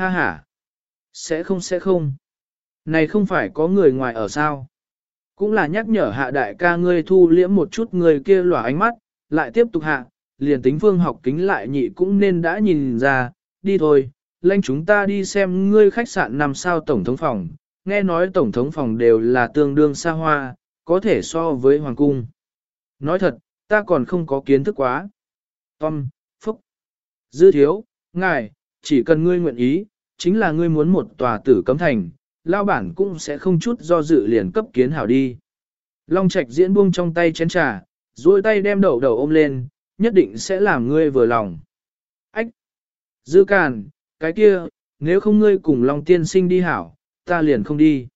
Ha ha. Sẽ không sẽ không. Này không phải có người ngoài ở sao. Cũng là nhắc nhở hạ đại ca ngươi thu liễm một chút người kia lỏa ánh mắt, lại tiếp tục hạ, liền tính phương học kính lại nhị cũng nên đã nhìn ra, đi thôi, lệnh chúng ta đi xem ngươi khách sạn nằm sao tổng thống phòng, nghe nói tổng thống phòng đều là tương đương xa hoa, có thể so với hoàng cung. Nói thật, ta còn không có kiến thức quá. Tom, Phúc, Dư Thiếu, Ngài, chỉ cần ngươi nguyện ý, chính là ngươi muốn một tòa tử cấm thành, lao bản cũng sẽ không chút do dự liền cấp kiến hảo đi. Long Trạch diễn buông trong tay chén trà, duỗi tay đem đầu đầu ôm lên, nhất định sẽ làm ngươi vừa lòng. Ách! Dư càn, cái kia, nếu không ngươi cùng Long Tiên sinh đi hảo, ta liền không đi.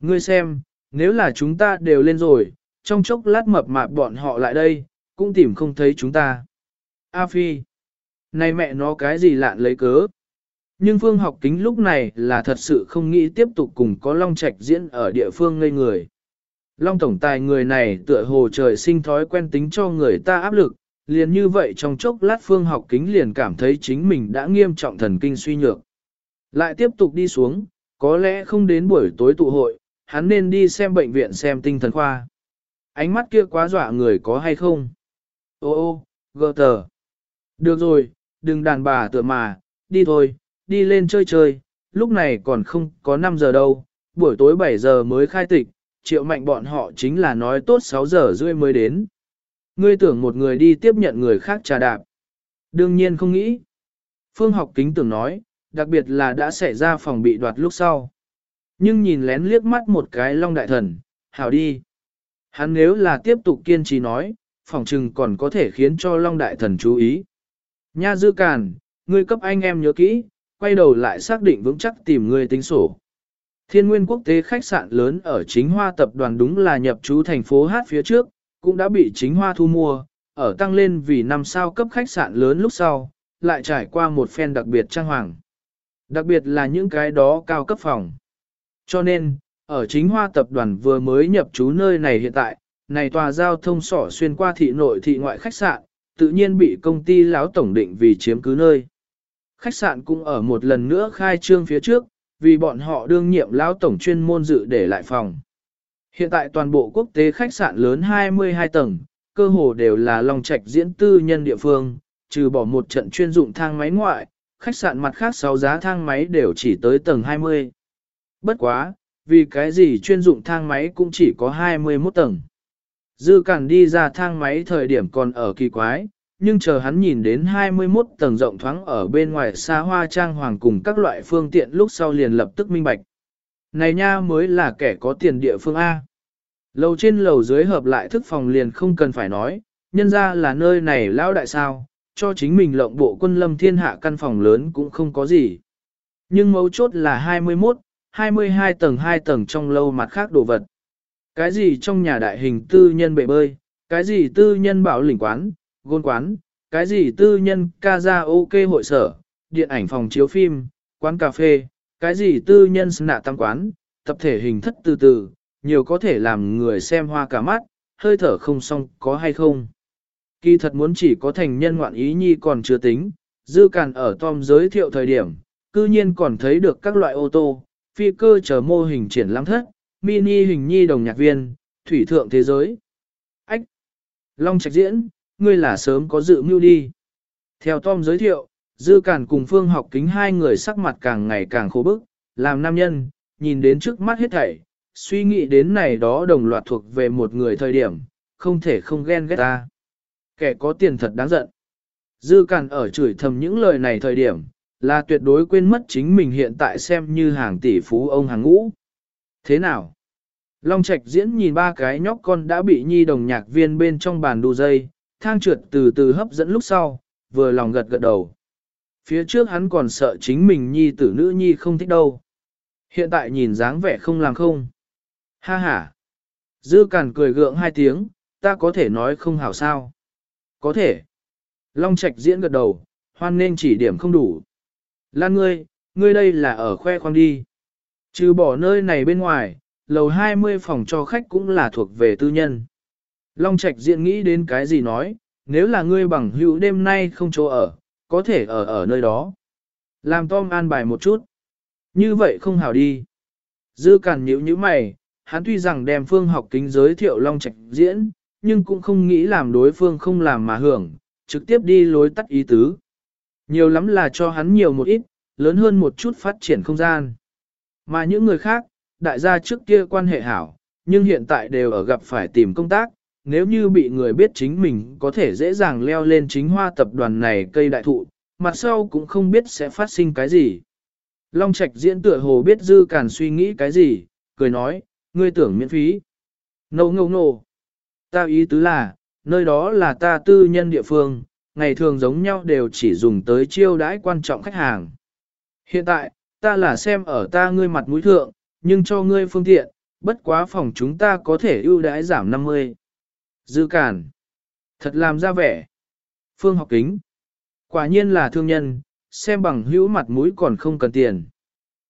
Ngươi xem, nếu là chúng ta đều lên rồi, trong chốc lát mập mạp bọn họ lại đây, cũng tìm không thấy chúng ta. A Phi! Này mẹ nó cái gì lạn lấy cớ? Nhưng phương học kính lúc này là thật sự không nghĩ tiếp tục cùng có Long Trạch diễn ở địa phương ngây người. Long tổng tài người này tựa hồ trời sinh thói quen tính cho người ta áp lực, liền như vậy trong chốc lát phương học kính liền cảm thấy chính mình đã nghiêm trọng thần kinh suy nhược. Lại tiếp tục đi xuống, có lẽ không đến buổi tối tụ hội, hắn nên đi xem bệnh viện xem tinh thần khoa. Ánh mắt kia quá dọa người có hay không? Ô ô, gờ tờ. Được rồi, đừng đàn bà tựa mà, đi thôi, đi lên chơi chơi, lúc này còn không có 5 giờ đâu, buổi tối 7 giờ mới khai tịch, triệu mạnh bọn họ chính là nói tốt 6 giờ rưỡi mới đến. Ngươi tưởng một người đi tiếp nhận người khác trà đạp. Đương nhiên không nghĩ. Phương học kính tưởng nói, đặc biệt là đã xảy ra phòng bị đoạt lúc sau. Nhưng nhìn lén liếc mắt một cái long đại thần, hảo đi. Hắn nếu là tiếp tục kiên trì nói, phòng trừng còn có thể khiến cho long đại thần chú ý. Nha dư càn, ngươi cấp anh em nhớ kỹ, quay đầu lại xác định vững chắc tìm người tính sổ. Thiên nguyên quốc tế khách sạn lớn ở chính hoa tập đoàn đúng là nhập trú thành phố Hát phía trước, cũng đã bị chính hoa thu mua, ở tăng lên vì năm sao cấp khách sạn lớn lúc sau, lại trải qua một phen đặc biệt trang hoàng. Đặc biệt là những cái đó cao cấp phòng. Cho nên, ở chính hoa tập đoàn vừa mới nhập trú nơi này hiện tại, này tòa giao thông sỏ xuyên qua thị nội thị ngoại khách sạn, tự nhiên bị công ty láo tổng định vì chiếm cứ nơi. Khách sạn cũng ở một lần nữa khai trương phía trước, vì bọn họ đương nhiệm lão tổng chuyên môn dự để lại phòng. Hiện tại toàn bộ quốc tế khách sạn lớn 22 tầng, cơ hồ đều là lòng trạch diễn tư nhân địa phương, trừ bỏ một trận chuyên dụng thang máy ngoại, khách sạn mặt khác 6 giá thang máy đều chỉ tới tầng 20. Bất quá, vì cái gì chuyên dụng thang máy cũng chỉ có 21 tầng. Dư Cản đi ra thang máy thời điểm còn ở kỳ quái, nhưng chờ hắn nhìn đến 21 tầng rộng thoáng ở bên ngoài xa hoa trang hoàng cùng các loại phương tiện lúc sau liền lập tức minh bạch. Này nha mới là kẻ có tiền địa phương A. Lầu trên lầu dưới hợp lại thức phòng liền không cần phải nói, nhân ra là nơi này lão đại sao, cho chính mình lộng bộ quân lâm thiên hạ căn phòng lớn cũng không có gì. Nhưng mấu chốt là 21, 22 tầng 2 tầng trong lâu mặt khác đồ vật. Cái gì trong nhà đại hình tư nhân bể bơi, cái gì tư nhân bảo lĩnh quán, gôn quán, cái gì tư nhân ca ra ok hội sở, điện ảnh phòng chiếu phim, quán cà phê, cái gì tư nhân nạ tăng quán, tập thể hình thất từ từ, nhiều có thể làm người xem hoa cả mắt, hơi thở không xong có hay không. Kỳ thật muốn chỉ có thành nhân ngoạn ý nhi còn chưa tính, dư càn ở Tom giới thiệu thời điểm, cư nhiên còn thấy được các loại ô tô, phi cơ chờ mô hình triển lãm thất, mini hình nhi đồng nhạc viên, thủy thượng thế giới. Ách! Long Trạch diễn, ngươi là sớm có dự mưu đi. Theo Tom giới thiệu, Dư Cản cùng Phương học kính hai người sắc mặt càng ngày càng khô bức, làm nam nhân, nhìn đến trước mắt hết thảy, suy nghĩ đến này đó đồng loạt thuộc về một người thời điểm, không thể không ghen ghét ta. Kẻ có tiền thật đáng giận. Dư Cản ở chửi thầm những lời này thời điểm, là tuyệt đối quên mất chính mình hiện tại xem như hàng tỷ phú ông hàng ngũ. Thế nào? Long Trạch diễn nhìn ba cái nhóc con đã bị nhi đồng nhạc viên bên trong bàn đu dây, thang trượt từ từ hấp dẫn lúc sau, vừa lòng gật gật đầu. Phía trước hắn còn sợ chính mình nhi tử nữ nhi không thích đâu. Hiện tại nhìn dáng vẻ không làm không. Ha ha. Dư cản cười gượng hai tiếng, ta có thể nói không hảo sao. Có thể. Long Trạch diễn gật đầu, hoan nên chỉ điểm không đủ. Lan ngươi, ngươi đây là ở khoe khoang đi. Trừ bỏ nơi này bên ngoài, lầu 20 phòng cho khách cũng là thuộc về tư nhân. Long Trạch diện nghĩ đến cái gì nói, nếu là ngươi bằng hữu đêm nay không chỗ ở, có thể ở ở nơi đó. Làm Tom an bài một chút. Như vậy không hảo đi. Dư cản nhíu như mày, hắn tuy rằng đem phương học kính giới thiệu Long Trạch diễn, nhưng cũng không nghĩ làm đối phương không làm mà hưởng, trực tiếp đi lối tắt ý tứ. Nhiều lắm là cho hắn nhiều một ít, lớn hơn một chút phát triển không gian. Mà những người khác, đại gia trước kia quan hệ hảo, nhưng hiện tại đều ở gặp phải tìm công tác, nếu như bị người biết chính mình có thể dễ dàng leo lên chính hoa tập đoàn này cây đại thụ, mặt sau cũng không biết sẽ phát sinh cái gì. Long Trạch diễn tựa hồ biết dư cản suy nghĩ cái gì, cười nói, ngươi tưởng miễn phí. Nâu ngâu nô. Ta ý tứ là, nơi đó là ta tư nhân địa phương, ngày thường giống nhau đều chỉ dùng tới chiêu đãi quan trọng khách hàng. Hiện tại, ta là xem ở ta ngươi mặt mũi thượng, nhưng cho ngươi phương tiện, bất quá phòng chúng ta có thể ưu đãi giảm 50. Dư cản. Thật làm ra vẻ. Phương học kính. Quả nhiên là thương nhân, xem bằng hữu mặt mũi còn không cần tiền.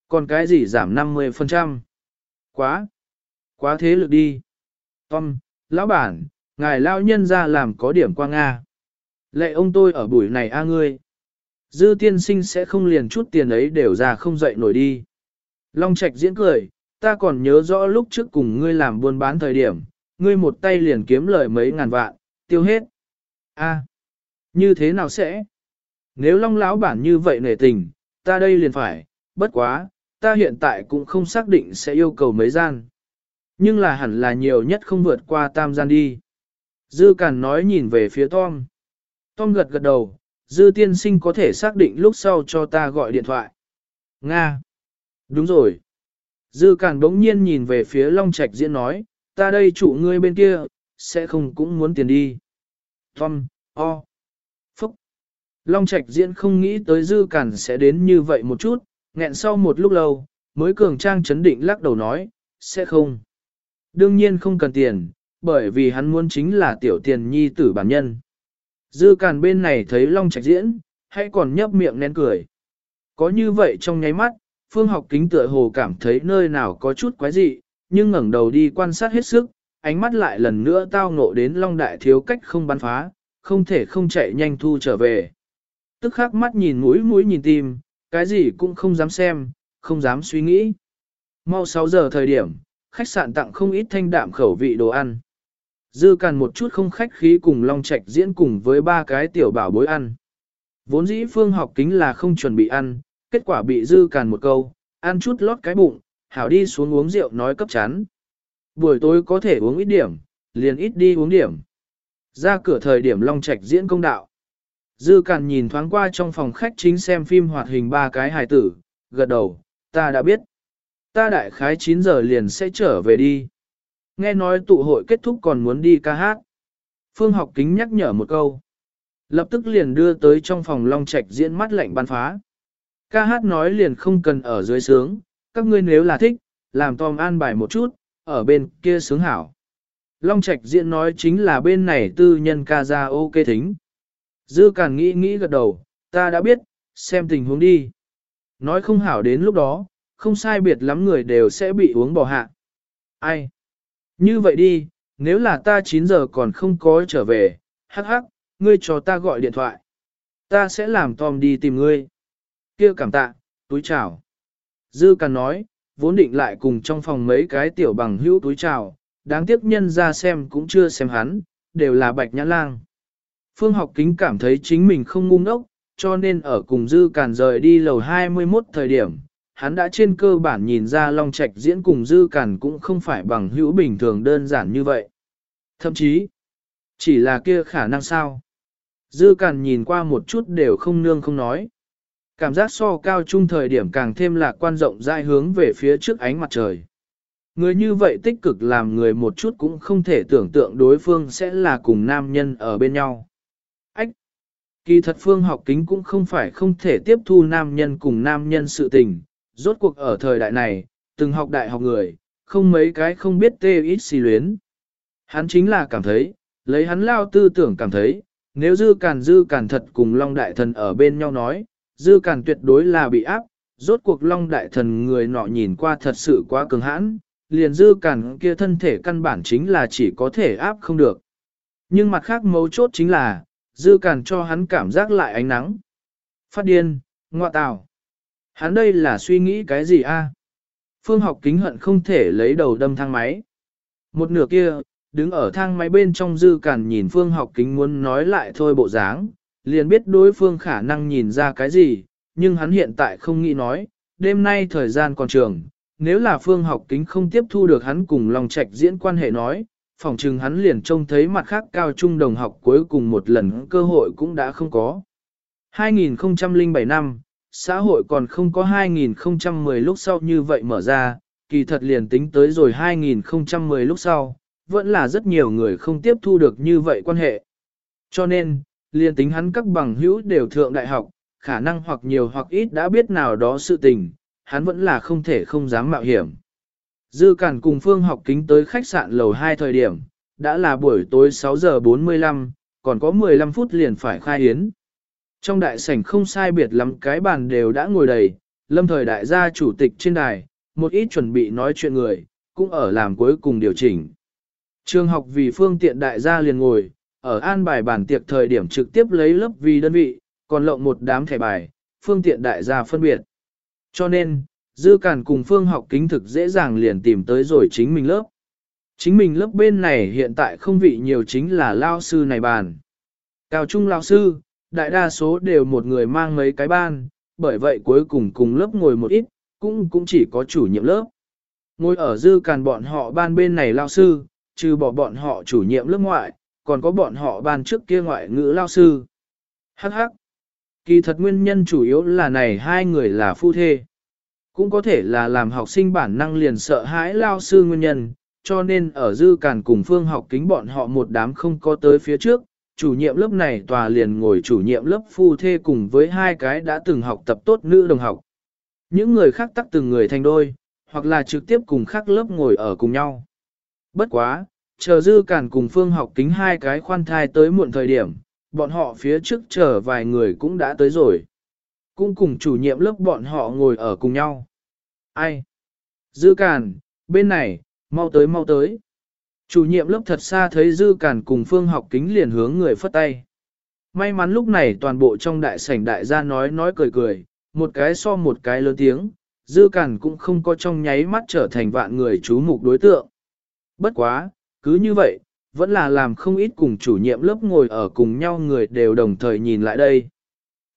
Còn cái gì giảm 50%? Quá. Quá thế lực đi. Tom, lão bản, ngài lao nhân ra làm có điểm qua Nga. Lệ ông tôi ở buổi này a ngươi. Dư tiên sinh sẽ không liền chút tiền ấy đều ra không dậy nổi đi. Long Trạch diễn cười, ta còn nhớ rõ lúc trước cùng ngươi làm buôn bán thời điểm, ngươi một tay liền kiếm lời mấy ngàn vạn, tiêu hết. A, như thế nào sẽ? Nếu Long lão bản như vậy nể tình, ta đây liền phải, bất quá, ta hiện tại cũng không xác định sẽ yêu cầu mấy gian. Nhưng là hẳn là nhiều nhất không vượt qua tam gian đi. Dư Càn nói nhìn về phía Tom. Tom gật gật đầu, Dư tiên sinh có thể xác định lúc sau cho ta gọi điện thoại. Nga. Đúng rồi. Dư Càn bỗng nhiên nhìn về phía Long Trạch diễn nói, ta đây chủ ngươi bên kia, sẽ không cũng muốn tiền đi. Tom, o, phúc. Long Trạch diễn không nghĩ tới Dư cản sẽ đến như vậy một chút, nghẹn sau một lúc lâu, mới cường trang chấn định lắc đầu nói, sẽ không. Đương nhiên không cần tiền, bởi vì hắn muốn chính là tiểu tiền nhi tử bản nhân. Dư cản bên này thấy Long Trạch diễn, hay còn nhấp miệng nén cười. Có như vậy trong nháy mắt, phương học kính tựa hồ cảm thấy nơi nào có chút quái dị, nhưng ngẩng đầu đi quan sát hết sức, ánh mắt lại lần nữa tao ngộ đến Long Đại thiếu cách không bắn phá, không thể không chạy nhanh thu trở về. Tức khắc mắt nhìn mũi mũi nhìn tim, cái gì cũng không dám xem, không dám suy nghĩ. Mau 6 giờ thời điểm, khách sạn tặng không ít thanh đạm khẩu vị đồ ăn. Dư càn một chút không khách khí cùng Long Trạch diễn cùng với ba cái tiểu bảo bối ăn. Vốn dĩ phương học kính là không chuẩn bị ăn, kết quả bị dư càn một câu, ăn chút lót cái bụng, hảo đi xuống uống rượu nói cấp chán. Buổi tối có thể uống ít điểm, liền ít đi uống điểm. Ra cửa thời điểm Long Trạch diễn công đạo. Dư càn nhìn thoáng qua trong phòng khách chính xem phim hoạt hình ba cái hài tử, gật đầu, ta đã biết. Ta đại khái 9 giờ liền sẽ trở về đi. Nghe nói tụ hội kết thúc còn muốn đi ca hát. Phương học kính nhắc nhở một câu. Lập tức liền đưa tới trong phòng long trạch diễn mắt lạnh ban phá. Ca hát nói liền không cần ở dưới sướng, các ngươi nếu là thích, làm Tom an bài một chút, ở bên kia sướng hảo. Long Trạch diễn nói chính là bên này tư nhân ca ra ok thính. Dư Càn nghĩ nghĩ gật đầu, ta đã biết, xem tình huống đi. Nói không hảo đến lúc đó, không sai biệt lắm người đều sẽ bị uống bỏ hạ. Ai? Như vậy đi, nếu là ta 9 giờ còn không có trở về, hắc hắc, ngươi cho ta gọi điện thoại. Ta sẽ làm Tom đi tìm ngươi. kia cảm tạ, túi chào. Dư Càn nói, vốn định lại cùng trong phòng mấy cái tiểu bằng hữu túi chào, đáng tiếc nhân ra xem cũng chưa xem hắn, đều là bạch nhã lang. Phương học kính cảm thấy chính mình không ngu ngốc, cho nên ở cùng Dư Càn rời đi lầu 21 thời điểm, hắn đã trên cơ bản nhìn ra Long Trạch diễn cùng Dư Càn cũng không phải bằng hữu bình thường đơn giản như vậy. Thậm chí, chỉ là kia khả năng sao. Dư Càn nhìn qua một chút đều không nương không nói. Cảm giác so cao trung thời điểm càng thêm lạc quan rộng rãi hướng về phía trước ánh mặt trời. Người như vậy tích cực làm người một chút cũng không thể tưởng tượng đối phương sẽ là cùng nam nhân ở bên nhau. Ách! Kỳ thật phương học kính cũng không phải không thể tiếp thu nam nhân cùng nam nhân sự tình, rốt cuộc ở thời đại này, từng học đại học người, không mấy cái không biết tê ít xì luyến. Hắn chính là cảm thấy, lấy hắn lao tư tưởng cảm thấy, nếu dư càn dư càn thật cùng Long Đại Thần ở bên nhau nói, dư càn tuyệt đối là bị áp, rốt cuộc Long Đại Thần người nọ nhìn qua thật sự quá cường hãn, liền dư càn kia thân thể căn bản chính là chỉ có thể áp không được. Nhưng mặt khác mấu chốt chính là, dư càn cho hắn cảm giác lại ánh nắng. Phát điên, ngọa tào. Hắn đây là suy nghĩ cái gì a? Phương học kính hận không thể lấy đầu đâm thang máy. Một nửa kia, đứng ở thang máy bên trong dư cản nhìn phương học kính muốn nói lại thôi bộ dáng, liền biết đối phương khả năng nhìn ra cái gì, nhưng hắn hiện tại không nghĩ nói, đêm nay thời gian còn trường, nếu là phương học kính không tiếp thu được hắn cùng lòng trạch diễn quan hệ nói, phỏng chừng hắn liền trông thấy mặt khác cao trung đồng học cuối cùng một lần cơ hội cũng đã không có. 2007 năm, xã hội còn không có 2010 lúc sau như vậy mở ra, kỳ thật liền tính tới rồi 2010 lúc sau, vẫn là rất nhiều người không tiếp thu được như vậy quan hệ. Cho nên, liền tính hắn các bằng hữu đều thượng đại học, khả năng hoặc nhiều hoặc ít đã biết nào đó sự tình, hắn vẫn là không thể không dám mạo hiểm. Dư Cản cùng Phương học kính tới khách sạn lầu 2 thời điểm, đã là buổi tối 6 giờ 45, còn có 15 phút liền phải khai hiến. Trong đại sảnh không sai biệt lắm cái bàn đều đã ngồi đầy, lâm thời đại gia chủ tịch trên đài, một ít chuẩn bị nói chuyện người, cũng ở làm cuối cùng điều chỉnh. Trường học vì phương tiện đại gia liền ngồi, ở an bài bản tiệc thời điểm trực tiếp lấy lớp vì đơn vị, còn lộng một đám thẻ bài, phương tiện đại gia phân biệt. Cho nên, dư cản cùng phương học kính thực dễ dàng liền tìm tới rồi chính mình lớp. Chính mình lớp bên này hiện tại không vị nhiều chính là lao sư này bàn. Cao trung lao sư, đại đa số đều một người mang mấy cái ban, bởi vậy cuối cùng cùng lớp ngồi một ít, cũng cũng chỉ có chủ nhiệm lớp. Ngồi ở dư càn bọn họ ban bên này lao sư, trừ bỏ bọn họ chủ nhiệm lớp ngoại, còn có bọn họ ban trước kia ngoại ngữ lao sư. Hắc hắc. Kỳ thật nguyên nhân chủ yếu là này hai người là phu thê. Cũng có thể là làm học sinh bản năng liền sợ hãi lao sư nguyên nhân, cho nên ở dư càn cùng phương học kính bọn họ một đám không có tới phía trước, chủ nhiệm lớp này tòa liền ngồi chủ nhiệm lớp phu thê cùng với hai cái đã từng học tập tốt nữ đồng học. Những người khác tắc từng người thành đôi, hoặc là trực tiếp cùng khác lớp ngồi ở cùng nhau. Bất quá, chờ dư cản cùng phương học kính hai cái khoan thai tới muộn thời điểm, bọn họ phía trước chờ vài người cũng đã tới rồi. Cũng cùng chủ nhiệm lớp bọn họ ngồi ở cùng nhau. Ai? Dư cản, bên này, mau tới mau tới. Chủ nhiệm lớp thật xa thấy dư cản cùng phương học kính liền hướng người phất tay. May mắn lúc này toàn bộ trong đại sảnh đại gia nói nói cười cười, một cái so một cái lớn tiếng, dư cản cũng không có trong nháy mắt trở thành vạn người chú mục đối tượng. Bất quá, cứ như vậy, vẫn là làm không ít cùng chủ nhiệm lớp ngồi ở cùng nhau người đều đồng thời nhìn lại đây.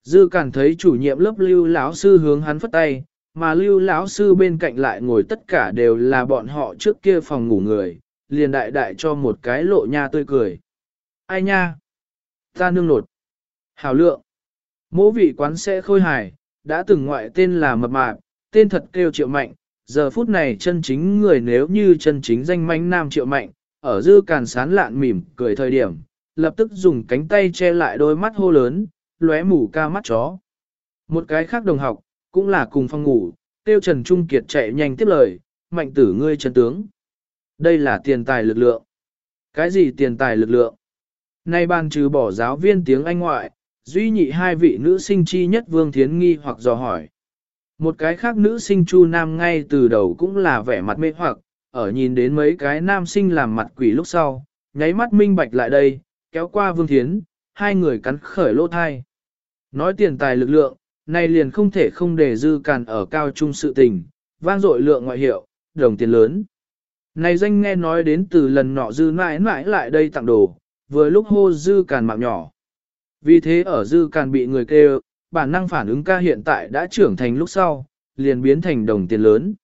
Dư cản thấy chủ nhiệm lớp lưu lão sư hướng hắn phất tay, mà lưu lão sư bên cạnh lại ngồi tất cả đều là bọn họ trước kia phòng ngủ người, liền đại đại cho một cái lộ nha tươi cười. Ai nha? Ta nương nột. Hào lượng. Mỗ vị quán sẽ khôi hài, đã từng ngoại tên là mập mạp, tên thật kêu triệu mạnh, giờ phút này chân chính người nếu như chân chính danh manh nam triệu mạnh, ở dư càn sán lạn mỉm cười thời điểm, lập tức dùng cánh tay che lại đôi mắt hô lớn, lóe mù ca mắt chó. Một cái khác đồng học, cũng là cùng phòng ngủ, tiêu Trần Trung Kiệt chạy nhanh tiếp lời, mạnh tử ngươi chân tướng. Đây là tiền tài lực lượng. Cái gì tiền tài lực lượng? Nay ban trừ bỏ giáo viên tiếng Anh ngoại, duy nhị hai vị nữ sinh chi nhất Vương Thiến Nghi hoặc dò hỏi. Một cái khác nữ sinh Chu Nam ngay từ đầu cũng là vẻ mặt mê hoặc, ở nhìn đến mấy cái nam sinh làm mặt quỷ lúc sau, nháy mắt minh bạch lại đây, kéo qua Vương Thiến, hai người cắn khởi lỗ thai. Nói tiền tài lực lượng, này liền không thể không để dư càn ở cao trung sự tình, vang dội lượng ngoại hiệu, đồng tiền lớn. Này danh nghe nói đến từ lần nọ dư mãi mãi lại đây tặng đồ, vừa lúc hô dư càn mạng nhỏ. Vì thế ở dư càn bị người kêu, bản năng phản ứng ca hiện tại đã trưởng thành lúc sau, liền biến thành đồng tiền lớn.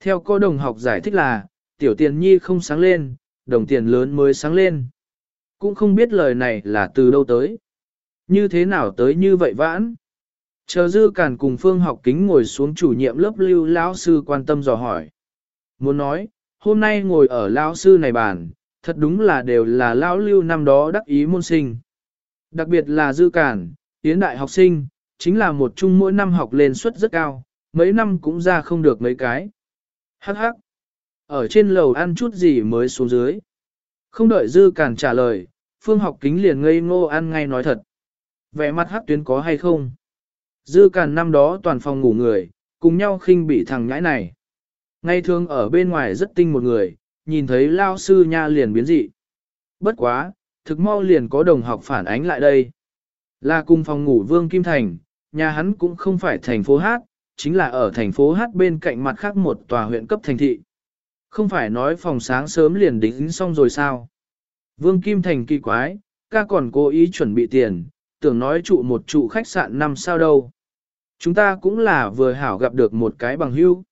Theo cô đồng học giải thích là, tiểu tiền nhi không sáng lên, đồng tiền lớn mới sáng lên. Cũng không biết lời này là từ đâu tới. Như thế nào tới như vậy vãn. Chờ dư càn cùng phương học kính ngồi xuống chủ nhiệm lớp lưu lão sư quan tâm dò hỏi. Muốn nói, hôm nay ngồi ở lão sư này bàn, thật đúng là đều là lão lưu năm đó đắc ý môn sinh. Đặc biệt là dư cản, tiến đại học sinh, chính là một chung mỗi năm học lên suất rất cao, mấy năm cũng ra không được mấy cái. Hắc hắc. Ở trên lầu ăn chút gì mới xuống dưới. Không đợi dư càn trả lời, phương học kính liền ngây ngô ăn ngay nói thật. Vẻ mặt hắc tuyến có hay không? Dư càn năm đó toàn phòng ngủ người, cùng nhau khinh bị thằng nhãi này. Ngay thường ở bên ngoài rất tinh một người, nhìn thấy lao sư nha liền biến dị. Bất quá, thực mau liền có đồng học phản ánh lại đây. Là cùng phòng ngủ Vương Kim Thành, nhà hắn cũng không phải thành phố hát, chính là ở thành phố Hát bên cạnh mặt khác một tòa huyện cấp thành thị. Không phải nói phòng sáng sớm liền đính xong rồi sao? Vương Kim Thành kỳ quái, ca còn cố ý chuẩn bị tiền, tưởng nói trụ một trụ khách sạn năm sao đâu. Chúng ta cũng là vừa hảo gặp được một cái bằng hưu.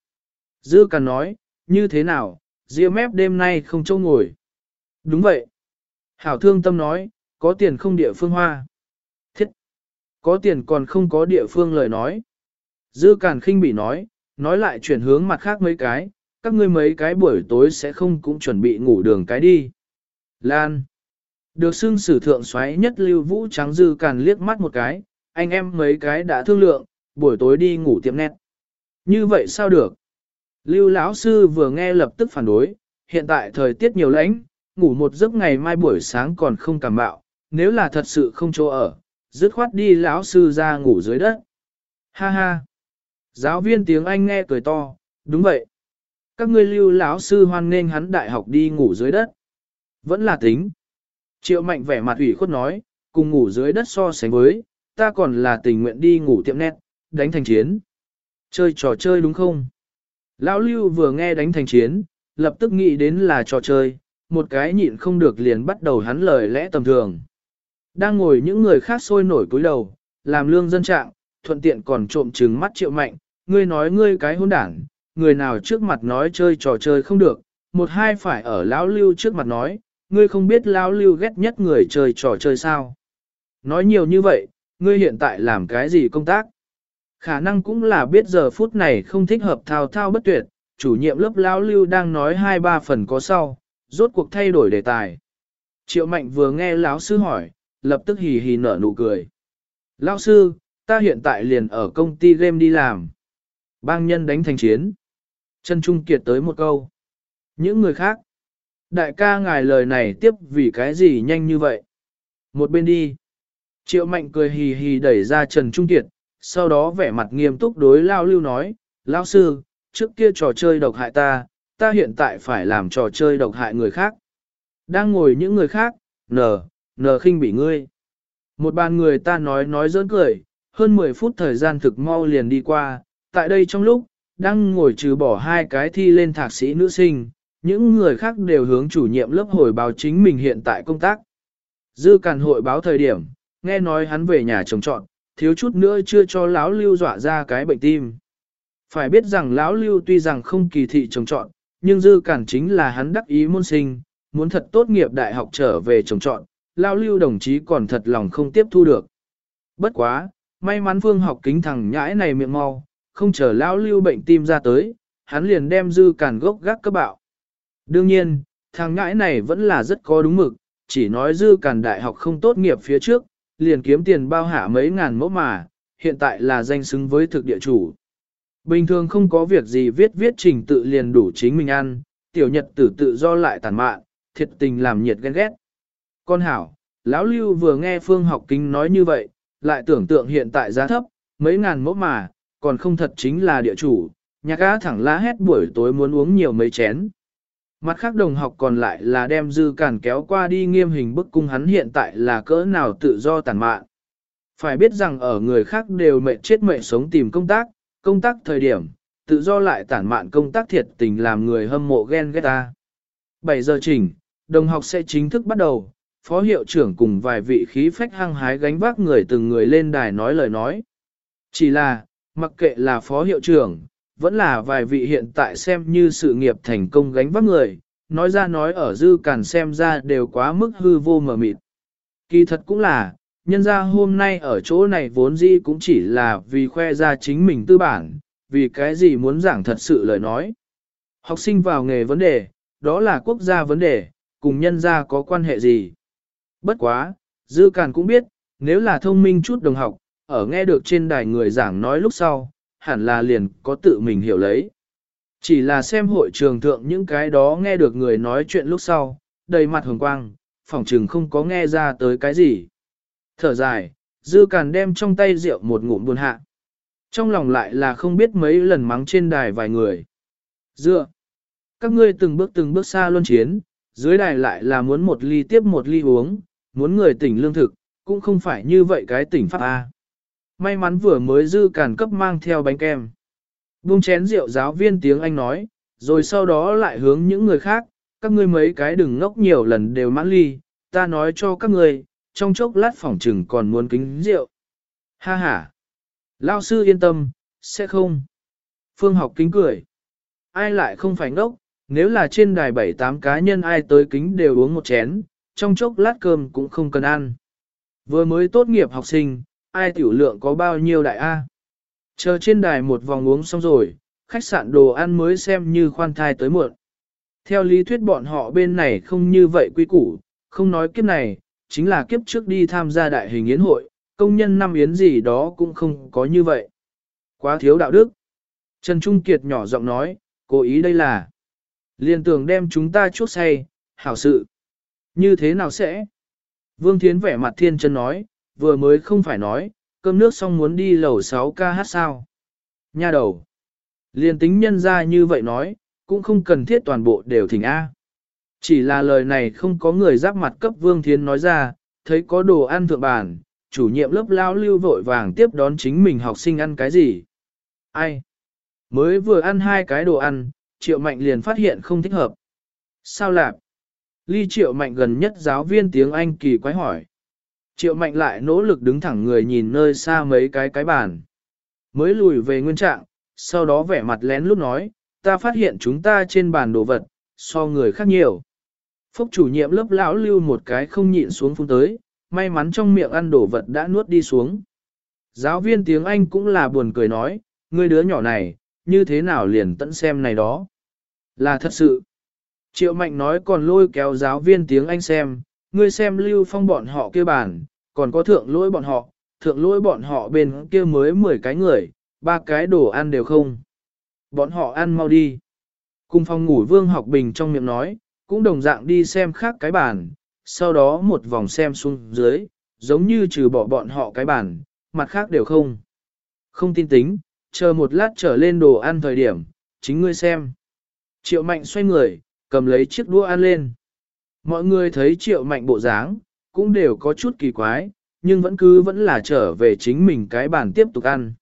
Dư Càn nói, như thế nào, ria mép đêm nay không châu ngồi. Đúng vậy. Hảo thương tâm nói, có tiền không địa phương hoa. Thiết. Có tiền còn không có địa phương lời nói. Dư Càn khinh bị nói, nói lại chuyển hướng mặt khác mấy cái, các ngươi mấy cái buổi tối sẽ không cũng chuẩn bị ngủ đường cái đi. Lan. Được xưng sử thượng xoáy nhất lưu vũ trắng dư càn liếc mắt một cái, anh em mấy cái đã thương lượng, buổi tối đi ngủ tiệm nét. Như vậy sao được? Lưu lão sư vừa nghe lập tức phản đối, hiện tại thời tiết nhiều lạnh, ngủ một giấc ngày mai buổi sáng còn không cảm bạo, nếu là thật sự không chỗ ở, dứt khoát đi lão sư ra ngủ dưới đất. Ha ha! Giáo viên tiếng Anh nghe cười to, đúng vậy. Các ngươi lưu lão sư hoan nghênh hắn đại học đi ngủ dưới đất. Vẫn là tính. Triệu mạnh vẻ mặt ủy khuất nói, cùng ngủ dưới đất so sánh với, ta còn là tình nguyện đi ngủ tiệm nét, đánh thành chiến. Chơi trò chơi đúng không? Lão lưu vừa nghe đánh thành chiến, lập tức nghĩ đến là trò chơi, một cái nhịn không được liền bắt đầu hắn lời lẽ tầm thường. Đang ngồi những người khác sôi nổi cúi đầu, làm lương dân trạng, thuận tiện còn trộm trừng mắt triệu mạnh, ngươi nói ngươi cái hôn đảng, người nào trước mặt nói chơi trò chơi không được, một hai phải ở lão lưu trước mặt nói, ngươi không biết lão lưu ghét nhất người chơi trò chơi sao. Nói nhiều như vậy, ngươi hiện tại làm cái gì công tác? Khả năng cũng là biết giờ phút này không thích hợp thao thao bất tuyệt, chủ nhiệm lớp lão lưu đang nói hai ba phần có sau, rốt cuộc thay đổi đề tài. Triệu mạnh vừa nghe lão sư hỏi, lập tức hì hì nở nụ cười. Lão sư, ta hiện tại liền ở công ty game đi làm. Bang nhân đánh thành chiến. Trần Trung Kiệt tới một câu. Những người khác. Đại ca ngài lời này tiếp vì cái gì nhanh như vậy? Một bên đi. Triệu mạnh cười hì hì đẩy ra Trần Trung Kiệt, sau đó vẻ mặt nghiêm túc đối Lao Lưu nói, Lao sư, trước kia trò chơi độc hại ta, ta hiện tại phải làm trò chơi độc hại người khác. Đang ngồi những người khác, nờ, nờ khinh bị ngươi. Một bàn người ta nói nói giỡn cười, hơn 10 phút thời gian thực mau liền đi qua, tại đây trong lúc, đang ngồi trừ bỏ hai cái thi lên thạc sĩ nữ sinh, những người khác đều hướng chủ nhiệm lớp hồi báo chính mình hiện tại công tác. Dư càn hội báo thời điểm, nghe nói hắn về nhà trồng trọn, thiếu chút nữa chưa cho lão lưu dọa ra cái bệnh tim. Phải biết rằng lão lưu tuy rằng không kỳ thị trồng trọn, nhưng dư cản chính là hắn đắc ý môn sinh, muốn thật tốt nghiệp đại học trở về trồng trọn, lão lưu đồng chí còn thật lòng không tiếp thu được. Bất quá, may mắn phương học kính thằng nhãi này miệng mau, không chờ lão lưu bệnh tim ra tới, hắn liền đem dư càn gốc gác cấp bạo. Đương nhiên, thằng ngãi này vẫn là rất có đúng mực, chỉ nói dư càn đại học không tốt nghiệp phía trước, liền kiếm tiền bao hạ mấy ngàn mẫu mà, hiện tại là danh xứng với thực địa chủ. Bình thường không có việc gì viết viết trình tự liền đủ chính mình ăn, tiểu nhật tử tự do lại tàn mạn, thiệt tình làm nhiệt ghen ghét. Con hảo, lão lưu vừa nghe phương học kinh nói như vậy, lại tưởng tượng hiện tại giá thấp, mấy ngàn mẫu mà, còn không thật chính là địa chủ, nhạc á thẳng lá hét buổi tối muốn uống nhiều mấy chén. Mặt khác đồng học còn lại là đem dư cản kéo qua đi nghiêm hình bức cung hắn hiện tại là cỡ nào tự do tàn mạn. Phải biết rằng ở người khác đều mệnh chết mệnh sống tìm công tác, công tác thời điểm, tự do lại tản mạn công tác thiệt tình làm người hâm mộ ghen ghét ta. 7 giờ chỉnh, đồng học sẽ chính thức bắt đầu, phó hiệu trưởng cùng vài vị khí phách hăng hái gánh vác người từng người lên đài nói lời nói. Chỉ là, mặc kệ là phó hiệu trưởng, vẫn là vài vị hiện tại xem như sự nghiệp thành công gánh vác người, nói ra nói ở dư càn xem ra đều quá mức hư vô mờ mịt. Kỳ thật cũng là, nhân ra hôm nay ở chỗ này vốn dĩ cũng chỉ là vì khoe ra chính mình tư bản, vì cái gì muốn giảng thật sự lời nói. Học sinh vào nghề vấn đề, đó là quốc gia vấn đề, cùng nhân ra có quan hệ gì. Bất quá, dư càn cũng biết, nếu là thông minh chút đồng học, ở nghe được trên đài người giảng nói lúc sau, hẳn là liền có tự mình hiểu lấy. Chỉ là xem hội trường thượng những cái đó nghe được người nói chuyện lúc sau, đầy mặt hồng quang, phỏng trừng không có nghe ra tới cái gì. Thở dài, dư càn đem trong tay rượu một ngụm buồn hạ. Trong lòng lại là không biết mấy lần mắng trên đài vài người. Dựa, các ngươi từng bước từng bước xa luân chiến, dưới đài lại là muốn một ly tiếp một ly uống, muốn người tỉnh lương thực, cũng không phải như vậy cái tỉnh pháp A. May mắn vừa mới dư càn cấp mang theo bánh kem. Buông chén rượu giáo viên tiếng Anh nói, rồi sau đó lại hướng những người khác, các ngươi mấy cái đừng ngốc nhiều lần đều mãn ly, ta nói cho các ngươi, trong chốc lát phòng trừng còn muốn kính rượu. Ha ha! Lao sư yên tâm, sẽ không. Phương học kính cười. Ai lại không phải ngốc, nếu là trên đài bảy tám cá nhân ai tới kính đều uống một chén, trong chốc lát cơm cũng không cần ăn. Vừa mới tốt nghiệp học sinh, ai tiểu lượng có bao nhiêu đại A. Chờ trên đài một vòng uống xong rồi, khách sạn đồ ăn mới xem như khoan thai tới muộn. Theo lý thuyết bọn họ bên này không như vậy quy củ, không nói kiếp này, chính là kiếp trước đi tham gia đại hình yến hội, công nhân năm yến gì đó cũng không có như vậy. Quá thiếu đạo đức. Trần Trung Kiệt nhỏ giọng nói, cố ý đây là liền tưởng đem chúng ta chuốc say, hảo sự. Như thế nào sẽ? Vương Thiến vẻ mặt thiên chân nói, vừa mới không phải nói, cơm nước xong muốn đi lầu 6 ca hát sao. Nha đầu. liền tính nhân ra như vậy nói, cũng không cần thiết toàn bộ đều thỉnh A. Chỉ là lời này không có người giáp mặt cấp Vương Thiến nói ra, thấy có đồ ăn thượng bàn, chủ nhiệm lớp lao lưu vội vàng tiếp đón chính mình học sinh ăn cái gì. Ai? Mới vừa ăn hai cái đồ ăn, triệu mạnh liền phát hiện không thích hợp. Sao lạc? Ly triệu mạnh gần nhất giáo viên tiếng Anh kỳ quái hỏi. Triệu mạnh lại nỗ lực đứng thẳng người nhìn nơi xa mấy cái cái bàn. Mới lùi về nguyên trạng, sau đó vẻ mặt lén lút nói, ta phát hiện chúng ta trên bàn đồ vật, so người khác nhiều. Phúc chủ nhiệm lớp lão lưu một cái không nhịn xuống phun tới, may mắn trong miệng ăn đồ vật đã nuốt đi xuống. Giáo viên tiếng Anh cũng là buồn cười nói, ngươi đứa nhỏ này, như thế nào liền tận xem này đó. Là thật sự. Triệu Mạnh nói còn lôi kéo giáo viên tiếng Anh xem, ngươi xem lưu phong bọn họ kia bàn còn có thượng lỗi bọn họ, thượng lỗi bọn họ bên kia mới 10 cái người, ba cái đồ ăn đều không. Bọn họ ăn mau đi. Cùng phòng ngủ vương học bình trong miệng nói, cũng đồng dạng đi xem khác cái bàn sau đó một vòng xem xuống dưới, giống như trừ bỏ bọn họ cái bàn mặt khác đều không. Không tin tính, chờ một lát trở lên đồ ăn thời điểm, chính ngươi xem. Triệu mạnh xoay người, cầm lấy chiếc đũa ăn lên. Mọi người thấy triệu mạnh bộ dáng, cũng đều có chút kỳ quái, nhưng vẫn cứ vẫn là trở về chính mình cái bàn tiếp tục ăn.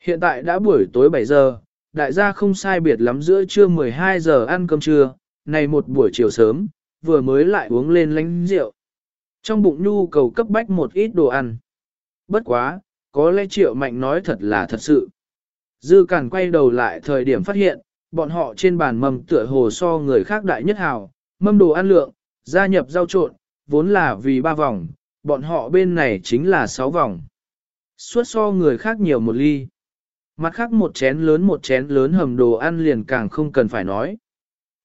Hiện tại đã buổi tối 7 giờ, đại gia không sai biệt lắm giữa trưa 12 giờ ăn cơm trưa, này một buổi chiều sớm, vừa mới lại uống lên lánh rượu. Trong bụng nhu cầu cấp bách một ít đồ ăn. Bất quá, có lẽ triệu mạnh nói thật là thật sự. Dư cản quay đầu lại thời điểm phát hiện, bọn họ trên bàn mâm tựa hồ so người khác đại nhất hào, mâm đồ ăn lượng, gia nhập giao trộn, vốn là vì ba vòng, bọn họ bên này chính là sáu vòng. Suốt so người khác nhiều một ly. Mặt khác một chén lớn một chén lớn hầm đồ ăn liền càng không cần phải nói.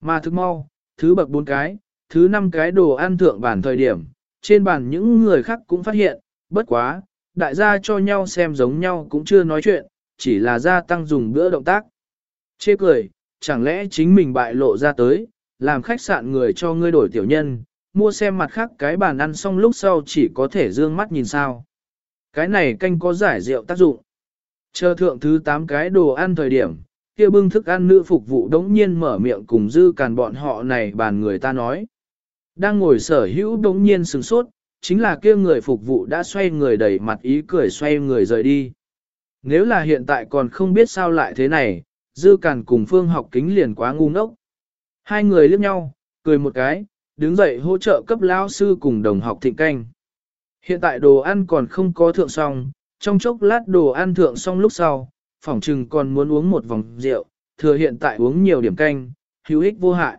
Mà thức mau, thứ bậc bốn cái, thứ năm cái đồ ăn thượng bàn thời điểm, trên bàn những người khác cũng phát hiện, bất quá, đại gia cho nhau xem giống nhau cũng chưa nói chuyện, chỉ là gia tăng dùng bữa động tác. Chê cười, chẳng lẽ chính mình bại lộ ra tới, làm khách sạn người cho ngươi đổi tiểu nhân, mua xem mặt khác cái bàn ăn xong lúc sau chỉ có thể dương mắt nhìn sao. Cái này canh có giải rượu tác dụng. Chờ thượng thứ 8 cái đồ ăn thời điểm, kia bưng thức ăn nữ phục vụ đống nhiên mở miệng cùng dư càn bọn họ này bàn người ta nói. Đang ngồi sở hữu đống nhiên sừng sốt, chính là kia người phục vụ đã xoay người đẩy mặt ý cười xoay người rời đi. Nếu là hiện tại còn không biết sao lại thế này, dư càn cùng phương học kính liền quá ngu ngốc. Hai người liếc nhau, cười một cái, đứng dậy hỗ trợ cấp lao sư cùng đồng học thịnh canh. Hiện tại đồ ăn còn không có thượng xong, trong chốc lát đồ ăn thượng xong lúc sau, phỏng chừng còn muốn uống một vòng rượu, thừa hiện tại uống nhiều điểm canh, hữu ích vô hại.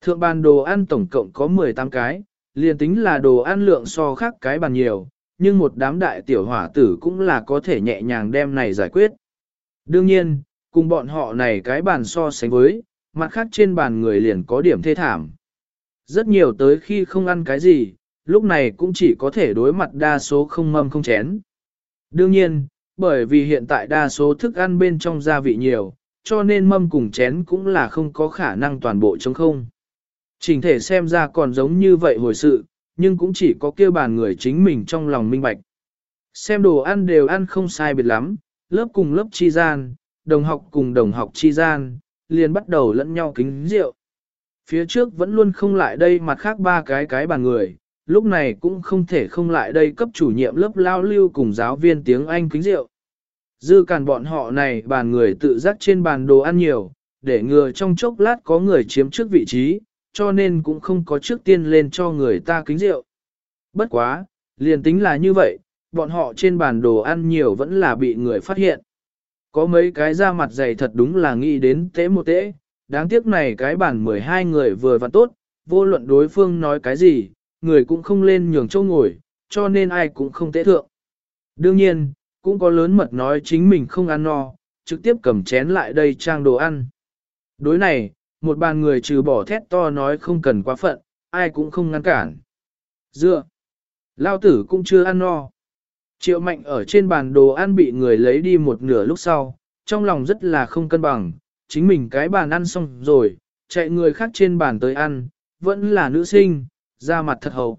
Thượng bàn đồ ăn tổng cộng có 18 cái, liền tính là đồ ăn lượng so khác cái bàn nhiều, nhưng một đám đại tiểu hỏa tử cũng là có thể nhẹ nhàng đem này giải quyết. Đương nhiên, cùng bọn họ này cái bàn so sánh với, mặt khác trên bàn người liền có điểm thê thảm. Rất nhiều tới khi không ăn cái gì, lúc này cũng chỉ có thể đối mặt đa số không mâm không chén. Đương nhiên, bởi vì hiện tại đa số thức ăn bên trong gia vị nhiều, cho nên mâm cùng chén cũng là không có khả năng toàn bộ chống không. Trình thể xem ra còn giống như vậy hồi sự, nhưng cũng chỉ có kêu bàn người chính mình trong lòng minh bạch. Xem đồ ăn đều ăn không sai biệt lắm, lớp cùng lớp chi gian, đồng học cùng đồng học chi gian, liền bắt đầu lẫn nhau kính rượu. Phía trước vẫn luôn không lại đây mặt khác ba cái cái bàn người, lúc này cũng không thể không lại đây cấp chủ nhiệm lớp lao lưu cùng giáo viên tiếng Anh kính rượu. Dư càn bọn họ này bàn người tự giác trên bàn đồ ăn nhiều, để ngừa trong chốc lát có người chiếm trước vị trí, cho nên cũng không có trước tiên lên cho người ta kính rượu. Bất quá, liền tính là như vậy, bọn họ trên bàn đồ ăn nhiều vẫn là bị người phát hiện. Có mấy cái da mặt dày thật đúng là nghĩ đến tế một tế, đáng tiếc này cái bàn 12 người vừa và tốt, vô luận đối phương nói cái gì, người cũng không lên nhường châu ngồi, cho nên ai cũng không tế thượng. Đương nhiên, cũng có lớn mật nói chính mình không ăn no, trực tiếp cầm chén lại đây trang đồ ăn. Đối này, một bàn người trừ bỏ thét to nói không cần quá phận, ai cũng không ngăn cản. Dựa, lao tử cũng chưa ăn no. Triệu mạnh ở trên bàn đồ ăn bị người lấy đi một nửa lúc sau, trong lòng rất là không cân bằng, chính mình cái bàn ăn xong rồi, chạy người khác trên bàn tới ăn, vẫn là nữ sinh, da mặt thật hậu.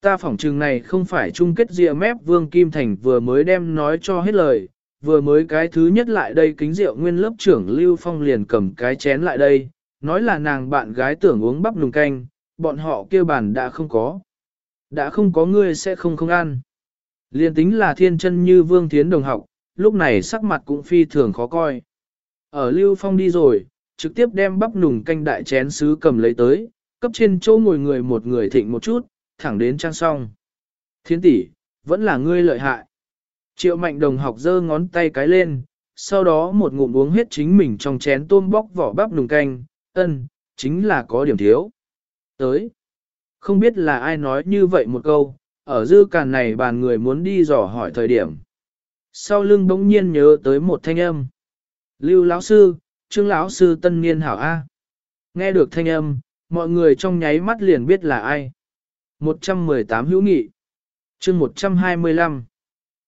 Ta phỏng trừng này không phải chung kết rìa mép Vương Kim Thành vừa mới đem nói cho hết lời, vừa mới cái thứ nhất lại đây kính rượu nguyên lớp trưởng Lưu Phong liền cầm cái chén lại đây, nói là nàng bạn gái tưởng uống bắp nùng canh, bọn họ kêu bàn đã không có. Đã không có ngươi sẽ không không ăn. Liên tính là thiên chân như Vương Thiến đồng học, lúc này sắc mặt cũng phi thường khó coi. Ở Lưu Phong đi rồi, trực tiếp đem bắp nùng canh đại chén sứ cầm lấy tới, cấp trên chỗ ngồi người một người thịnh một chút, thẳng đến trang song Thiên tỷ, vẫn là ngươi lợi hại. Triệu mạnh đồng học giơ ngón tay cái lên, sau đó một ngụm uống hết chính mình trong chén tôm bóc vỏ bắp nùng canh, ân, chính là có điểm thiếu. Tới, không biết là ai nói như vậy một câu, ở dư càn này bàn người muốn đi dò hỏi thời điểm. Sau lưng bỗng nhiên nhớ tới một thanh âm. Lưu lão sư, trương lão sư tân niên hảo A. Nghe được thanh âm, mọi người trong nháy mắt liền biết là ai. 118 hữu nghị. chương 125.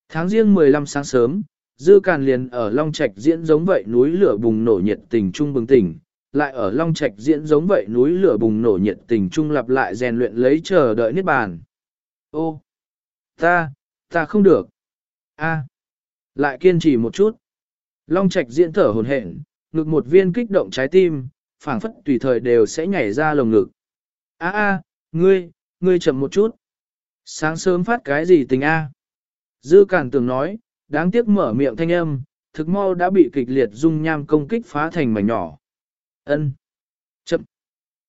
Tháng riêng 15 sáng sớm, Dư Càn liền ở Long Trạch diễn giống vậy núi lửa bùng nổ nhiệt tình trung bừng tỉnh, lại ở Long Trạch diễn giống vậy núi lửa bùng nổ nhiệt tình trung lặp lại rèn luyện lấy chờ đợi niết bàn. Ô, ta, ta không được. A, lại kiên trì một chút. Long Trạch diễn thở hồn hển, ngực một viên kích động trái tim, phảng phất tùy thời đều sẽ nhảy ra lồng ngực. A a, ngươi, ngươi chậm một chút. Sáng sớm phát cái gì tình a? Dư Cản tưởng nói, đáng tiếc mở miệng thanh âm, thực mau đã bị kịch liệt dung nham công kích phá thành mảnh nhỏ. Ân, chậm.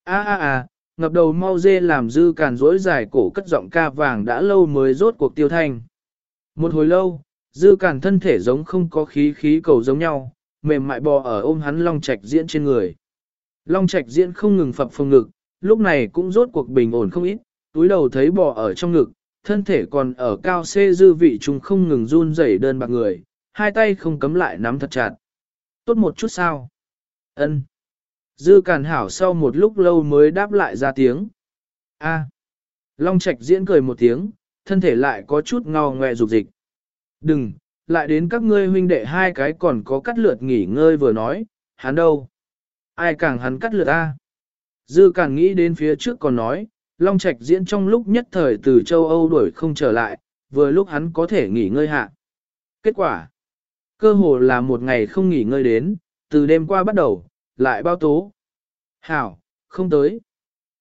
A a a, ngập đầu mau dê làm Dư càn rỗi dài cổ cất giọng ca vàng đã lâu mới rốt cuộc tiêu thanh. Một hồi lâu, Dư càn thân thể giống không có khí khí cầu giống nhau, mềm mại bò ở ôm hắn Long Trạch diễn trên người. Long Trạch diễn không ngừng phập phồng ngực, lúc này cũng rốt cuộc bình ổn không ít, túi đầu thấy bò ở trong ngực, thân thể còn ở cao xê dư vị trùng không ngừng run rẩy đơn bạc người, hai tay không cấm lại nắm thật chặt. Tốt một chút sao? Ân. Dư càn hảo sau một lúc lâu mới đáp lại ra tiếng. A. Long Trạch diễn cười một tiếng, thân thể lại có chút ngao ngoe dục dịch. Đừng, lại đến các ngươi huynh đệ hai cái còn có cắt lượt nghỉ ngơi vừa nói, hắn đâu? Ai càng hắn cắt lượt a? Dư càng nghĩ đến phía trước còn nói, Long Trạch diễn trong lúc nhất thời từ châu Âu đuổi không trở lại, vừa lúc hắn có thể nghỉ ngơi hạ. Kết quả, cơ hồ là một ngày không nghỉ ngơi đến, từ đêm qua bắt đầu, lại bao tố. Hảo, không tới.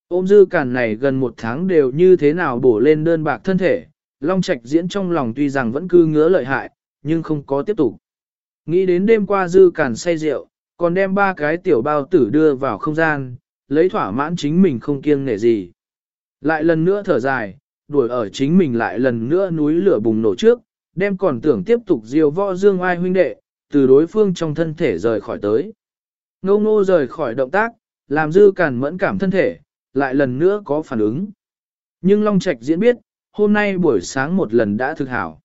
Ôm dư cản này gần một tháng đều như thế nào bổ lên đơn bạc thân thể, Long Trạch diễn trong lòng tuy rằng vẫn cứ ngứa lợi hại, nhưng không có tiếp tục. Nghĩ đến đêm qua dư cản say rượu, còn đem ba cái tiểu bao tử đưa vào không gian, lấy thỏa mãn chính mình không kiêng nể gì. Lại lần nữa thở dài, đuổi ở chính mình lại lần nữa núi lửa bùng nổ trước, đem còn tưởng tiếp tục diều võ dương ai huynh đệ, từ đối phương trong thân thể rời khỏi tới. Ngô ngô rời khỏi động tác, làm dư cản mẫn cảm thân thể, lại lần nữa có phản ứng. Nhưng Long Trạch diễn biết, hôm nay buổi sáng một lần đã thực hảo.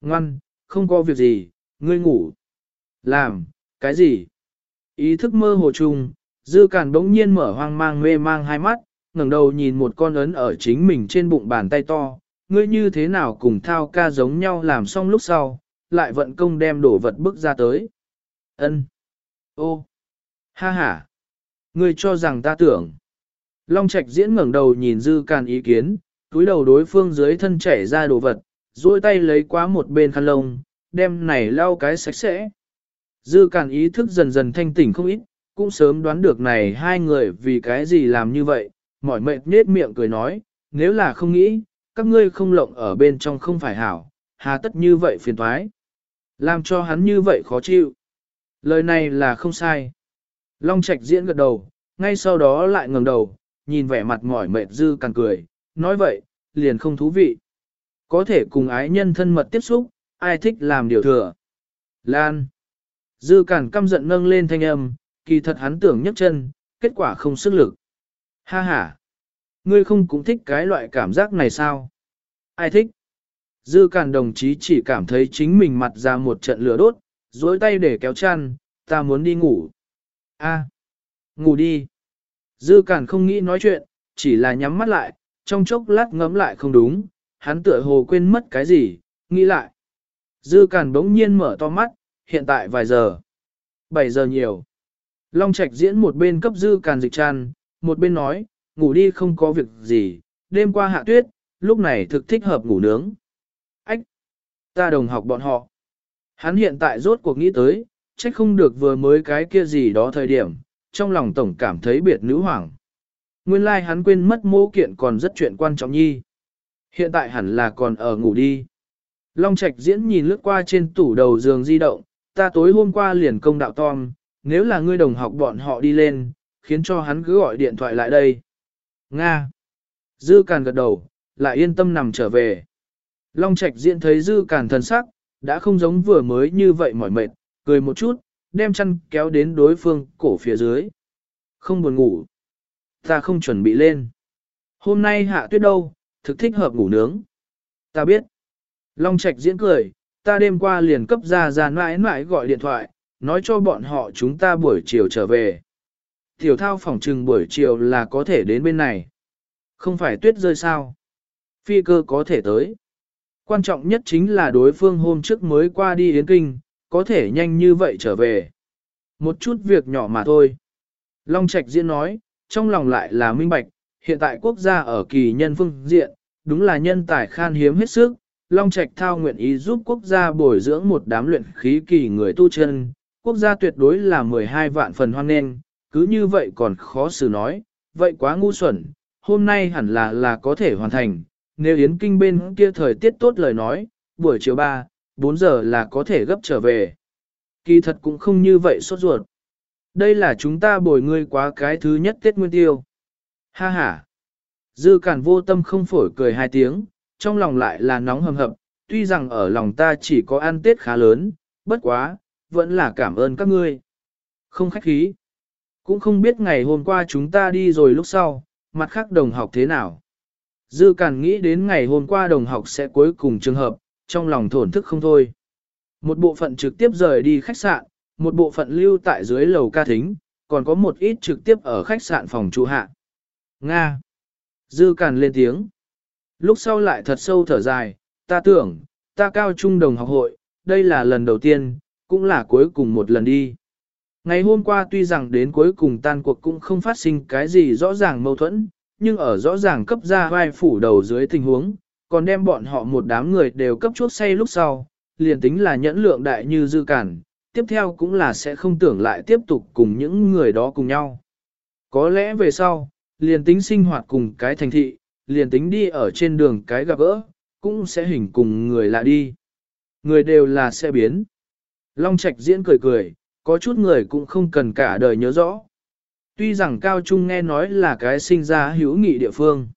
Ngoan, không có việc gì, ngươi ngủ. Làm, cái gì? Ý thức mơ hồ chung, dư cản bỗng nhiên mở hoang mang mê mang hai mắt, ngẩng đầu nhìn một con ấn ở chính mình trên bụng bàn tay to, ngươi như thế nào cùng thao ca giống nhau làm xong lúc sau, lại vận công đem đổ vật bước ra tới. Ân, Ô! Ha ha! Ngươi cho rằng ta tưởng. Long Trạch diễn ngẩng đầu nhìn dư càn ý kiến, túi đầu đối phương dưới thân chảy ra đồ vật, duỗi tay lấy quá một bên khăn lông, đem này lau cái sạch sẽ. Dư càn ý thức dần dần thanh tỉnh không ít, cũng sớm đoán được này hai người vì cái gì làm như vậy, mỏi mệt nết miệng cười nói, nếu là không nghĩ, các ngươi không lộng ở bên trong không phải hảo, hà tất như vậy phiền thoái. Làm cho hắn như vậy khó chịu. Lời này là không sai. Long Trạch diễn gật đầu, ngay sau đó lại ngẩng đầu, nhìn vẻ mặt mỏi mệt dư càng cười, nói vậy, liền không thú vị. Có thể cùng ái nhân thân mật tiếp xúc, ai thích làm điều thừa. Lan. Dư cản căm giận nâng lên thanh âm, kỳ thật hắn tưởng nhấc chân, kết quả không sức lực. Ha ha. Ngươi không cũng thích cái loại cảm giác này sao? Ai thích? Dư cản đồng chí chỉ cảm thấy chính mình mặt ra một trận lửa đốt, dối tay để kéo chăn, ta muốn đi ngủ. A, ngủ đi. Dư cản không nghĩ nói chuyện, chỉ là nhắm mắt lại, trong chốc lát ngấm lại không đúng, hắn tựa hồ quên mất cái gì, nghĩ lại. Dư cản bỗng nhiên mở to mắt, hiện tại vài giờ. 7 giờ nhiều. Long Trạch diễn một bên cấp dư càn dịch tràn, một bên nói, ngủ đi không có việc gì, đêm qua hạ tuyết, lúc này thực thích hợp ngủ nướng. Ách! Ta đồng học bọn họ. Hắn hiện tại rốt cuộc nghĩ tới, trách không được vừa mới cái kia gì đó thời điểm, trong lòng tổng cảm thấy biệt nữ hoàng. Nguyên lai like hắn quên mất mô kiện còn rất chuyện quan trọng nhi. Hiện tại hẳn là còn ở ngủ đi. Long Trạch diễn nhìn lướt qua trên tủ đầu giường di động, ta tối hôm qua liền công đạo Tom, nếu là ngươi đồng học bọn họ đi lên, khiến cho hắn cứ gọi điện thoại lại đây. Nga. Dư Càn gật đầu, lại yên tâm nằm trở về. Long Trạch diễn thấy Dư Càn thần sắc, đã không giống vừa mới như vậy mỏi mệt, cười một chút, đem chăn kéo đến đối phương cổ phía dưới. Không buồn ngủ. Ta không chuẩn bị lên. Hôm nay hạ tuyết đâu, thực thích hợp ngủ nướng. Ta biết. Long Trạch diễn cười, ta đêm qua liền cấp ra ra mãi mãi gọi điện thoại, nói cho bọn họ chúng ta buổi chiều trở về. Tiểu thao phòng trừng buổi chiều là có thể đến bên này. Không phải tuyết rơi sao? Phi cơ có thể tới. Quan trọng nhất chính là đối phương hôm trước mới qua đi Yến Kinh, có thể nhanh như vậy trở về. Một chút việc nhỏ mà thôi. Long Trạch diễn nói, trong lòng lại là minh bạch, hiện tại quốc gia ở kỳ nhân phương diện, đúng là nhân tài khan hiếm hết sức. Long Trạch thao nguyện ý giúp quốc gia bồi dưỡng một đám luyện khí kỳ người tu chân, quốc gia tuyệt đối là 12 vạn phần hoan nghênh, cứ như vậy còn khó xử nói, vậy quá ngu xuẩn, hôm nay hẳn là là có thể hoàn thành, nếu Yến Kinh bên kia thời tiết tốt lời nói, buổi chiều 3, 4 giờ là có thể gấp trở về. Kỳ thật cũng không như vậy sốt ruột. Đây là chúng ta bồi ngươi quá cái thứ nhất Tết Nguyên Tiêu. Ha ha. Dư cản vô tâm không phổi cười hai tiếng, trong lòng lại là nóng hầm hập, tuy rằng ở lòng ta chỉ có ăn Tết khá lớn, bất quá, vẫn là cảm ơn các ngươi. Không khách khí. Cũng không biết ngày hôm qua chúng ta đi rồi lúc sau, mặt khác đồng học thế nào. Dư Càn nghĩ đến ngày hôm qua đồng học sẽ cuối cùng trường hợp, trong lòng thổn thức không thôi. Một bộ phận trực tiếp rời đi khách sạn, một bộ phận lưu tại dưới lầu ca thính, còn có một ít trực tiếp ở khách sạn phòng trụ hạ. Nga. Dư Càn lên tiếng. Lúc sau lại thật sâu thở dài, ta tưởng, ta cao trung đồng học hội, đây là lần đầu tiên, cũng là cuối cùng một lần đi. Ngày hôm qua tuy rằng đến cuối cùng tan cuộc cũng không phát sinh cái gì rõ ràng mâu thuẫn, nhưng ở rõ ràng cấp ra vai phủ đầu dưới tình huống, còn đem bọn họ một đám người đều cấp chuốc say lúc sau, liền tính là nhẫn lượng đại như dư cản, tiếp theo cũng là sẽ không tưởng lại tiếp tục cùng những người đó cùng nhau. Có lẽ về sau, liền tính sinh hoạt cùng cái thành thị, liền tính đi ở trên đường cái gặp gỡ, cũng sẽ hình cùng người lạ đi. Người đều là sẽ biến. Long Trạch diễn cười cười, có chút người cũng không cần cả đời nhớ rõ. Tuy rằng cao trung nghe nói là cái sinh ra hữu nghị địa phương,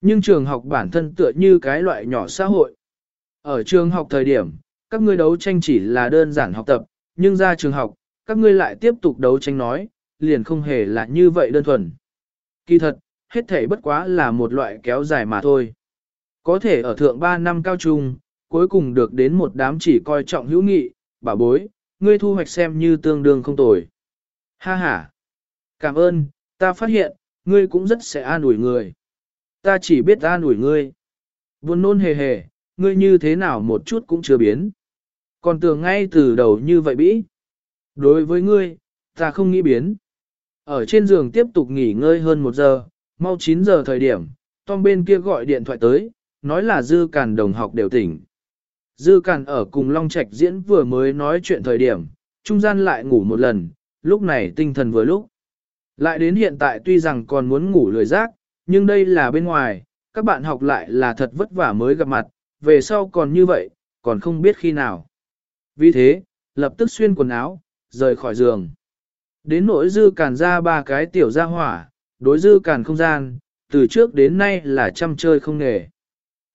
nhưng trường học bản thân tựa như cái loại nhỏ xã hội. Ở trường học thời điểm, các ngươi đấu tranh chỉ là đơn giản học tập, nhưng ra trường học, các ngươi lại tiếp tục đấu tranh nói, liền không hề là như vậy đơn thuần. Kỳ thật, hết thể bất quá là một loại kéo dài mà thôi. Có thể ở thượng 3 năm cao trung, cuối cùng được đến một đám chỉ coi trọng hữu nghị, bảo bối, ngươi thu hoạch xem như tương đương không tồi. Ha ha! Cảm ơn, ta phát hiện, ngươi cũng rất sẽ an ủi người. Ta chỉ biết ta ủi ngươi. Buồn nôn hề hề, ngươi như thế nào một chút cũng chưa biến. Còn tưởng ngay từ đầu như vậy bĩ. Đối với ngươi, ta không nghĩ biến. Ở trên giường tiếp tục nghỉ ngơi hơn một giờ, mau 9 giờ thời điểm, Tom bên kia gọi điện thoại tới, nói là dư càn đồng học đều tỉnh. Dư Càn ở cùng Long Trạch diễn vừa mới nói chuyện thời điểm, trung gian lại ngủ một lần, lúc này tinh thần vừa lúc. Lại đến hiện tại tuy rằng còn muốn ngủ lười giác, nhưng đây là bên ngoài, các bạn học lại là thật vất vả mới gặp mặt, về sau còn như vậy, còn không biết khi nào. Vì thế, lập tức xuyên quần áo, rời khỏi giường. Đến nỗi dư càn ra ba cái tiểu gia hỏa, đối dư càn không gian, từ trước đến nay là chăm chơi không nghề.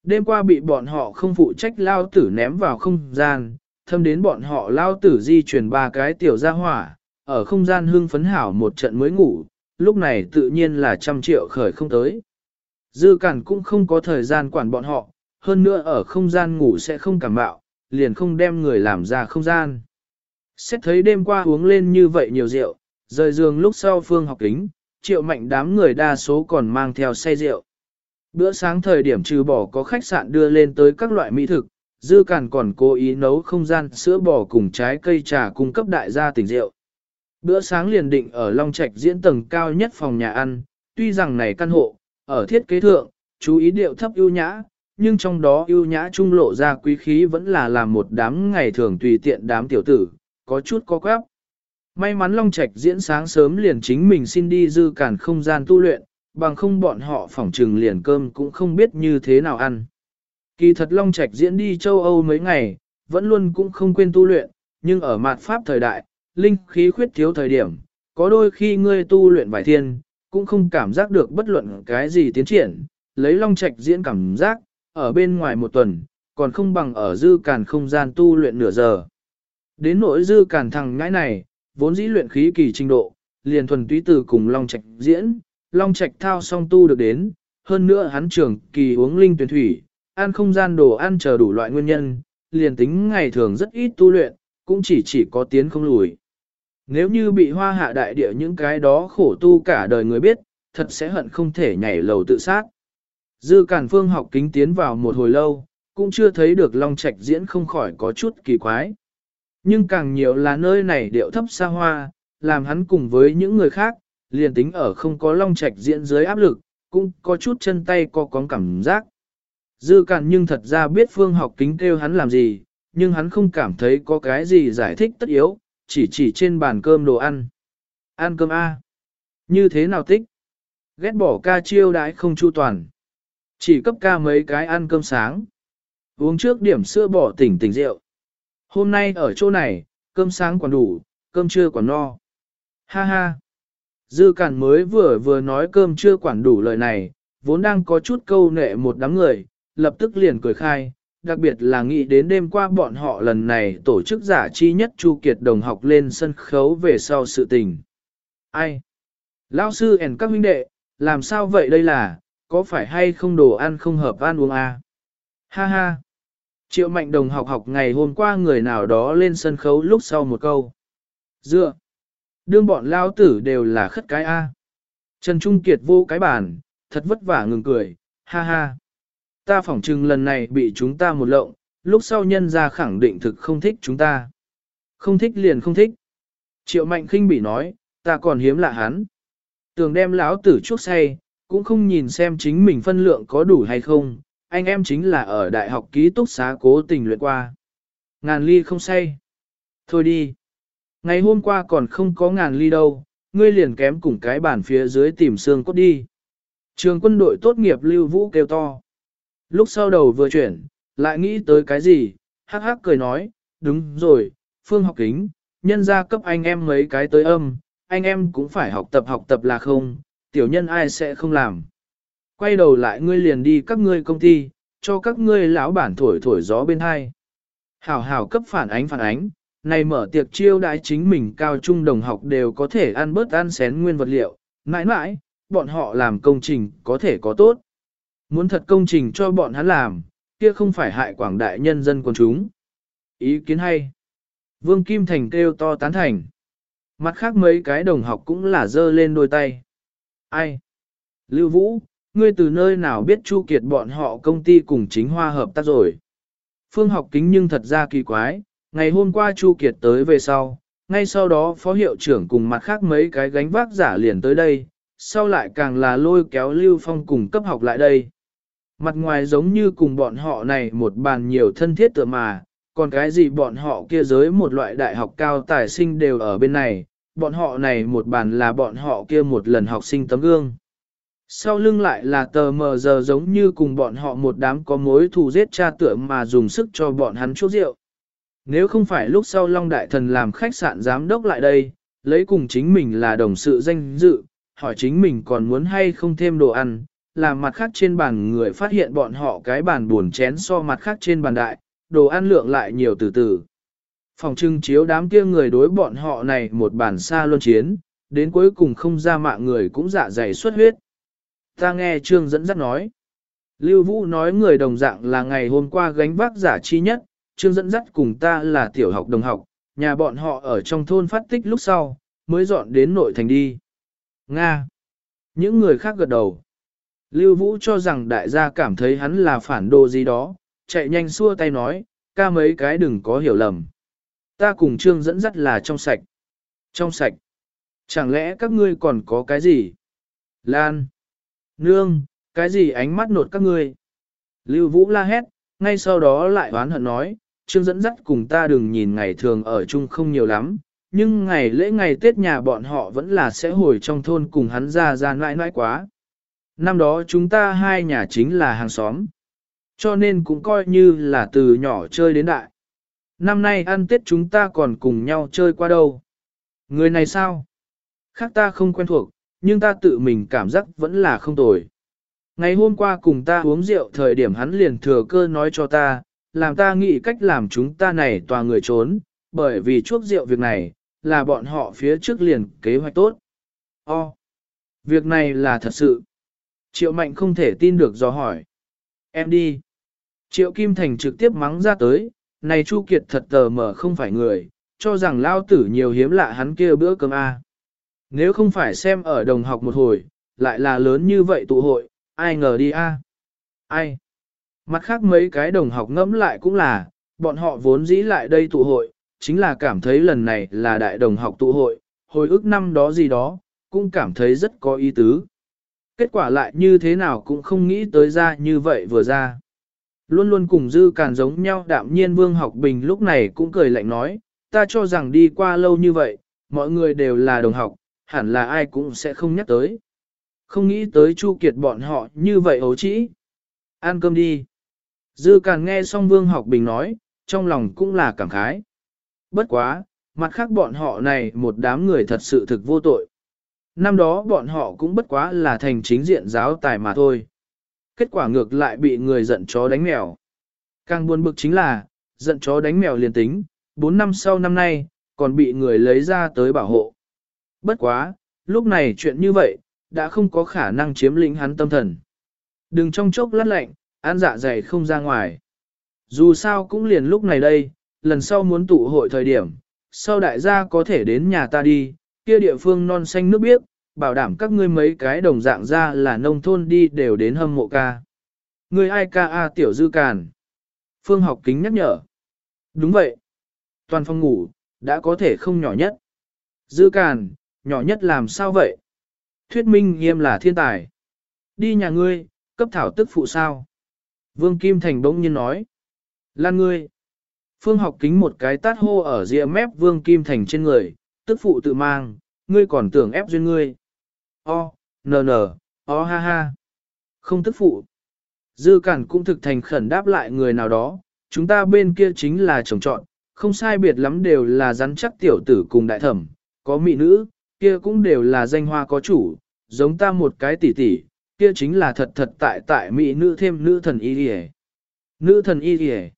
Đêm qua bị bọn họ không phụ trách lao tử ném vào không gian, thâm đến bọn họ lao tử di chuyển ba cái tiểu gia hỏa, ở không gian hưng phấn hảo một trận mới ngủ, lúc này tự nhiên là trăm triệu khởi không tới. Dư cản cũng không có thời gian quản bọn họ, hơn nữa ở không gian ngủ sẽ không cảm bạo, liền không đem người làm ra không gian. Xét thấy đêm qua uống lên như vậy nhiều rượu, rời giường lúc sau phương học kính, triệu mạnh đám người đa số còn mang theo say rượu. Bữa sáng thời điểm trừ bỏ có khách sạn đưa lên tới các loại mỹ thực, Dư Cản còn cố ý nấu không gian sữa bò cùng trái cây trà cung cấp đại gia tỉnh rượu. Bữa sáng liền định ở Long Trạch diễn tầng cao nhất phòng nhà ăn, tuy rằng này căn hộ, ở thiết kế thượng, chú ý điệu thấp ưu nhã, nhưng trong đó ưu nhã trung lộ ra quý khí vẫn là làm một đám ngày thường tùy tiện đám tiểu tử, có chút có quép. May mắn Long Trạch diễn sáng sớm liền chính mình xin đi dư cản không gian tu luyện, bằng không bọn họ phỏng trừng liền cơm cũng không biết như thế nào ăn. Kỳ thật Long Trạch diễn đi châu Âu mấy ngày, vẫn luôn cũng không quên tu luyện, nhưng ở mạt pháp thời đại, linh khí khuyết thiếu thời điểm, có đôi khi ngươi tu luyện vài thiên, cũng không cảm giác được bất luận cái gì tiến triển, lấy Long Trạch diễn cảm giác, ở bên ngoài một tuần, còn không bằng ở dư càn không gian tu luyện nửa giờ. Đến nỗi dư càn thằng ngãi này, vốn dĩ luyện khí kỳ trình độ, liền thuần túy từ cùng Long Trạch diễn, Long Trạch thao song tu được đến, hơn nữa hắn trưởng kỳ uống linh tuyển thủy, ăn không gian đồ ăn chờ đủ loại nguyên nhân, liền tính ngày thường rất ít tu luyện, cũng chỉ chỉ có tiến không lùi. Nếu như bị hoa hạ đại địa những cái đó khổ tu cả đời người biết, thật sẽ hận không thể nhảy lầu tự sát. Dư Cản Phương học kính tiến vào một hồi lâu, cũng chưa thấy được Long Trạch diễn không khỏi có chút kỳ quái. Nhưng càng nhiều là nơi này điệu thấp xa hoa, làm hắn cùng với những người khác, liền tính ở không có Long Trạch diễn dưới áp lực, cũng có chút chân tay co có cảm giác. Dư Cản nhưng thật ra biết Phương học kính kêu hắn làm gì, nhưng hắn không cảm thấy có cái gì giải thích tất yếu, chỉ chỉ trên bàn cơm đồ ăn. Ăn cơm A. Như thế nào tích? Ghét bỏ ca chiêu đãi không chu toàn. Chỉ cấp ca mấy cái ăn cơm sáng. Uống trước điểm sữa bỏ tỉnh tỉnh rượu. Hôm nay ở chỗ này, cơm sáng còn đủ, cơm trưa còn no. Ha ha. Dư Cản mới vừa vừa nói cơm chưa quản đủ lời này, vốn đang có chút câu nệ một đám người, lập tức liền cười khai, đặc biệt là nghĩ đến đêm qua bọn họ lần này tổ chức giả chi nhất Chu Kiệt đồng học lên sân khấu về sau sự tình. Ai? Lão sư ẻn các huynh đệ, làm sao vậy đây là, có phải hay không đồ ăn không hợp ăn uống à? Ha ha! Triệu mạnh đồng học học ngày hôm qua người nào đó lên sân khấu lúc sau một câu. Dựa! Đương bọn lao tử đều là khất cái A. Trần Trung Kiệt vô cái bản, thật vất vả ngừng cười, ha ha. Ta phỏng chừng lần này bị chúng ta một lộng, lúc sau nhân ra khẳng định thực không thích chúng ta. Không thích liền không thích. Triệu mạnh khinh bị nói, ta còn hiếm lạ hắn. Tường đem lão tử chuốc say, cũng không nhìn xem chính mình phân lượng có đủ hay không, anh em chính là ở đại học ký túc xá cố tình luyện qua. Ngàn ly không say. Thôi đi. Ngày hôm qua còn không có ngàn ly đâu, ngươi liền kém cùng cái bàn phía dưới tìm xương cốt đi. Trường quân đội tốt nghiệp lưu vũ kêu to. Lúc sau đầu vừa chuyển, lại nghĩ tới cái gì, hắc hắc cười nói, đúng rồi, phương học kính, nhân gia cấp anh em mấy cái tới âm, anh em cũng phải học tập học tập là không, tiểu nhân ai sẽ không làm. Quay đầu lại ngươi liền đi các ngươi công ty, cho các ngươi lão bản thổi thổi gió bên hai. Hảo hảo cấp phản ánh phản ánh, này mở tiệc chiêu đãi chính mình cao trung đồng học đều có thể ăn bớt ăn xén nguyên vật liệu, mãi mãi, bọn họ làm công trình có thể có tốt. Muốn thật công trình cho bọn hắn làm, kia không phải hại quảng đại nhân dân quần chúng. Ý kiến hay. Vương Kim Thành kêu to tán thành. Mặt khác mấy cái đồng học cũng là dơ lên đôi tay. Ai? Lưu Vũ, ngươi từ nơi nào biết Chu Kiệt bọn họ công ty cùng chính hoa hợp tác rồi? Phương học kính nhưng thật ra kỳ quái, ngày hôm qua Chu Kiệt tới về sau, ngay sau đó phó hiệu trưởng cùng mặt khác mấy cái gánh vác giả liền tới đây, sau lại càng là lôi kéo Lưu Phong cùng cấp học lại đây. Mặt ngoài giống như cùng bọn họ này một bàn nhiều thân thiết tựa mà, còn cái gì bọn họ kia giới một loại đại học cao tài sinh đều ở bên này, bọn họ này một bàn là bọn họ kia một lần học sinh tấm gương. Sau lưng lại là tờ mờ giờ giống như cùng bọn họ một đám có mối thù giết cha tựa mà dùng sức cho bọn hắn chút rượu. Nếu không phải lúc sau Long Đại Thần làm khách sạn giám đốc lại đây, lấy cùng chính mình là đồng sự danh dự, hỏi chính mình còn muốn hay không thêm đồ ăn, làm mặt khác trên bàn người phát hiện bọn họ cái bàn buồn chén so mặt khác trên bàn đại, đồ ăn lượng lại nhiều từ từ. Phòng trưng chiếu đám kia người đối bọn họ này một bàn xa luân chiến, đến cuối cùng không ra mạng người cũng dạ dày xuất huyết. Ta nghe Trương dẫn dắt nói. Lưu Vũ nói người đồng dạng là ngày hôm qua gánh vác giả chi nhất, Trương dẫn dắt cùng ta là tiểu học đồng học, nhà bọn họ ở trong thôn phát tích lúc sau, mới dọn đến nội thành đi. Nga. Những người khác gật đầu. Lưu Vũ cho rằng đại gia cảm thấy hắn là phản đồ gì đó, chạy nhanh xua tay nói, ca mấy cái đừng có hiểu lầm. Ta cùng Trương dẫn dắt là trong sạch. Trong sạch. Chẳng lẽ các ngươi còn có cái gì? Lan. Nương, cái gì ánh mắt nột các ngươi? Lưu Vũ la hét, ngay sau đó lại oán hận nói, Trương dẫn dắt cùng ta đừng nhìn ngày thường ở chung không nhiều lắm, nhưng ngày lễ ngày Tết nhà bọn họ vẫn là sẽ hồi trong thôn cùng hắn ra ra nãi nãi quá. Năm đó chúng ta hai nhà chính là hàng xóm, cho nên cũng coi như là từ nhỏ chơi đến đại. Năm nay ăn Tết chúng ta còn cùng nhau chơi qua đâu. Người này sao? Khác ta không quen thuộc, nhưng ta tự mình cảm giác vẫn là không tồi. Ngày hôm qua cùng ta uống rượu thời điểm hắn liền thừa cơ nói cho ta, làm ta nghĩ cách làm chúng ta này tòa người trốn, bởi vì chuốc rượu việc này, là bọn họ phía trước liền kế hoạch tốt. O. Việc này là thật sự. Triệu Mạnh không thể tin được do hỏi. Em đi. Triệu Kim Thành trực tiếp mắng ra tới, này Chu Kiệt thật tờ mở không phải người, cho rằng lao tử nhiều hiếm lạ hắn kia bữa cơm A. Nếu không phải xem ở đồng học một hồi, lại là lớn như vậy tụ hội, ai ngờ đi A. Ai? Mặt khác mấy cái đồng học ngẫm lại cũng là, bọn họ vốn dĩ lại đây tụ hội, chính là cảm thấy lần này là đại đồng học tụ hội, hồi ức năm đó gì đó, cũng cảm thấy rất có ý tứ. Kết quả lại như thế nào cũng không nghĩ tới ra như vậy vừa ra. Luôn luôn cùng dư càn giống nhau đạm nhiên Vương Học Bình lúc này cũng cười lạnh nói, ta cho rằng đi qua lâu như vậy, mọi người đều là đồng học, hẳn là ai cũng sẽ không nhắc tới. Không nghĩ tới Chu Kiệt bọn họ như vậy hấu trĩ. Ăn cơm đi. Dư càn nghe xong Vương Học Bình nói, trong lòng cũng là cảm khái. Bất quá, mặt khác bọn họ này một đám người thật sự thực vô tội. Năm đó bọn họ cũng bất quá là thành chính diện giáo tài mà thôi. Kết quả ngược lại bị người giận chó đánh mèo. Càng buồn bực chính là, giận chó đánh mèo liền tính, 4 năm sau năm nay, còn bị người lấy ra tới bảo hộ. Bất quá, lúc này chuyện như vậy, đã không có khả năng chiếm lĩnh hắn tâm thần. Đừng trong chốc lát lạnh, ăn dạ dày không ra ngoài. Dù sao cũng liền lúc này đây, lần sau muốn tụ hội thời điểm, sau đại gia có thể đến nhà ta đi, kia địa phương non xanh nước biếc, bảo đảm các ngươi mấy cái đồng dạng ra là nông thôn đi đều đến hâm mộ ca. Ngươi ai ca a tiểu dư càn. Phương học kính nhắc nhở. Đúng vậy. Toàn phòng ngủ, đã có thể không nhỏ nhất. Dư càn, nhỏ nhất làm sao vậy? Thuyết minh nghiêm là thiên tài. Đi nhà ngươi, cấp thảo tức phụ sao? Vương Kim Thành bỗng nhiên nói. Lan ngươi. Phương học kính một cái tát hô ở rìa mép Vương Kim Thành trên người, tức phụ tự mang, ngươi còn tưởng ép duyên ngươi. O, nờ nờ, o ha ha. Không tức phụ. Dư cản cũng thực thành khẩn đáp lại người nào đó, chúng ta bên kia chính là chồng chọn, không sai biệt lắm đều là rắn chắc tiểu tử cùng đại thẩm, có mỹ nữ, kia cũng đều là danh hoa có chủ, giống ta một cái tỷ tỷ, kia chính là thật thật tại tại mỹ nữ thêm nữ thần y hề. Nữ thần y hề.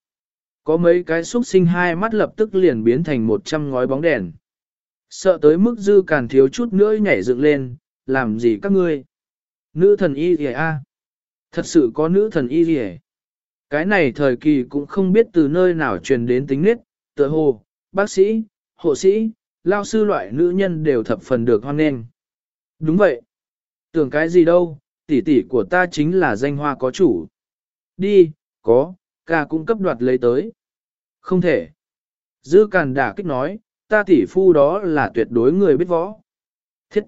Có mấy cái xúc sinh hai mắt lập tức liền biến thành một trăm ngói bóng đèn. Sợ tới mức dư càn thiếu chút nữa nhảy dựng lên, làm gì các ngươi? Nữ thần y gì a Thật sự có nữ thần y gì Cái này thời kỳ cũng không biết từ nơi nào truyền đến tính nết, tựa hồ, bác sĩ, hộ sĩ, lao sư loại nữ nhân đều thập phần được hoan nghênh. Đúng vậy. Tưởng cái gì đâu, tỷ tỷ của ta chính là danh hoa có chủ. Đi, có, ca cũng cấp đoạt lấy tới. Không thể. Dư càn đả kích nói, ta tỷ phu đó là tuyệt đối người biết võ. Thiết.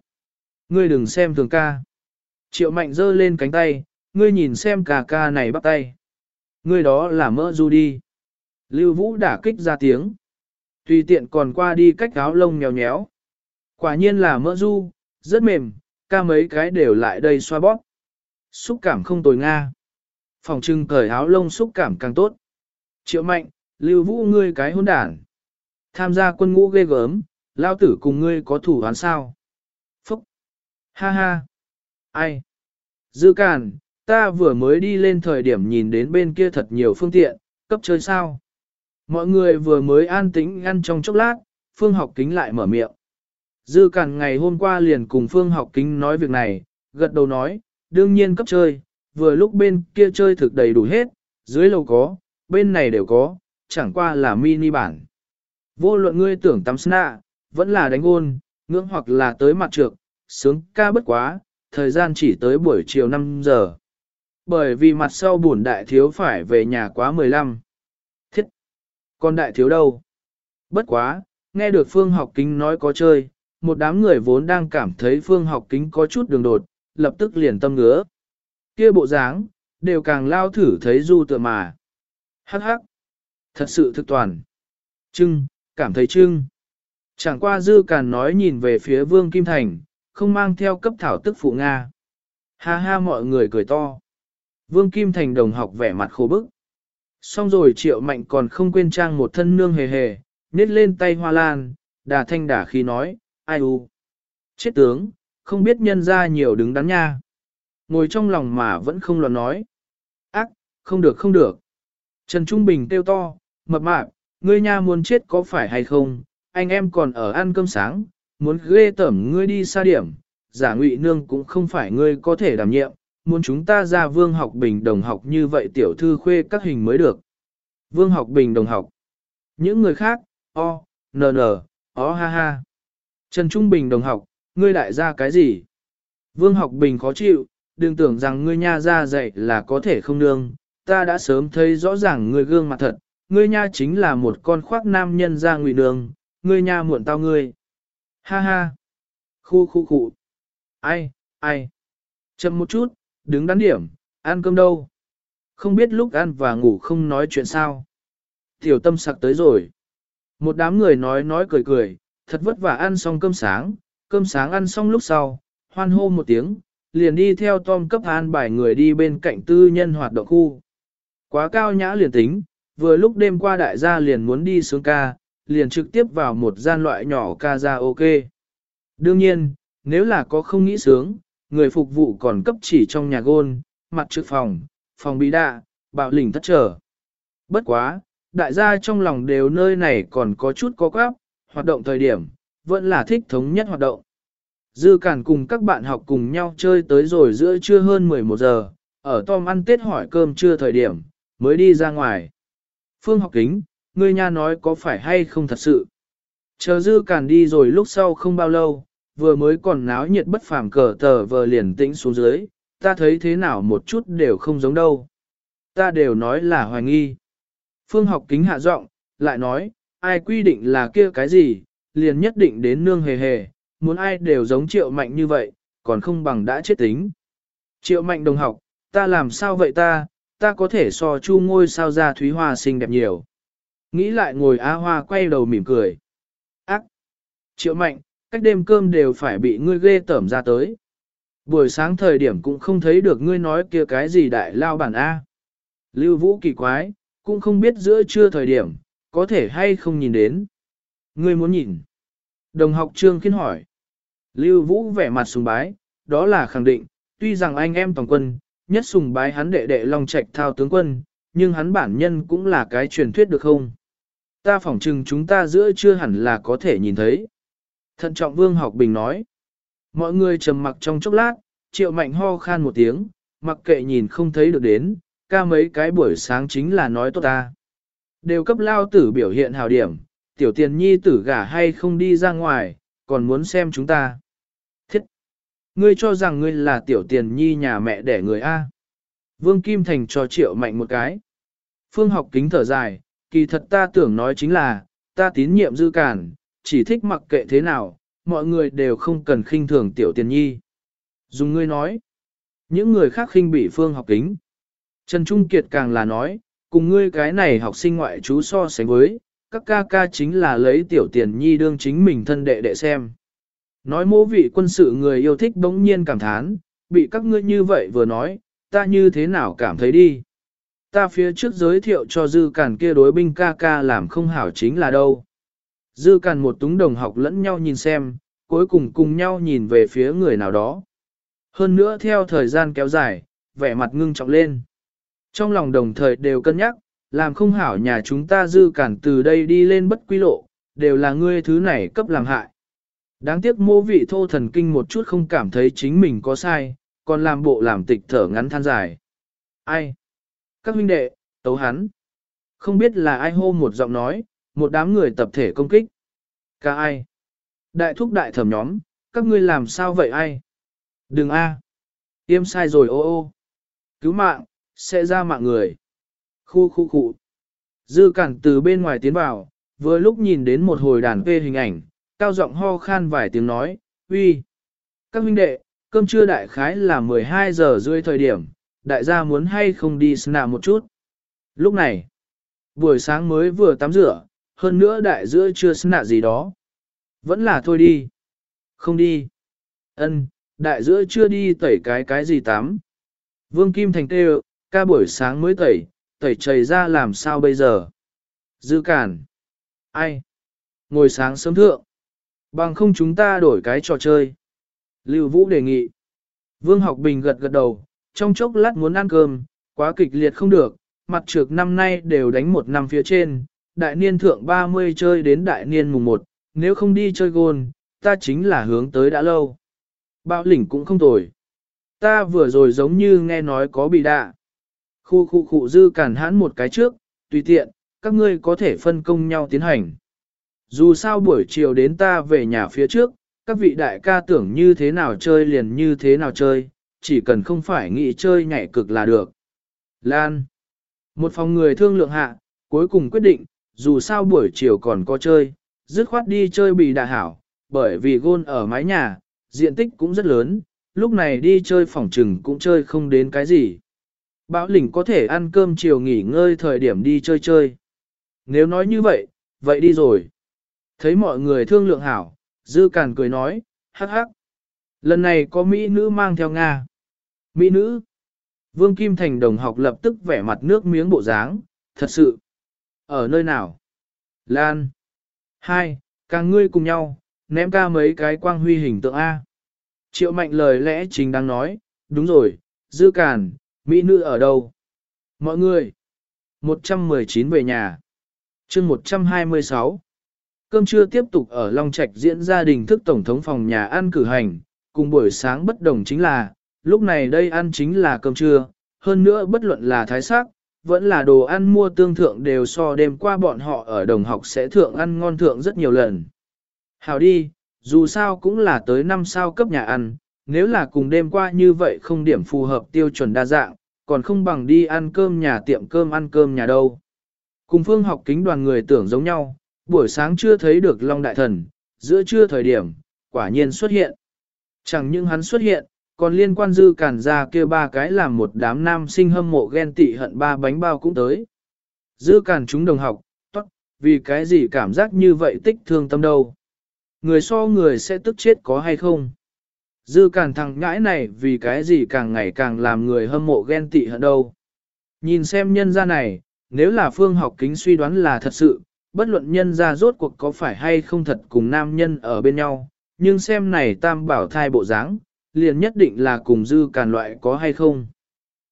Ngươi đừng xem thường ca. Triệu mạnh giơ lên cánh tay, ngươi nhìn xem ca ca này bắt tay. Ngươi đó là mỡ du đi. Lưu vũ đả kích ra tiếng. Tùy tiện còn qua đi cách áo lông nhéo nhéo. Quả nhiên là mỡ du, rất mềm, ca mấy cái đều lại đây xoa bóp. Xúc cảm không tồi nga. Phòng trưng cởi áo lông xúc cảm càng tốt. Triệu mạnh, lưu vũ ngươi cái hôn đản. Tham gia quân ngũ ghê gớm, lao tử cùng ngươi có thủ án sao? Phúc! Ha ha! Ai? Dư càn, ta vừa mới đi lên thời điểm nhìn đến bên kia thật nhiều phương tiện, cấp chơi sao? Mọi người vừa mới an tĩnh ăn trong chốc lát, Phương học kính lại mở miệng. Dư càn ngày hôm qua liền cùng Phương học kính nói việc này, gật đầu nói, đương nhiên cấp chơi, vừa lúc bên kia chơi thực đầy đủ hết, dưới lầu có, bên này đều có, chẳng qua là mini bản. Vô luận ngươi tưởng tắm sna, vẫn là đánh ôn, ngưỡng hoặc là tới mặt trược, sướng ca bất quá, thời gian chỉ tới buổi chiều 5 giờ. Bởi vì mặt sau buồn đại thiếu phải về nhà quá 15. Thiết! Còn đại thiếu đâu? Bất quá, nghe được phương học kính nói có chơi, một đám người vốn đang cảm thấy phương học kính có chút đường đột, lập tức liền tâm ngứa. Kia bộ dáng, đều càng lao thử thấy du tựa mà. Hắc hắc! Thật sự thực toàn. Trưng, cảm thấy trưng. Chẳng qua dư càn nói nhìn về phía vương Kim Thành, không mang theo cấp thảo tức phụ Nga. Ha ha mọi người cười to. Vương Kim Thành đồng học vẻ mặt khổ bức. Xong rồi triệu mạnh còn không quên trang một thân nương hề hề, nết lên tay hoa lan, đà thanh đà khi nói, ai u. Chết tướng, không biết nhân ra nhiều đứng đắn nha. Ngồi trong lòng mà vẫn không loạn nói. Ác, không được không được. Trần Trung Bình kêu to, mập mạp, ngươi nha muốn chết có phải hay không, anh em còn ở ăn cơm sáng, muốn ghê tẩm ngươi đi xa điểm, giả ngụy nương cũng không phải ngươi có thể đảm nhiệm, muốn chúng ta ra vương học bình đồng học như vậy tiểu thư khuê các hình mới được. Vương học bình đồng học. Những người khác, o, n n, o ha ha. Trần Trung Bình đồng học, ngươi đại ra cái gì? Vương học bình khó chịu, đừng tưởng rằng ngươi nha ra dạy là có thể không nương, ta đã sớm thấy rõ ràng ngươi gương mặt thật, ngươi nha chính là một con khoác nam nhân ra ngụy đường, ngươi nha muộn tao ngươi. Ha ha. Khu khu khu. Ai, ai. Chậm một chút, đứng đắn điểm, ăn cơm đâu. Không biết lúc ăn và ngủ không nói chuyện sao. Tiểu tâm sặc tới rồi. Một đám người nói nói cười cười, thật vất vả ăn xong cơm sáng, cơm sáng ăn xong lúc sau, hoan hô một tiếng, liền đi theo Tom cấp an bài người đi bên cạnh tư nhân hoạt động khu. Quá cao nhã liền tính, vừa lúc đêm qua đại gia liền muốn đi sướng ca, liền trực tiếp vào một gian loại nhỏ ca ra ok. Đương nhiên, nếu là có không nghĩ sướng, người phục vụ còn cấp chỉ trong nhà gôn, mặt trước phòng, phòng bị đạ, bạo lỉnh thất trở. Bất quá, đại gia trong lòng đều nơi này còn có chút có quáp, hoạt động thời điểm, vẫn là thích thống nhất hoạt động. Dư Cản cùng các bạn học cùng nhau chơi tới rồi giữa trưa hơn 11 giờ, ở Tom ăn tết hỏi cơm trưa thời điểm, mới đi ra ngoài. Phương học kính, ngươi nha nói có phải hay không thật sự. Chờ Dư càn đi rồi lúc sau không bao lâu, vừa mới còn náo nhiệt bất phàm cờ tờ vờ liền tĩnh xuống dưới, ta thấy thế nào một chút đều không giống đâu. Ta đều nói là hoài nghi. Phương học kính hạ giọng, lại nói, ai quy định là kia cái gì, liền nhất định đến nương hề hề, muốn ai đều giống triệu mạnh như vậy, còn không bằng đã chết tính. Triệu mạnh đồng học, ta làm sao vậy ta, ta có thể so chu ngôi sao ra thúy hoa xinh đẹp nhiều. Nghĩ lại ngồi á hoa quay đầu mỉm cười. Ác! Triệu mạnh, cách đêm cơm đều phải bị ngươi ghê tởm ra tới. Buổi sáng thời điểm cũng không thấy được ngươi nói kia cái gì đại lao bản A. Lưu vũ kỳ quái, cũng không biết giữa trưa thời điểm, có thể hay không nhìn đến. Ngươi muốn nhìn. Đồng học trương khiến hỏi. Lưu vũ vẻ mặt sùng bái, đó là khẳng định, tuy rằng anh em toàn quân, nhất sùng bái hắn đệ đệ Long Trạch thao tướng quân, nhưng hắn bản nhân cũng là cái truyền thuyết được không? Ta phỏng chừng chúng ta giữa chưa hẳn là có thể nhìn thấy. Thận trọng vương học bình nói. Mọi người trầm mặc trong chốc lát, triệu mạnh ho khan một tiếng, mặc kệ nhìn không thấy được đến, ca mấy cái buổi sáng chính là nói tốt ta. Đều cấp lao tử biểu hiện hào điểm, tiểu tiền nhi tử gả hay không đi ra ngoài, còn muốn xem chúng ta. Ngươi cho rằng ngươi là tiểu tiền nhi nhà mẹ đẻ người A. Vương Kim Thành cho triệu mạnh một cái. Phương học kính thở dài, kỳ thật ta tưởng nói chính là, ta tín nhiệm dư cản, chỉ thích mặc kệ thế nào, mọi người đều không cần khinh thường tiểu tiền nhi. Dùng ngươi nói, những người khác khinh bị phương học kính. Trần Trung Kiệt càng là nói, cùng ngươi cái này học sinh ngoại chú so sánh với, các ca ca chính là lấy tiểu tiền nhi đương chính mình thân đệ đệ xem. Nói mô vị quân sự người yêu thích bỗng nhiên cảm thán, bị các ngươi như vậy vừa nói, ta như thế nào cảm thấy đi. Ta phía trước giới thiệu cho dư cản kia đối binh ca ca làm không hảo chính là đâu. Dư cản một túng đồng học lẫn nhau nhìn xem, cuối cùng cùng nhau nhìn về phía người nào đó. Hơn nữa theo thời gian kéo dài, vẻ mặt ngưng trọng lên. Trong lòng đồng thời đều cân nhắc, làm không hảo nhà chúng ta dư cản từ đây đi lên bất quy lộ, đều là ngươi thứ này cấp làm hại. Đáng tiếc mô vị thô thần kinh một chút không cảm thấy chính mình có sai, còn làm bộ làm tịch thở ngắn than dài. Ai? Các huynh đệ, tấu hắn. Không biết là ai hô một giọng nói, một đám người tập thể công kích. Cả ai? Đại thúc đại thẩm nhóm, các ngươi làm sao vậy ai? Đừng a, à. Tiêm sai rồi ô ô. Cứu mạng, sẽ ra mạng người. Khu khu khu. Dư cản từ bên ngoài tiến vào, vừa lúc nhìn đến một hồi đàn phê hình ảnh, cao giọng ho khan vài tiếng nói, uy. Các huynh đệ, cơm trưa đại khái là 12 giờ rưỡi thời điểm, đại gia muốn hay không đi sna một chút. Lúc này, buổi sáng mới vừa tắm rửa, hơn nữa đại giữa chưa sna gì đó. Vẫn là thôi đi. Không đi. Ân, đại giữa chưa đi tẩy cái cái gì tắm. Vương Kim Thành tê ca buổi sáng mới tẩy, tẩy chảy ra làm sao bây giờ. Dư cản. Ai? Ngồi sáng sớm thượng. Bằng không chúng ta đổi cái trò chơi. Lưu Vũ đề nghị. Vương học bình gật gật đầu, trong chốc lát muốn ăn cơm, quá kịch liệt không được, mặt trược năm nay đều đánh một năm phía trên, đại niên thượng 30 chơi đến đại niên mùng 1, nếu không đi chơi gôn, ta chính là hướng tới đã lâu. Bạo lĩnh cũng không tồi. Ta vừa rồi giống như nghe nói có bị đạ. Khu khu khu dư cản hãn một cái trước, tùy tiện, các ngươi có thể phân công nhau tiến hành. Dù sao buổi chiều đến ta về nhà phía trước, các vị đại ca tưởng như thế nào chơi liền như thế nào chơi, chỉ cần không phải nghĩ chơi nhảy cực là được. Lan. Một phòng người thương lượng hạ, cuối cùng quyết định, dù sao buổi chiều còn có chơi, dứt khoát đi chơi bị đà hảo, bởi vì gôn ở mái nhà, diện tích cũng rất lớn, lúc này đi chơi phòng trừng cũng chơi không đến cái gì. Bão lĩnh có thể ăn cơm chiều nghỉ ngơi thời điểm đi chơi chơi. Nếu nói như vậy, vậy đi rồi. Thấy mọi người thương lượng hảo, Dư Càn cười nói, hắc hắc. Lần này có Mỹ nữ mang theo Nga. Mỹ nữ. Vương Kim Thành đồng học lập tức vẻ mặt nước miếng bộ dáng, thật sự. Ở nơi nào? Lan. Hai, càng ngươi cùng nhau, ném ca mấy cái quang huy hình tượng A. Triệu mạnh lời lẽ chính đang nói, đúng rồi, dư càn, Mỹ nữ ở đâu? Mọi người. 119 về nhà. chương 126. Cơm trưa tiếp tục ở Long Trạch diễn ra đình thức Tổng thống phòng nhà ăn cử hành, cùng buổi sáng bất đồng chính là, lúc này đây ăn chính là cơm trưa, hơn nữa bất luận là thái sắc, vẫn là đồ ăn mua tương thượng đều so đêm qua bọn họ ở đồng học sẽ thượng ăn ngon thượng rất nhiều lần. Hào đi, dù sao cũng là tới năm sao cấp nhà ăn, nếu là cùng đêm qua như vậy không điểm phù hợp tiêu chuẩn đa dạng, còn không bằng đi ăn cơm nhà tiệm cơm ăn cơm nhà đâu. Cùng phương học kính đoàn người tưởng giống nhau, buổi sáng chưa thấy được Long Đại Thần, giữa trưa thời điểm, quả nhiên xuất hiện. Chẳng những hắn xuất hiện, còn liên quan dư cản ra kia ba cái làm một đám nam sinh hâm mộ ghen tị hận ba bánh bao cũng tới. Dư cản chúng đồng học, tốt, vì cái gì cảm giác như vậy tích thương tâm đâu. Người so người sẽ tức chết có hay không? Dư cản thằng ngãi này vì cái gì càng ngày càng làm người hâm mộ ghen tị hận đâu. Nhìn xem nhân gia này, nếu là phương học kính suy đoán là thật sự, bất luận nhân ra rốt cuộc có phải hay không thật cùng nam nhân ở bên nhau, nhưng xem này tam bảo thai bộ dáng, liền nhất định là cùng dư càn loại có hay không.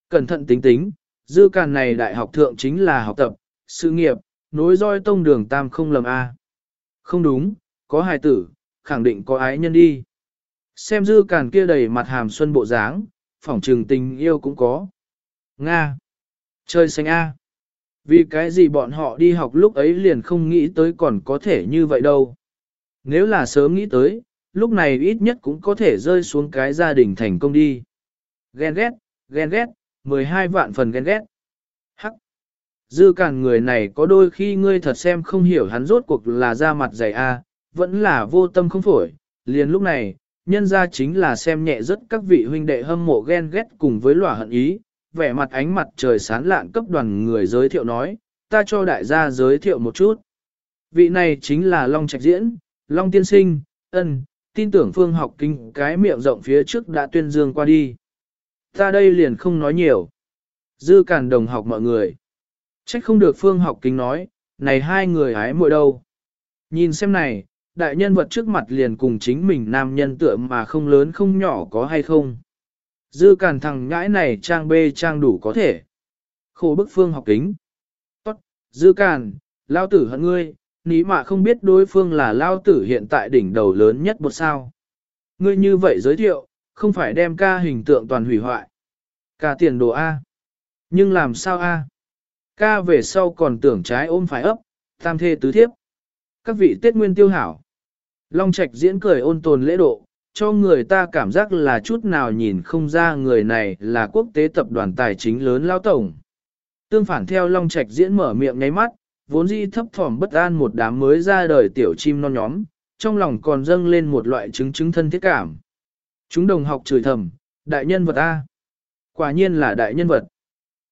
Cẩn thận tính tính, dư càn này đại học thượng chính là học tập, sự nghiệp, nối roi tông đường tam không lầm A. Không đúng, có hài tử, khẳng định có ái nhân đi. Xem dư càn kia đầy mặt hàm xuân bộ dáng, phỏng trừng tình yêu cũng có. Nga. Chơi xanh A. Vì cái gì bọn họ đi học lúc ấy liền không nghĩ tới còn có thể như vậy đâu. Nếu là sớm nghĩ tới, lúc này ít nhất cũng có thể rơi xuống cái gia đình thành công đi. Ghen ghét, ghen ghét, 12 vạn phần ghen ghét. Hắc. Dư cản người này có đôi khi ngươi thật xem không hiểu hắn rốt cuộc là ra mặt dày a, vẫn là vô tâm không phổi. Liền lúc này, nhân ra chính là xem nhẹ rất các vị huynh đệ hâm mộ ghen ghét cùng với lỏa hận ý, vẻ mặt ánh mặt trời sán lạn cấp đoàn người giới thiệu nói, ta cho đại gia giới thiệu một chút. Vị này chính là Long Trạch Diễn, Long Tiên Sinh, ân, tin tưởng phương học kinh cái miệng rộng phía trước đã tuyên dương qua đi. Ta đây liền không nói nhiều. Dư cản đồng học mọi người. Trách không được phương học kinh nói, này hai người hái muội đâu. Nhìn xem này, đại nhân vật trước mặt liền cùng chính mình nam nhân tựa mà không lớn không nhỏ có hay không. Dư càn thằng ngãi này trang bê trang đủ có thể. Khổ bức phương học kính. Tốt, dư càn, lao tử hận ngươi, ní mà không biết đối phương là lao tử hiện tại đỉnh đầu lớn nhất một sao. Ngươi như vậy giới thiệu, không phải đem ca hình tượng toàn hủy hoại. Ca tiền đồ A. Nhưng làm sao A? Ca về sau còn tưởng trái ôm phải ấp, tam thê tứ thiếp. Các vị Tết Nguyên tiêu hảo. Long Trạch diễn cười ôn tồn lễ độ, cho người ta cảm giác là chút nào nhìn không ra người này là quốc tế tập đoàn tài chính lớn lao tổng. Tương phản theo Long Trạch diễn mở miệng nháy mắt, vốn di thấp thỏm bất an một đám mới ra đời tiểu chim non nhóm, trong lòng còn dâng lên một loại chứng chứng thân thiết cảm. Chúng đồng học chửi thầm, đại nhân vật A. Quả nhiên là đại nhân vật.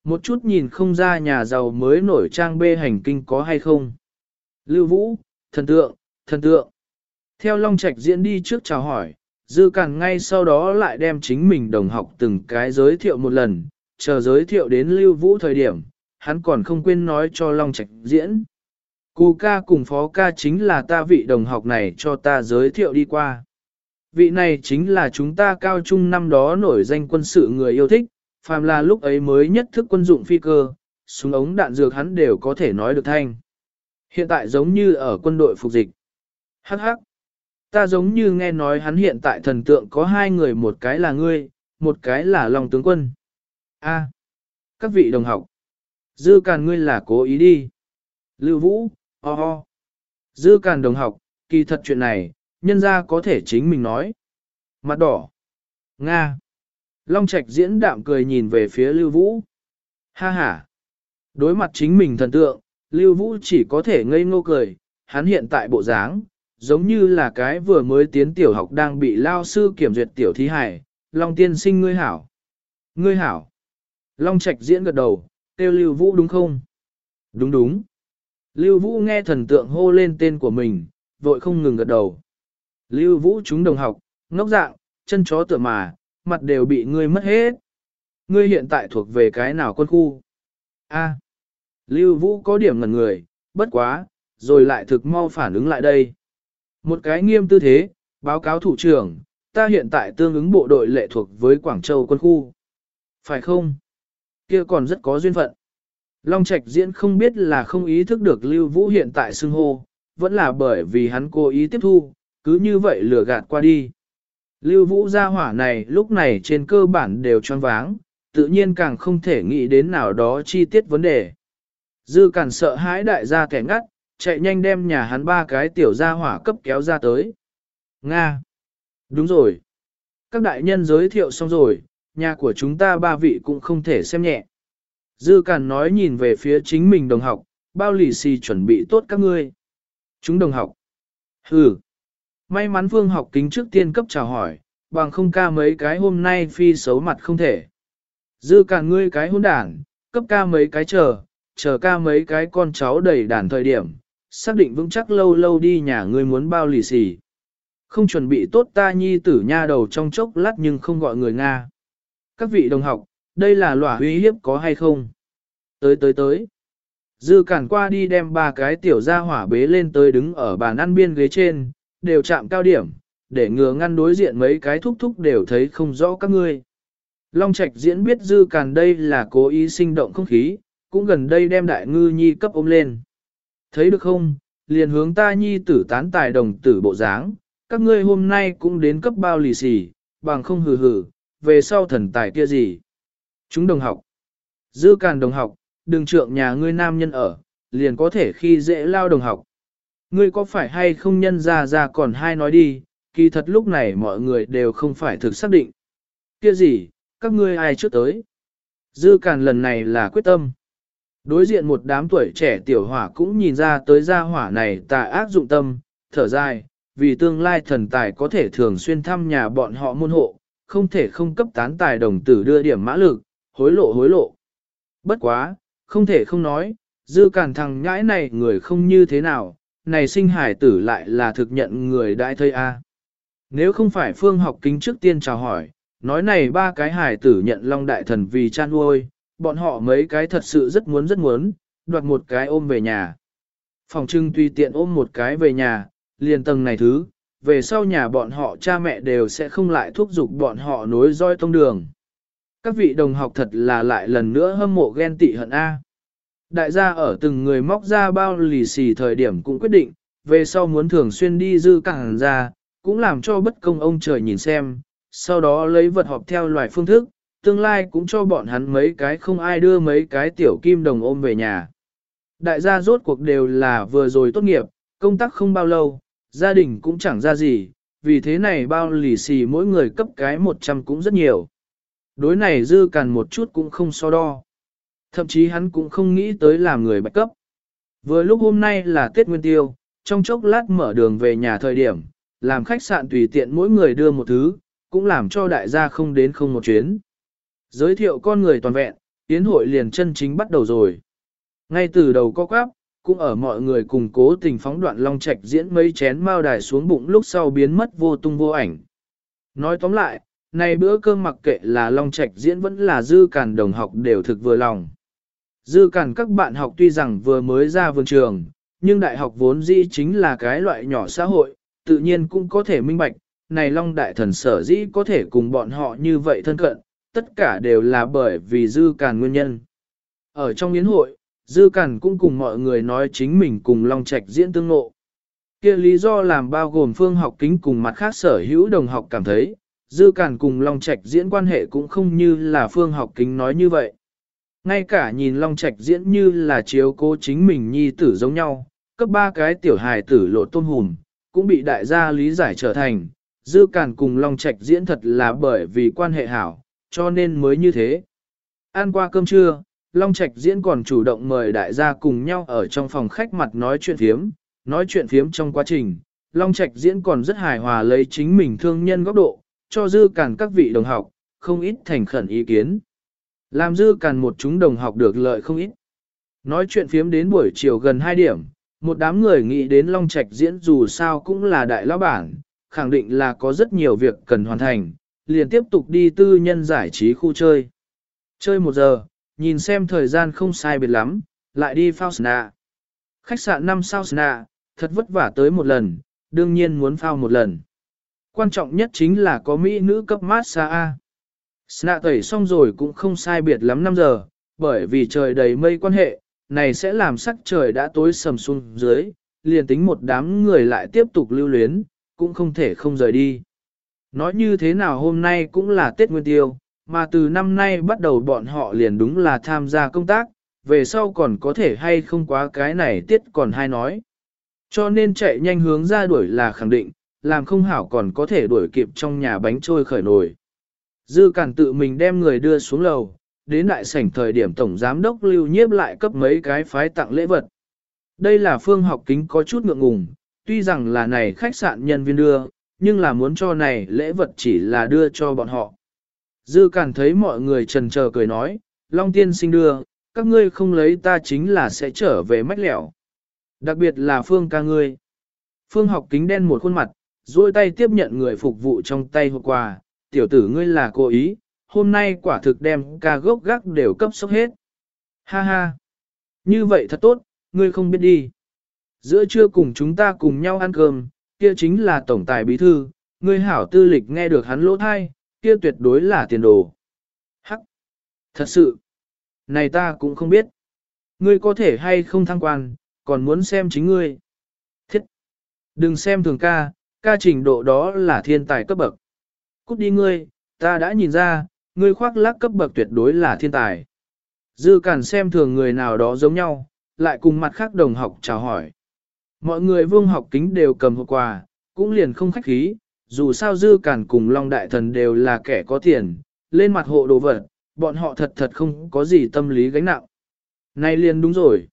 Một chút nhìn không ra nhà giàu mới nổi trang bê hành kinh có hay không. Lưu Vũ, thần tượng, thần tượng. Theo Long Trạch diễn đi trước chào hỏi, Dư Càn ngay sau đó lại đem chính mình đồng học từng cái giới thiệu một lần, chờ giới thiệu đến Lưu Vũ thời điểm, hắn còn không quên nói cho Long Trạch diễn. Cù ca cùng phó ca chính là ta vị đồng học này cho ta giới thiệu đi qua. Vị này chính là chúng ta cao trung năm đó nổi danh quân sự người yêu thích, phàm là lúc ấy mới nhất thức quân dụng phi cơ, súng ống đạn dược hắn đều có thể nói được thanh. Hiện tại giống như ở quân đội phục dịch. Hắc hắc. Ta giống như nghe nói hắn hiện tại thần tượng có hai người một cái là ngươi, một cái là Long tướng quân. A. các vị đồng học. Dư càn ngươi là cố ý đi. Lưu Vũ, ho ho. Dư càn đồng học, kỳ thật chuyện này, nhân ra có thể chính mình nói. Mặt đỏ. Nga. Long Trạch diễn đạm cười nhìn về phía Lưu Vũ. Ha ha. Đối mặt chính mình thần tượng, Lưu Vũ chỉ có thể ngây ngô cười, hắn hiện tại bộ dáng, giống như là cái vừa mới tiến tiểu học đang bị lao sư kiểm duyệt tiểu thí hải, Long tiên sinh ngươi hảo. Ngươi hảo. Long Trạch diễn gật đầu, kêu Lưu Vũ đúng không? Đúng đúng. Lưu Vũ nghe thần tượng hô lên tên của mình, vội không ngừng gật đầu. Lưu Vũ chúng đồng học, ngốc dạng, chân chó tựa mà, mặt đều bị ngươi mất hết. Ngươi hiện tại thuộc về cái nào quân khu? A. Lưu Vũ có điểm ngần người, bất quá, rồi lại thực mau phản ứng lại đây. Một cái nghiêm tư thế, báo cáo thủ trưởng, ta hiện tại tương ứng bộ đội lệ thuộc với Quảng Châu quân khu. Phải không? Kia còn rất có duyên phận. Long Trạch diễn không biết là không ý thức được Lưu Vũ hiện tại xưng hô, vẫn là bởi vì hắn cố ý tiếp thu, cứ như vậy lừa gạt qua đi. Lưu Vũ gia hỏa này lúc này trên cơ bản đều tròn váng, tự nhiên càng không thể nghĩ đến nào đó chi tiết vấn đề. Dư cản sợ hãi đại gia kẻ ngắt, chạy nhanh đem nhà hắn ba cái tiểu gia hỏa cấp kéo ra tới. Nga! Đúng rồi! Các đại nhân giới thiệu xong rồi, nhà của chúng ta ba vị cũng không thể xem nhẹ. Dư cản nói nhìn về phía chính mình đồng học, bao lì xì chuẩn bị tốt các ngươi. Chúng đồng học. Hừ. May mắn Vương học kính trước tiên cấp chào hỏi, bằng không ca mấy cái hôm nay phi xấu mặt không thể. Dư Cản ngươi cái hôn đảng cấp ca mấy cái chờ, chờ ca mấy cái con cháu đầy đàn thời điểm, xác định vững chắc lâu lâu đi nhà ngươi muốn bao lì xì. Không chuẩn bị tốt ta nhi tử nha đầu trong chốc lát nhưng không gọi người Nga. Các vị đồng học, đây là lỏa uy hiếp có hay không? Tới tới tới. Dư cản qua đi đem ba cái tiểu gia hỏa bế lên tới đứng ở bàn ăn biên ghế trên, đều chạm cao điểm, để ngừa ngăn đối diện mấy cái thúc thúc đều thấy không rõ các ngươi. Long Trạch diễn biết dư càn đây là cố ý sinh động không khí, cũng gần đây đem đại ngư nhi cấp ôm lên. Thấy được không, liền hướng ta nhi tử tán tài đồng tử bộ dáng, các ngươi hôm nay cũng đến cấp bao lì xì, bằng không hừ hừ, về sau thần tài kia gì. Chúng đồng học. Dư càn đồng học, đừng trượng nhà ngươi nam nhân ở, liền có thể khi dễ lao đồng học. Ngươi có phải hay không nhân ra ra còn hai nói đi, kỳ thật lúc này mọi người đều không phải thực xác định. Kia gì, các ngươi ai trước tới? Dư càn lần này là quyết tâm. Đối diện một đám tuổi trẻ tiểu hỏa cũng nhìn ra tới gia hỏa này tà ác dụng tâm, thở dài, vì tương lai thần tài có thể thường xuyên thăm nhà bọn họ môn hộ, không thể không cấp tán tài đồng tử đưa điểm mã lực, hối lộ hối lộ. Bất quá, không thể không nói, dư càn thằng nhãi này người không như thế nào, này sinh hải tử lại là thực nhận người đại thây A. Nếu không phải phương học kính trước tiên chào hỏi, nói này ba cái hải tử nhận long đại thần vì chan nuôi, bọn họ mấy cái thật sự rất muốn rất muốn, đoạt một cái ôm về nhà. Phòng trưng tùy tiện ôm một cái về nhà, liền tầng này thứ, về sau nhà bọn họ cha mẹ đều sẽ không lại thúc giục bọn họ nối roi tông đường. Các vị đồng học thật là lại lần nữa hâm mộ ghen tị hận A. Đại gia ở từng người móc ra bao lì xì thời điểm cũng quyết định, về sau muốn thường xuyên đi dư cảng ra, cũng làm cho bất công ông trời nhìn xem, sau đó lấy vật họp theo loài phương thức, tương lai cũng cho bọn hắn mấy cái không ai đưa mấy cái tiểu kim đồng ôm về nhà. Đại gia rốt cuộc đều là vừa rồi tốt nghiệp, công tác không bao lâu, gia đình cũng chẳng ra gì, vì thế này bao lì xì mỗi người cấp cái 100 cũng rất nhiều. Đối này dư càn một chút cũng không so đo. Thậm chí hắn cũng không nghĩ tới làm người bạch cấp. Vừa lúc hôm nay là Tết Nguyên Tiêu, trong chốc lát mở đường về nhà thời điểm, làm khách sạn tùy tiện mỗi người đưa một thứ, cũng làm cho đại gia không đến không một chuyến. Giới thiệu con người toàn vẹn, tiến hội liền chân chính bắt đầu rồi. Ngay từ đầu có quáp, cũng ở mọi người cùng cố tình phóng đoạn long trạch diễn mấy chén mao đài xuống bụng lúc sau biến mất vô tung vô ảnh. Nói tóm lại, này bữa cơm mặc kệ là long trạch diễn vẫn là dư càn đồng học đều thực vừa lòng. Dư càn các bạn học tuy rằng vừa mới ra vườn trường, nhưng đại học vốn dĩ chính là cái loại nhỏ xã hội, tự nhiên cũng có thể minh bạch, này long đại thần sở dĩ có thể cùng bọn họ như vậy thân cận, tất cả đều là bởi vì dư càn nguyên nhân. Ở trong yến hội, dư càn cũng cùng mọi người nói chính mình cùng long trạch diễn tương ngộ. kia lý do làm bao gồm phương học kính cùng mặt khác sở hữu đồng học cảm thấy, dư càn cùng long trạch diễn quan hệ cũng không như là phương học kính nói như vậy. Ngay cả nhìn long trạch diễn như là chiếu cố chính mình nhi tử giống nhau, cấp ba cái tiểu hài tử lộ tôn hùm, cũng bị đại gia lý giải trở thành, dư càn cùng long trạch diễn thật là bởi vì quan hệ hảo, cho nên mới như thế. Ăn qua cơm trưa, Long Trạch diễn còn chủ động mời đại gia cùng nhau ở trong phòng khách mặt nói chuyện phiếm, nói chuyện phiếm trong quá trình. Long Trạch diễn còn rất hài hòa lấy chính mình thương nhân góc độ, cho dư cản các vị đồng học, không ít thành khẩn ý kiến. Làm dư cản một chúng đồng học được lợi không ít. Nói chuyện phiếm đến buổi chiều gần 2 điểm, một đám người nghĩ đến Long Trạch diễn dù sao cũng là đại lão bản, khẳng định là có rất nhiều việc cần hoàn thành, liền tiếp tục đi tư nhân giải trí khu chơi. Chơi một giờ, nhìn xem thời gian không sai biệt lắm, lại đi phao sna. Khách sạn 5 sao sna, thật vất vả tới một lần, đương nhiên muốn phao một lần. Quan trọng nhất chính là có mỹ nữ cấp massage. Sna tẩy xong rồi cũng không sai biệt lắm 5 giờ, bởi vì trời đầy mây quan hệ, này sẽ làm sắc trời đã tối sầm xuống dưới, liền tính một đám người lại tiếp tục lưu luyến, cũng không thể không rời đi. Nói như thế nào hôm nay cũng là Tết Nguyên Tiêu, mà từ năm nay bắt đầu bọn họ liền đúng là tham gia công tác, về sau còn có thể hay không quá cái này tiết còn hay nói. Cho nên chạy nhanh hướng ra đuổi là khẳng định, làm không hảo còn có thể đuổi kịp trong nhà bánh trôi khởi nổi. Dư cản tự mình đem người đưa xuống lầu, đến đại sảnh thời điểm tổng giám đốc lưu nhiếp lại cấp mấy cái phái tặng lễ vật. Đây là phương học kính có chút ngượng ngùng, tuy rằng là này khách sạn nhân viên đưa, nhưng là muốn cho này lễ vật chỉ là đưa cho bọn họ. Dư Cản thấy mọi người trần chờ cười nói, Long tiên sinh đưa, các ngươi không lấy ta chính là sẽ trở về mách lẻo. Đặc biệt là Phương ca ngươi. Phương học kính đen một khuôn mặt, duỗi tay tiếp nhận người phục vụ trong tay hộp quà, tiểu tử ngươi là cố ý, hôm nay quả thực đem ca gốc gác đều cấp sốc hết. Ha ha! Như vậy thật tốt, ngươi không biết đi. Giữa trưa cùng chúng ta cùng nhau ăn cơm, kia chính là tổng tài bí thư, ngươi hảo tư lịch nghe được hắn lỗ thai, kia tuyệt đối là tiền đồ. Hắc! Thật sự! Này ta cũng không biết. Ngươi có thể hay không thăng quan, còn muốn xem chính ngươi. Thiết! Đừng xem thường ca, ca trình độ đó là thiên tài cấp bậc. Cút đi ngươi, ta đã nhìn ra, ngươi khoác lác cấp bậc tuyệt đối là thiên tài. Dư cản xem thường người nào đó giống nhau, lại cùng mặt khác đồng học chào hỏi. Mọi người vương học kính đều cầm hộp quà, cũng liền không khách khí, dù sao dư cản cùng Long Đại Thần đều là kẻ có tiền, lên mặt hộ đồ vật, bọn họ thật thật không có gì tâm lý gánh nặng. Này liền đúng rồi.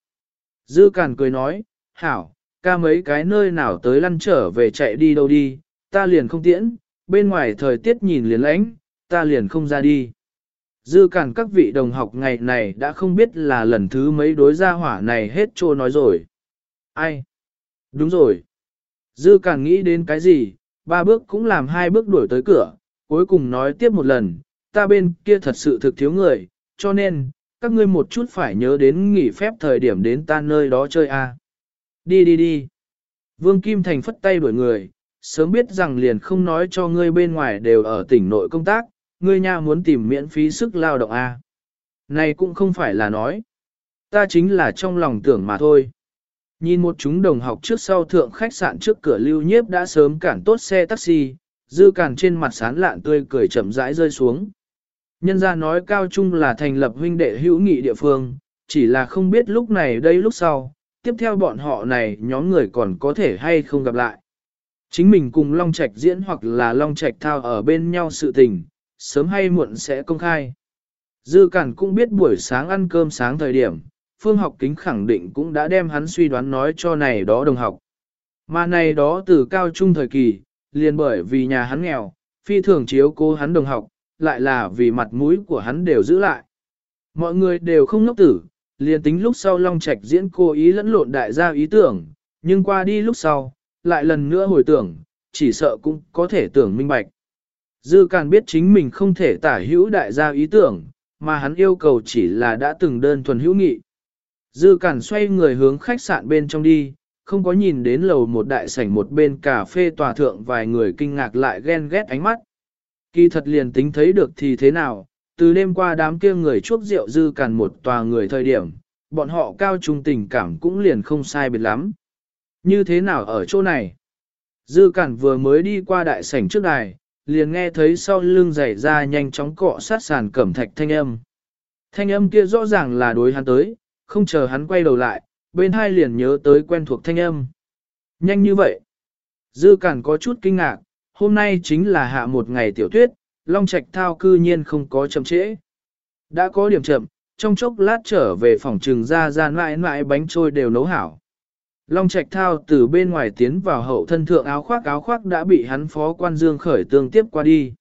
Dư cản cười nói, hảo, ca mấy cái nơi nào tới lăn trở về chạy đi đâu đi, ta liền không tiễn, bên ngoài thời tiết nhìn liền lãnh, ta liền không ra đi. Dư cản các vị đồng học ngày này đã không biết là lần thứ mấy đối gia hỏa này hết trô nói rồi. Ai? Đúng rồi. Dư cản nghĩ đến cái gì, ba bước cũng làm hai bước đuổi tới cửa, cuối cùng nói tiếp một lần, ta bên kia thật sự thực thiếu người, cho nên, các ngươi một chút phải nhớ đến nghỉ phép thời điểm đến ta nơi đó chơi a. Đi đi đi. Vương Kim Thành phất tay đuổi người, sớm biết rằng liền không nói cho ngươi bên ngoài đều ở tỉnh nội công tác, ngươi nha muốn tìm miễn phí sức lao động a. Này cũng không phải là nói. Ta chính là trong lòng tưởng mà thôi. Nhìn một chúng đồng học trước sau thượng khách sạn trước cửa lưu nhiếp đã sớm cản tốt xe taxi, dư cản trên mặt sán lạn tươi cười chậm rãi rơi xuống. Nhân ra nói cao trung là thành lập huynh đệ hữu nghị địa phương, chỉ là không biết lúc này đây lúc sau, tiếp theo bọn họ này nhóm người còn có thể hay không gặp lại. Chính mình cùng Long Trạch diễn hoặc là Long Trạch thao ở bên nhau sự tình, sớm hay muộn sẽ công khai. Dư Cản cũng biết buổi sáng ăn cơm sáng thời điểm, phương học kính khẳng định cũng đã đem hắn suy đoán nói cho này đó đồng học. Mà này đó từ cao trung thời kỳ, liền bởi vì nhà hắn nghèo, phi thường chiếu cố hắn đồng học, lại là vì mặt mũi của hắn đều giữ lại. Mọi người đều không ngốc tử, liền tính lúc sau Long Trạch diễn cố ý lẫn lộn đại gia ý tưởng, nhưng qua đi lúc sau, lại lần nữa hồi tưởng, chỉ sợ cũng có thể tưởng minh bạch. Dư Càn biết chính mình không thể tả hữu đại gia ý tưởng, mà hắn yêu cầu chỉ là đã từng đơn thuần hữu nghị. Dư Cản xoay người hướng khách sạn bên trong đi, không có nhìn đến lầu một đại sảnh một bên cà phê tòa thượng vài người kinh ngạc lại ghen ghét ánh mắt. Kỳ thật liền tính thấy được thì thế nào, từ đêm qua đám kia người chuốc rượu dư Cản một tòa người thời điểm, bọn họ cao trung tình cảm cũng liền không sai biệt lắm. Như thế nào ở chỗ này? Dư cản vừa mới đi qua đại sảnh trước đài, liền nghe thấy sau lưng giày ra nhanh chóng cọ sát sàn cẩm thạch thanh âm. Thanh âm kia rõ ràng là đối hắn tới, không chờ hắn quay đầu lại, bên hai liền nhớ tới quen thuộc thanh âm. Nhanh như vậy. Dư cản có chút kinh ngạc, hôm nay chính là hạ một ngày tiểu tuyết, Long Trạch thao cư nhiên không có chậm trễ. Đã có điểm chậm, trong chốc lát trở về phòng trừng ra ra mãi mãi bánh trôi đều nấu hảo. Long Trạch thao từ bên ngoài tiến vào hậu thân thượng áo khoác áo khoác đã bị hắn phó quan Dương Khởi tương tiếp qua đi.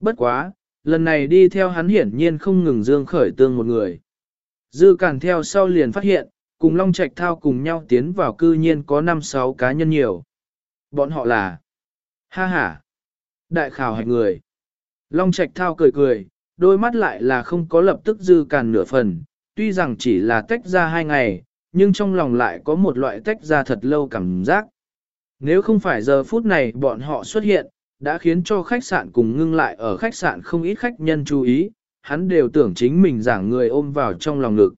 Bất quá, lần này đi theo hắn hiển nhiên không ngừng Dương Khởi tương một người. Dư cản theo sau liền phát hiện, cùng Long Trạch thao cùng nhau tiến vào cư nhiên có 5-6 cá nhân nhiều. Bọn họ là Ha ha! Đại khảo hạch người. Long Trạch thao cười cười, đôi mắt lại là không có lập tức dư cản nửa phần, tuy rằng chỉ là tách ra hai ngày, nhưng trong lòng lại có một loại tách ra thật lâu cảm giác. Nếu không phải giờ phút này bọn họ xuất hiện, đã khiến cho khách sạn cùng ngưng lại ở khách sạn không ít khách nhân chú ý, hắn đều tưởng chính mình giảng người ôm vào trong lòng ngực.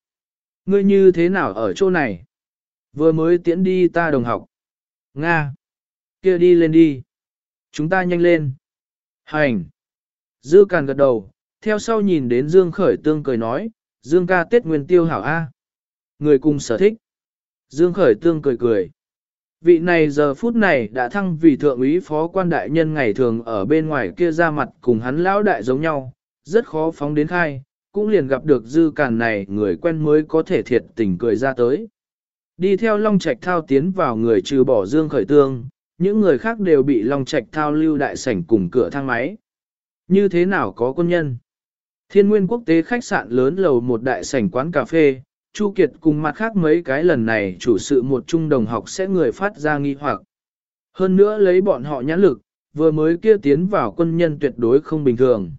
Ngươi như thế nào ở chỗ này? Vừa mới tiễn đi ta đồng học. Nga! kia đi lên đi. Chúng ta nhanh lên. Hành! Dư càn gật đầu, theo sau nhìn đến Dương Khởi Tương cười nói, Dương ca Tết Nguyên Tiêu hảo A. Người cùng sở thích. Dương Khởi Tương cười cười. Vị này giờ phút này đã thăng vì thượng úy phó quan đại nhân ngày thường ở bên ngoài kia ra mặt cùng hắn lão đại giống nhau, rất khó phóng đến khai, cũng liền gặp được dư càn này người quen mới có thể thiệt tình cười ra tới. Đi theo Long Trạch thao tiến vào người trừ bỏ Dương Khởi Tương, những người khác đều bị Long Trạch thao lưu đại sảnh cùng cửa thang máy. Như thế nào có quân nhân? Thiên nguyên quốc tế khách sạn lớn lầu một đại sảnh quán cà phê, Chu Kiệt cùng mặt khác mấy cái lần này chủ sự một trung đồng học sẽ người phát ra nghi hoặc. Hơn nữa lấy bọn họ nhãn lực, vừa mới kia tiến vào quân nhân tuyệt đối không bình thường.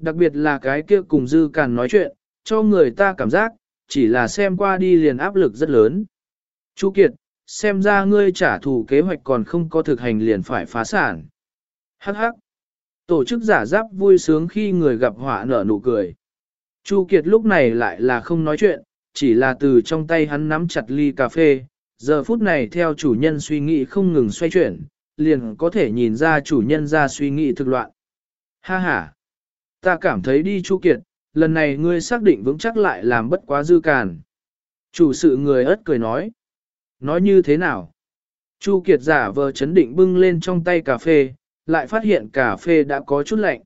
Đặc biệt là cái kia cùng dư càn nói chuyện, cho người ta cảm giác, chỉ là xem qua đi liền áp lực rất lớn. Chu Kiệt, xem ra ngươi trả thù kế hoạch còn không có thực hành liền phải phá sản. Hắc hắc. Tổ chức giả giáp vui sướng khi người gặp họa nở nụ cười. Chu Kiệt lúc này lại là không nói chuyện, chỉ là từ trong tay hắn nắm chặt ly cà phê, giờ phút này theo chủ nhân suy nghĩ không ngừng xoay chuyển, liền có thể nhìn ra chủ nhân ra suy nghĩ thực loạn. Ha ha! Ta cảm thấy đi Chu Kiệt, lần này ngươi xác định vững chắc lại làm bất quá dư càn. Chủ sự người ớt cười nói. Nói như thế nào? Chu Kiệt giả vờ chấn định bưng lên trong tay cà phê, lại phát hiện cà phê đã có chút lạnh.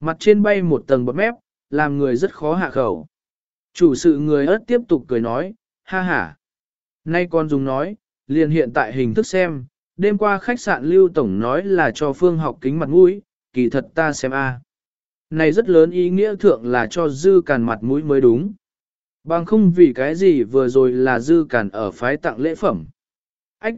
Mặt trên bay một tầng bọt mép, làm người rất khó hạ khẩu. Chủ sự người ớt tiếp tục cười nói, ha ha. Nay con dùng nói, liền hiện tại hình thức xem, đêm qua khách sạn Lưu Tổng nói là cho phương học kính mặt mũi, kỳ thật ta xem a. Này rất lớn ý nghĩa thượng là cho dư càn mặt mũi mới đúng. Bằng không vì cái gì vừa rồi là dư càn ở phái tặng lễ phẩm. Ách!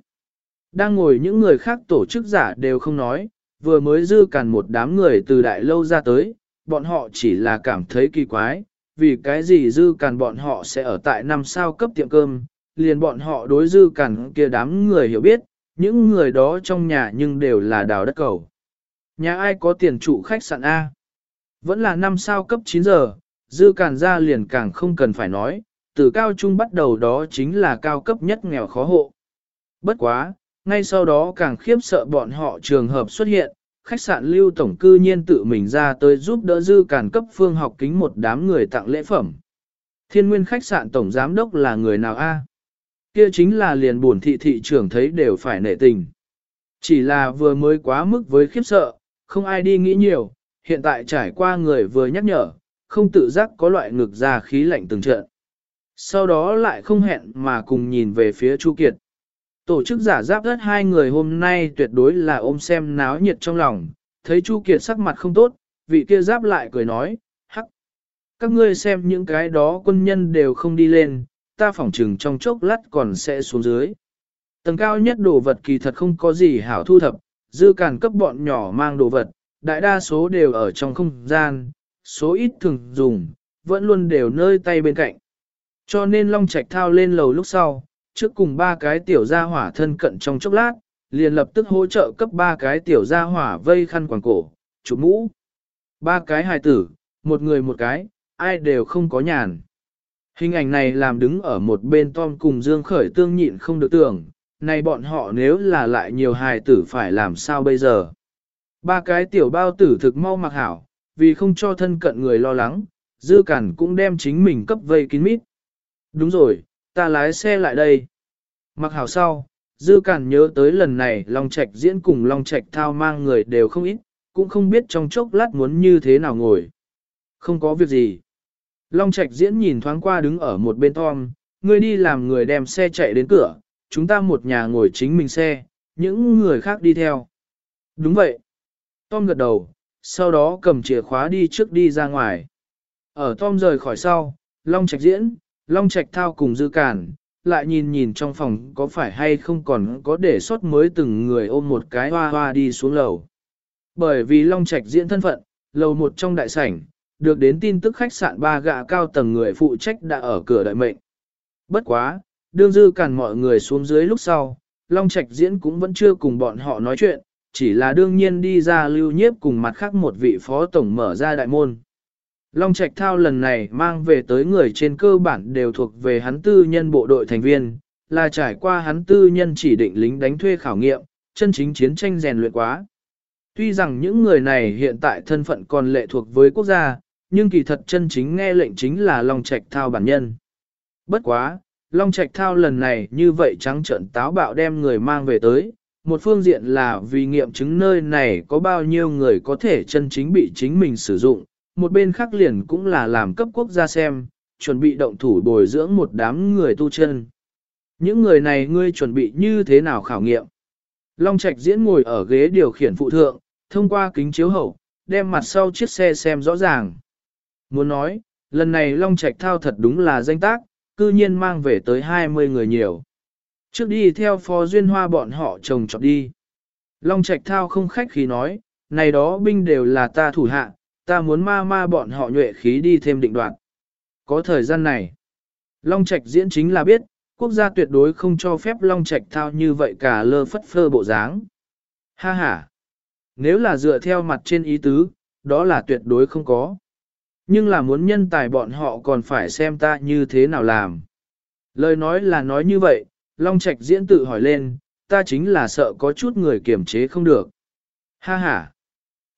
Đang ngồi những người khác tổ chức giả đều không nói, vừa mới dư càn một đám người từ đại lâu ra tới, bọn họ chỉ là cảm thấy kỳ quái, vì cái gì dư càn bọn họ sẽ ở tại năm sao cấp tiệm cơm, liền bọn họ đối dư càn kia đám người hiểu biết, những người đó trong nhà nhưng đều là đào đất cầu. Nhà ai có tiền trụ khách sạn A? Vẫn là năm sao cấp 9 giờ, dư càn ra liền càng không cần phải nói, từ cao trung bắt đầu đó chính là cao cấp nhất nghèo khó hộ. Bất quá, ngay sau đó càng khiếp sợ bọn họ trường hợp xuất hiện, khách sạn lưu tổng cư nhiên tự mình ra tới giúp đỡ dư càn cấp phương học kính một đám người tặng lễ phẩm. Thiên nguyên khách sạn tổng giám đốc là người nào a? Kia chính là liền buồn thị thị trưởng thấy đều phải nể tình. Chỉ là vừa mới quá mức với khiếp sợ, không ai đi nghĩ nhiều, hiện tại trải qua người vừa nhắc nhở, không tự giác có loại ngực ra khí lạnh từng trận. Sau đó lại không hẹn mà cùng nhìn về phía Chu Kiệt. Tổ chức giả giáp đất hai người hôm nay tuyệt đối là ôm xem náo nhiệt trong lòng, thấy Chu Kiệt sắc mặt không tốt, vị kia giáp lại cười nói, hắc. Các ngươi xem những cái đó quân nhân đều không đi lên, ta phỏng chừng trong chốc lát còn sẽ xuống dưới. Tầng cao nhất đồ vật kỳ thật không có gì hảo thu thập, dư càn cấp bọn nhỏ mang đồ vật, đại đa số đều ở trong không gian, số ít thường dùng, vẫn luôn đều nơi tay bên cạnh. Cho nên Long Trạch thao lên lầu lúc sau, trước cùng ba cái tiểu gia hỏa thân cận trong chốc lát, liền lập tức hỗ trợ cấp ba cái tiểu gia hỏa vây khăn quàng cổ, chụp mũ. Ba cái hài tử, một người một cái, ai đều không có nhàn. Hình ảnh này làm đứng ở một bên Tom cùng Dương Khởi tương nhịn không được tưởng, này bọn họ nếu là lại nhiều hài tử phải làm sao bây giờ. Ba cái tiểu bao tử thực mau mặc hảo, vì không cho thân cận người lo lắng, dư cản cũng đem chính mình cấp vây kín mít. Đúng rồi, ta lái xe lại đây. Mặc hảo sau, dư cản nhớ tới lần này Long Trạch diễn cùng Long Trạch thao mang người đều không ít, cũng không biết trong chốc lát muốn như thế nào ngồi. Không có việc gì. Long Trạch diễn nhìn thoáng qua đứng ở một bên Tom, ngươi đi làm người đem xe chạy đến cửa, chúng ta một nhà ngồi chính mình xe, những người khác đi theo. Đúng vậy. Tom gật đầu, sau đó cầm chìa khóa đi trước đi ra ngoài. Ở Tom rời khỏi sau, Long Trạch diễn, Long Trạch thao cùng dư cản, lại nhìn nhìn trong phòng có phải hay không còn có để sót mới từng người ôm một cái hoa hoa đi xuống lầu. Bởi vì Long Trạch diễn thân phận, lầu một trong đại sảnh, được đến tin tức khách sạn ba gạ cao tầng người phụ trách đã ở cửa đợi mệnh. Bất quá, đương dư cản mọi người xuống dưới lúc sau, Long Trạch diễn cũng vẫn chưa cùng bọn họ nói chuyện, chỉ là đương nhiên đi ra lưu nhiếp cùng mặt khác một vị phó tổng mở ra đại môn. Long Trạch Thao lần này mang về tới người trên cơ bản đều thuộc về hắn tư nhân bộ đội thành viên, là trải qua hắn tư nhân chỉ định lính đánh thuê khảo nghiệm, chân chính chiến tranh rèn luyện quá. Tuy rằng những người này hiện tại thân phận còn lệ thuộc với quốc gia, nhưng kỳ thật chân chính nghe lệnh chính là Long Trạch Thao bản nhân. Bất quá, Long Trạch Thao lần này như vậy trắng trợn táo bạo đem người mang về tới, một phương diện là vì nghiệm chứng nơi này có bao nhiêu người có thể chân chính bị chính mình sử dụng, một bên khác liền cũng là làm cấp quốc gia xem, chuẩn bị động thủ bồi dưỡng một đám người tu chân. Những người này ngươi chuẩn bị như thế nào khảo nghiệm? Long Trạch diễn ngồi ở ghế điều khiển phụ thượng, thông qua kính chiếu hậu, đem mặt sau chiếc xe xem rõ ràng. Muốn nói, lần này Long Trạch thao thật đúng là danh tác, cư nhiên mang về tới 20 người nhiều. Trước đi theo phó duyên hoa bọn họ trồng trọt đi. Long Trạch thao không khách khí nói, này đó binh đều là ta thủ hạ, ta muốn ma ma bọn họ nhuệ khí đi thêm định đoạn. Có thời gian này, Long Trạch diễn chính là biết, quốc gia tuyệt đối không cho phép Long Trạch thao như vậy cả lơ phất phơ bộ dáng. Ha ha! Nếu là dựa theo mặt trên ý tứ, đó là tuyệt đối không có. Nhưng là muốn nhân tài bọn họ còn phải xem ta như thế nào làm. Lời nói là nói như vậy, Long Trạch diễn tự hỏi lên, ta chính là sợ có chút người kiểm chế không được. Ha ha!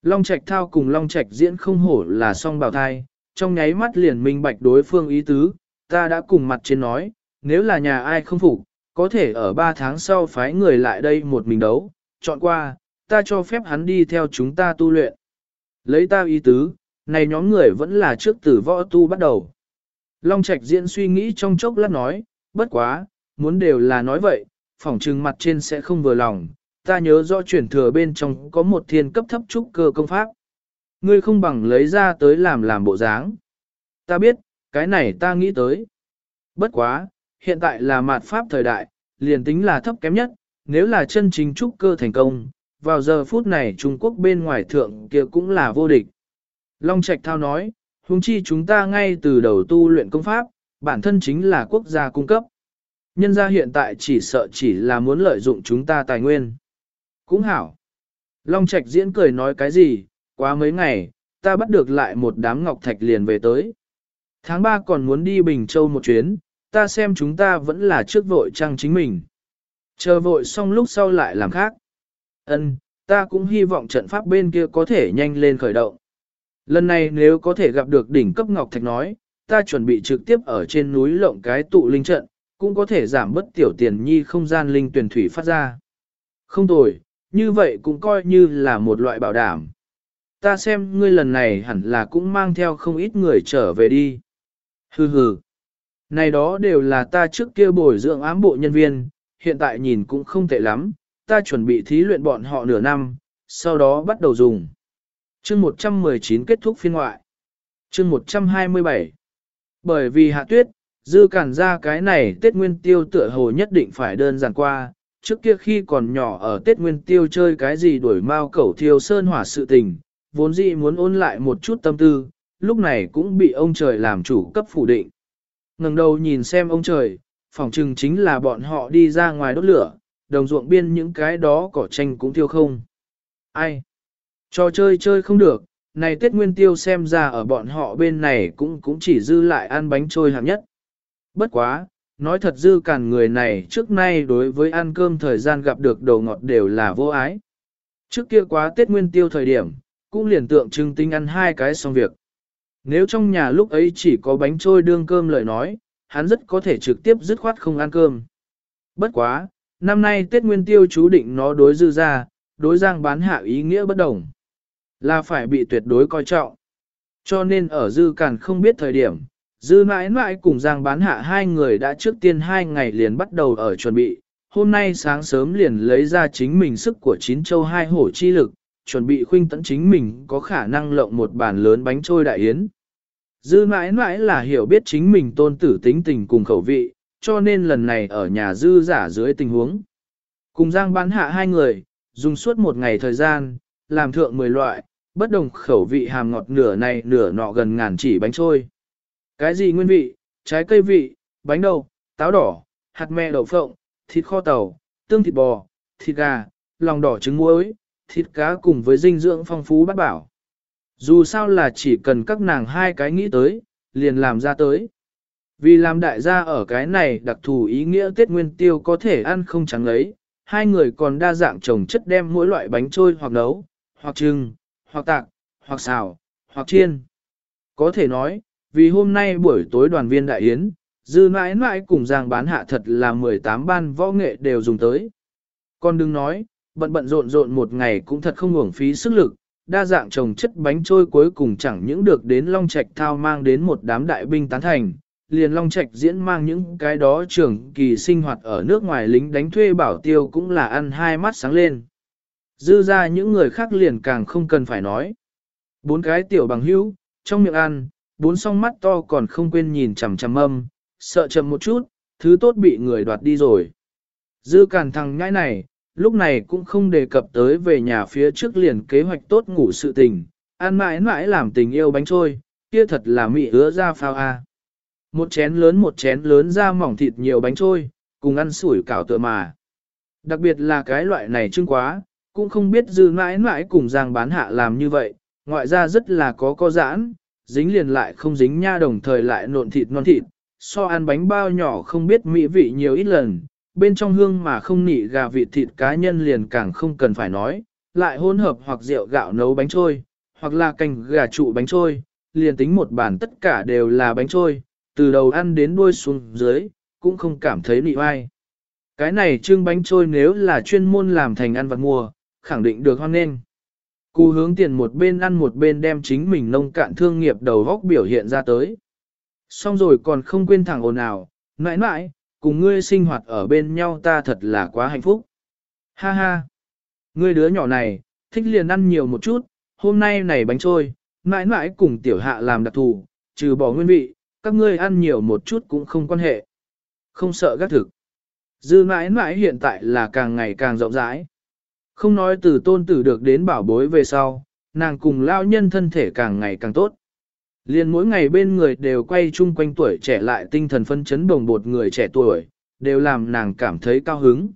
Long Trạch thao cùng Long Trạch diễn không hổ là song bào thai, trong nháy mắt liền minh bạch đối phương ý tứ, ta đã cùng mặt trên nói, nếu là nhà ai không phục, có thể ở 3 tháng sau phái người lại đây một mình đấu, chọn qua, ta cho phép hắn đi theo chúng ta tu luyện. Lấy ta ý tứ, này nhóm người vẫn là trước tử võ tu bắt đầu. Long Trạch diễn suy nghĩ trong chốc lát nói, bất quá, muốn đều là nói vậy, phỏng trừng mặt trên sẽ không vừa lòng, ta nhớ rõ chuyển thừa bên trong có một thiên cấp thấp trúc cơ công pháp. Ngươi không bằng lấy ra tới làm làm bộ dáng. Ta biết, cái này ta nghĩ tới. Bất quá, hiện tại là mạt pháp thời đại, liền tính là thấp kém nhất, nếu là chân chính trúc cơ thành công, vào giờ phút này Trung Quốc bên ngoài thượng kia cũng là vô địch. Long Trạch Thao nói, huống chi chúng ta ngay từ đầu tu luyện công pháp, bản thân chính là quốc gia cung cấp. Nhân gia hiện tại chỉ sợ chỉ là muốn lợi dụng chúng ta tài nguyên. Cũng hảo. Long Trạch diễn cười nói cái gì, quá mấy ngày, ta bắt được lại một đám ngọc thạch liền về tới. Tháng 3 còn muốn đi Bình Châu một chuyến, ta xem chúng ta vẫn là trước vội trăng chính mình. Chờ vội xong lúc sau lại làm khác. Ân, ta cũng hy vọng trận pháp bên kia có thể nhanh lên khởi động. Lần này nếu có thể gặp được đỉnh cấp Ngọc Thạch nói, ta chuẩn bị trực tiếp ở trên núi lộng cái tụ linh trận, cũng có thể giảm bất tiểu tiền nhi không gian linh tuyển thủy phát ra. Không tồi, như vậy cũng coi như là một loại bảo đảm. Ta xem ngươi lần này hẳn là cũng mang theo không ít người trở về đi. Hừ hừ. Này đó đều là ta trước kia bồi dưỡng ám bộ nhân viên, hiện tại nhìn cũng không tệ lắm, ta chuẩn bị thí luyện bọn họ nửa năm, sau đó bắt đầu dùng. Chương 119 kết thúc phiên ngoại. Chương 127 Bởi vì hạ tuyết, dư cản ra cái này Tết Nguyên Tiêu tựa hồ nhất định phải đơn giản qua, trước kia khi còn nhỏ ở Tết Nguyên Tiêu chơi cái gì đuổi mao cẩu thiêu sơn hỏa sự tình, vốn dĩ muốn ôn lại một chút tâm tư, lúc này cũng bị ông trời làm chủ cấp phủ định. ngẩng đầu nhìn xem ông trời, phòng trừng chính là bọn họ đi ra ngoài đốt lửa, đồng ruộng biên những cái đó cỏ tranh cũng tiêu không. Ai? cho chơi chơi không được, này Tết Nguyên Tiêu xem ra ở bọn họ bên này cũng cũng chỉ dư lại ăn bánh trôi hạng nhất. Bất quá, nói thật dư cản người này trước nay đối với ăn cơm thời gian gặp được đầu ngọt đều là vô ái. Trước kia quá Tết Nguyên Tiêu thời điểm, cũng liền tượng trưng tinh ăn hai cái xong việc. Nếu trong nhà lúc ấy chỉ có bánh trôi đương cơm lời nói, hắn rất có thể trực tiếp dứt khoát không ăn cơm. Bất quá, năm nay Tết Nguyên Tiêu chú định nó đối dư ra, đối giang bán hạ ý nghĩa bất đồng. Là phải bị tuyệt đối coi trọng. Cho nên ở dư càn không biết thời điểm, dư mãi mãi cùng giang bán hạ hai người đã trước tiên hai ngày liền bắt đầu ở chuẩn bị. Hôm nay sáng sớm liền lấy ra chính mình sức của chín châu hai hổ chi lực, chuẩn bị khuynh tấn chính mình có khả năng lộng một bàn lớn bánh trôi đại yến. Dư mãi mãi là hiểu biết chính mình tôn tử tính tình cùng khẩu vị, cho nên lần này ở nhà dư giả dưới tình huống. Cùng giang bán hạ hai người, dùng suốt một ngày thời gian, làm thượng 10 loại, bất đồng khẩu vị hàm ngọt nửa này nửa nọ gần ngàn chỉ bánh trôi. Cái gì nguyên vị, trái cây vị, bánh đậu, táo đỏ, hạt mè đậu phộng, thịt kho tàu, tương thịt bò, thịt gà, lòng đỏ trứng muối, thịt cá cùng với dinh dưỡng phong phú bát bảo. Dù sao là chỉ cần các nàng hai cái nghĩ tới, liền làm ra tới. Vì làm đại gia ở cái này đặc thù ý nghĩa Tết Nguyên Tiêu có thể ăn không trắng lấy, hai người còn đa dạng trồng chất đem mỗi loại bánh trôi hoặc nấu, hoặc trưng, hoặc tạc, hoặc xào, hoặc chiên. Có thể nói, vì hôm nay buổi tối đoàn viên đại yến, dư mãi mãi cùng giang bán hạ thật là 18 ban võ nghệ đều dùng tới. Còn đừng nói, bận bận rộn rộn một ngày cũng thật không uổng phí sức lực, đa dạng trồng chất bánh trôi cuối cùng chẳng những được đến Long Trạch thao mang đến một đám đại binh tán thành, liền Long Trạch diễn mang những cái đó trưởng kỳ sinh hoạt ở nước ngoài lính đánh thuê bảo tiêu cũng là ăn hai mắt sáng lên. Dư ra những người khác liền càng không cần phải nói. Bốn cái tiểu bằng hữu, trong miệng ăn, bốn song mắt to còn không quên nhìn chằm chằm âm, sợ chậm một chút, thứ tốt bị người đoạt đi rồi. Dư càn thằng nhãi này, lúc này cũng không đề cập tới về nhà phía trước liền kế hoạch tốt ngủ sự tình, ăn mãi mãi làm tình yêu bánh trôi, kia thật là mị ứa ra phao a. Một chén lớn một chén lớn ra mỏng thịt nhiều bánh trôi, cùng ăn sủi cảo tựa mà. Đặc biệt là cái loại này trưng quá, cũng không biết dư mãi mãi cùng giang bán hạ làm như vậy, ngoại ra rất là có co giãn, dính liền lại không dính nha đồng thời lại nộn thịt ngon thịt, so ăn bánh bao nhỏ không biết mỹ vị nhiều ít lần, bên trong hương mà không nị gà vịt thịt cá nhân liền càng không cần phải nói, lại hỗn hợp hoặc rượu gạo nấu bánh trôi, hoặc là canh gà trụ bánh trôi, liền tính một bản tất cả đều là bánh trôi, từ đầu ăn đến đuôi xuống dưới, cũng không cảm thấy nị oai. Cái này trưng bánh trôi nếu là chuyên môn làm thành ăn vặt mùa, khẳng định được hoan nghênh. Cú hướng tiền một bên ăn một bên đem chính mình nông cạn thương nghiệp đầu góc biểu hiện ra tới. Xong rồi còn không quên thẳng ồn ào, mãi mãi, cùng ngươi sinh hoạt ở bên nhau ta thật là quá hạnh phúc. Ha ha, ngươi đứa nhỏ này, thích liền ăn nhiều một chút, hôm nay này bánh trôi, mãi mãi cùng tiểu hạ làm đặc thù, trừ bỏ nguyên vị, các ngươi ăn nhiều một chút cũng không quan hệ. Không sợ gác thực. Dư mãi mãi hiện tại là càng ngày càng rộng rãi. Không nói từ tôn tử được đến bảo bối về sau, nàng cùng lao nhân thân thể càng ngày càng tốt. Liên mỗi ngày bên người đều quay chung quanh tuổi trẻ lại tinh thần phân chấn đồng bột người trẻ tuổi, đều làm nàng cảm thấy cao hứng.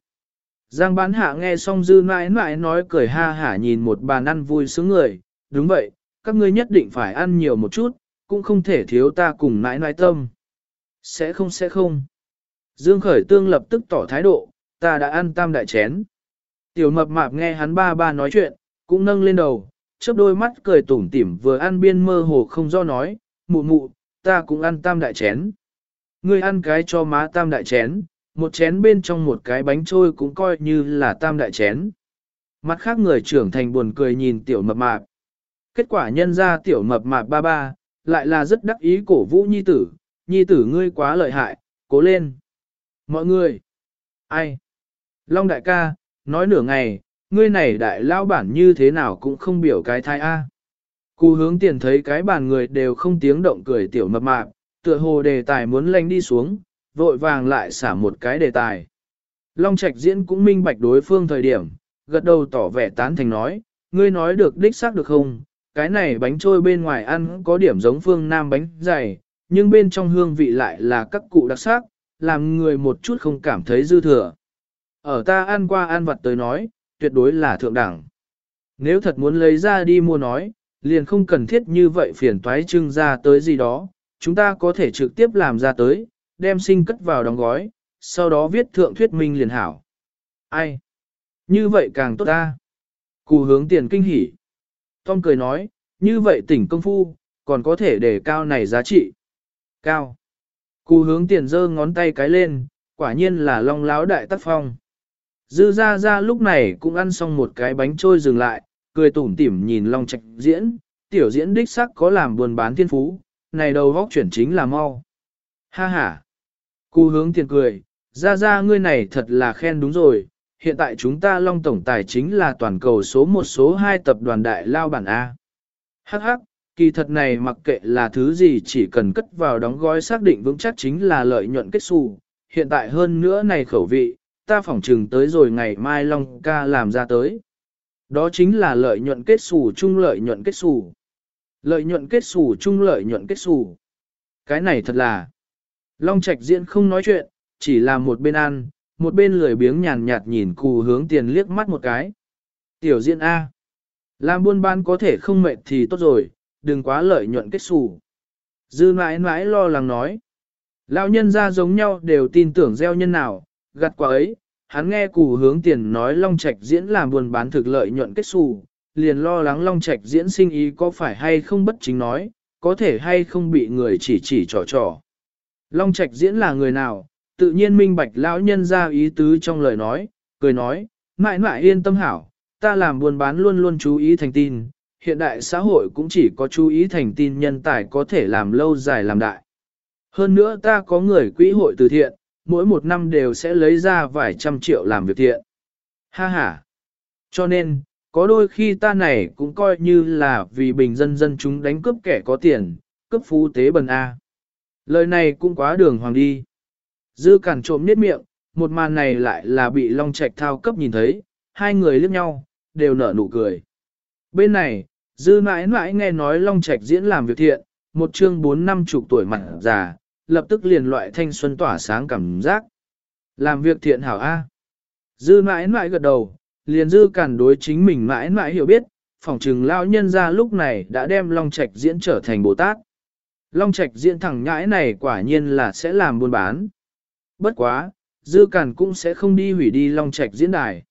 Giang bán hạ nghe xong dư mãi mãi nói cười ha hả nhìn một bàn ăn vui sướng người, đúng vậy, các ngươi nhất định phải ăn nhiều một chút, cũng không thể thiếu ta cùng mãi mãi tâm. Sẽ không sẽ không. Dương khởi tương lập tức tỏ thái độ, ta đã ăn tam đại chén. Tiểu mập mạp nghe hắn ba ba nói chuyện, cũng nâng lên đầu, chớp đôi mắt cười tủm tỉm vừa ăn biên mơ hồ không do nói, mụ mụ, ta cũng ăn tam đại chén. Ngươi ăn cái cho má tam đại chén, một chén bên trong một cái bánh trôi cũng coi như là tam đại chén. Mặt khác người trưởng thành buồn cười nhìn tiểu mập mạp. Kết quả nhân ra tiểu mập mạp ba ba, lại là rất đắc ý cổ vũ nhi tử, nhi tử ngươi quá lợi hại, cố lên. Mọi người, ai? Long đại ca, nói nửa ngày, ngươi này đại lao bản như thế nào cũng không biểu cái thai A. Cú hướng tiền thấy cái bàn người đều không tiếng động cười tiểu mập mạp, tựa hồ đề tài muốn lanh đi xuống, vội vàng lại xả một cái đề tài. Long Trạch diễn cũng minh bạch đối phương thời điểm, gật đầu tỏ vẻ tán thành nói, ngươi nói được đích xác được không, cái này bánh trôi bên ngoài ăn có điểm giống phương nam bánh dày, nhưng bên trong hương vị lại là các cụ đặc sắc, làm người một chút không cảm thấy dư thừa. Ở ta ăn qua ăn vật tới nói, tuyệt đối là thượng đẳng. Nếu thật muốn lấy ra đi mua nói, liền không cần thiết như vậy phiền toái trưng ra tới gì đó, chúng ta có thể trực tiếp làm ra tới, đem sinh cất vào đóng gói, sau đó viết thượng thuyết minh liền hảo. Ai? Như vậy càng tốt ta. Cù hướng tiền kinh hỉ. Tom cười nói, như vậy tỉnh công phu, còn có thể để cao này giá trị. Cao. Cù hướng tiền giơ ngón tay cái lên, quả nhiên là long láo đại tác phong. Dư ra ra lúc này cũng ăn xong một cái bánh trôi dừng lại, cười tủm tỉm nhìn long trạch diễn, tiểu diễn đích sắc có làm buồn bán thiên phú, này đầu góc chuyển chính là mau. Ha ha. Cú hướng tiền cười, ra ra ngươi này thật là khen đúng rồi, hiện tại chúng ta long tổng tài chính là toàn cầu số một số hai tập đoàn đại lao bản A. Hắc hắc, kỳ thật này mặc kệ là thứ gì chỉ cần cất vào đóng gói xác định vững chắc chính là lợi nhuận kết xù. Hiện tại hơn nữa này khẩu vị, ta phỏng trừng tới rồi ngày mai Long ca làm ra tới. Đó chính là lợi nhuận kết xù chung lợi nhuận kết xù. Lợi nhuận kết xù chung lợi nhuận kết xù. Cái này thật là Long Trạch Diễn không nói chuyện, chỉ là một bên ăn, một bên lười biếng nhàn nhạt nhìn cù hướng tiền liếc mắt một cái. Tiểu Diễn A. Làm buôn bán có thể không mệt thì tốt rồi, đừng quá lợi nhuận kết xù. Dư mãi mãi lo lắng nói. Lão nhân ra giống nhau đều tin tưởng gieo nhân nào, gặt quả ấy, hắn nghe cù hướng tiền nói Long Trạch diễn làm buôn bán thực lợi nhuận kết xù, liền lo lắng Long Trạch diễn sinh ý có phải hay không bất chính nói, có thể hay không bị người chỉ chỉ trò trò. Long Trạch diễn là người nào, tự nhiên minh bạch lão nhân ra ý tứ trong lời nói, cười nói, mãi mãi yên tâm hảo, ta làm buôn bán luôn luôn chú ý thành tin, hiện đại xã hội cũng chỉ có chú ý thành tin nhân tài có thể làm lâu dài làm đại. Hơn nữa ta có người quỹ hội từ thiện, mỗi một năm đều sẽ lấy ra vài trăm triệu làm việc thiện. Ha ha! Cho nên, có đôi khi ta này cũng coi như là vì bình dân dân chúng đánh cướp kẻ có tiền, cướp phú tế bần A. Lời này cũng quá đường hoàng đi. Dư cản trộm niết miệng, một màn này lại là bị Long Trạch thao cấp nhìn thấy, hai người liếc nhau, đều nở nụ cười. Bên này, Dư mãi mãi nghe nói Long Trạch diễn làm việc thiện, một chương bốn năm chục tuổi mặt già, lập tức liền loại thanh xuân tỏa sáng cảm giác. Làm việc thiện hảo A. Dư mãi mãi gật đầu, liền dư cản đối chính mình mãi mãi hiểu biết, phòng trừng lao nhân ra lúc này đã đem Long Trạch diễn trở thành Bồ Tát. Long Trạch diễn thẳng nhãi này quả nhiên là sẽ làm buôn bán. Bất quá, dư cản cũng sẽ không đi hủy đi Long Trạch diễn đài.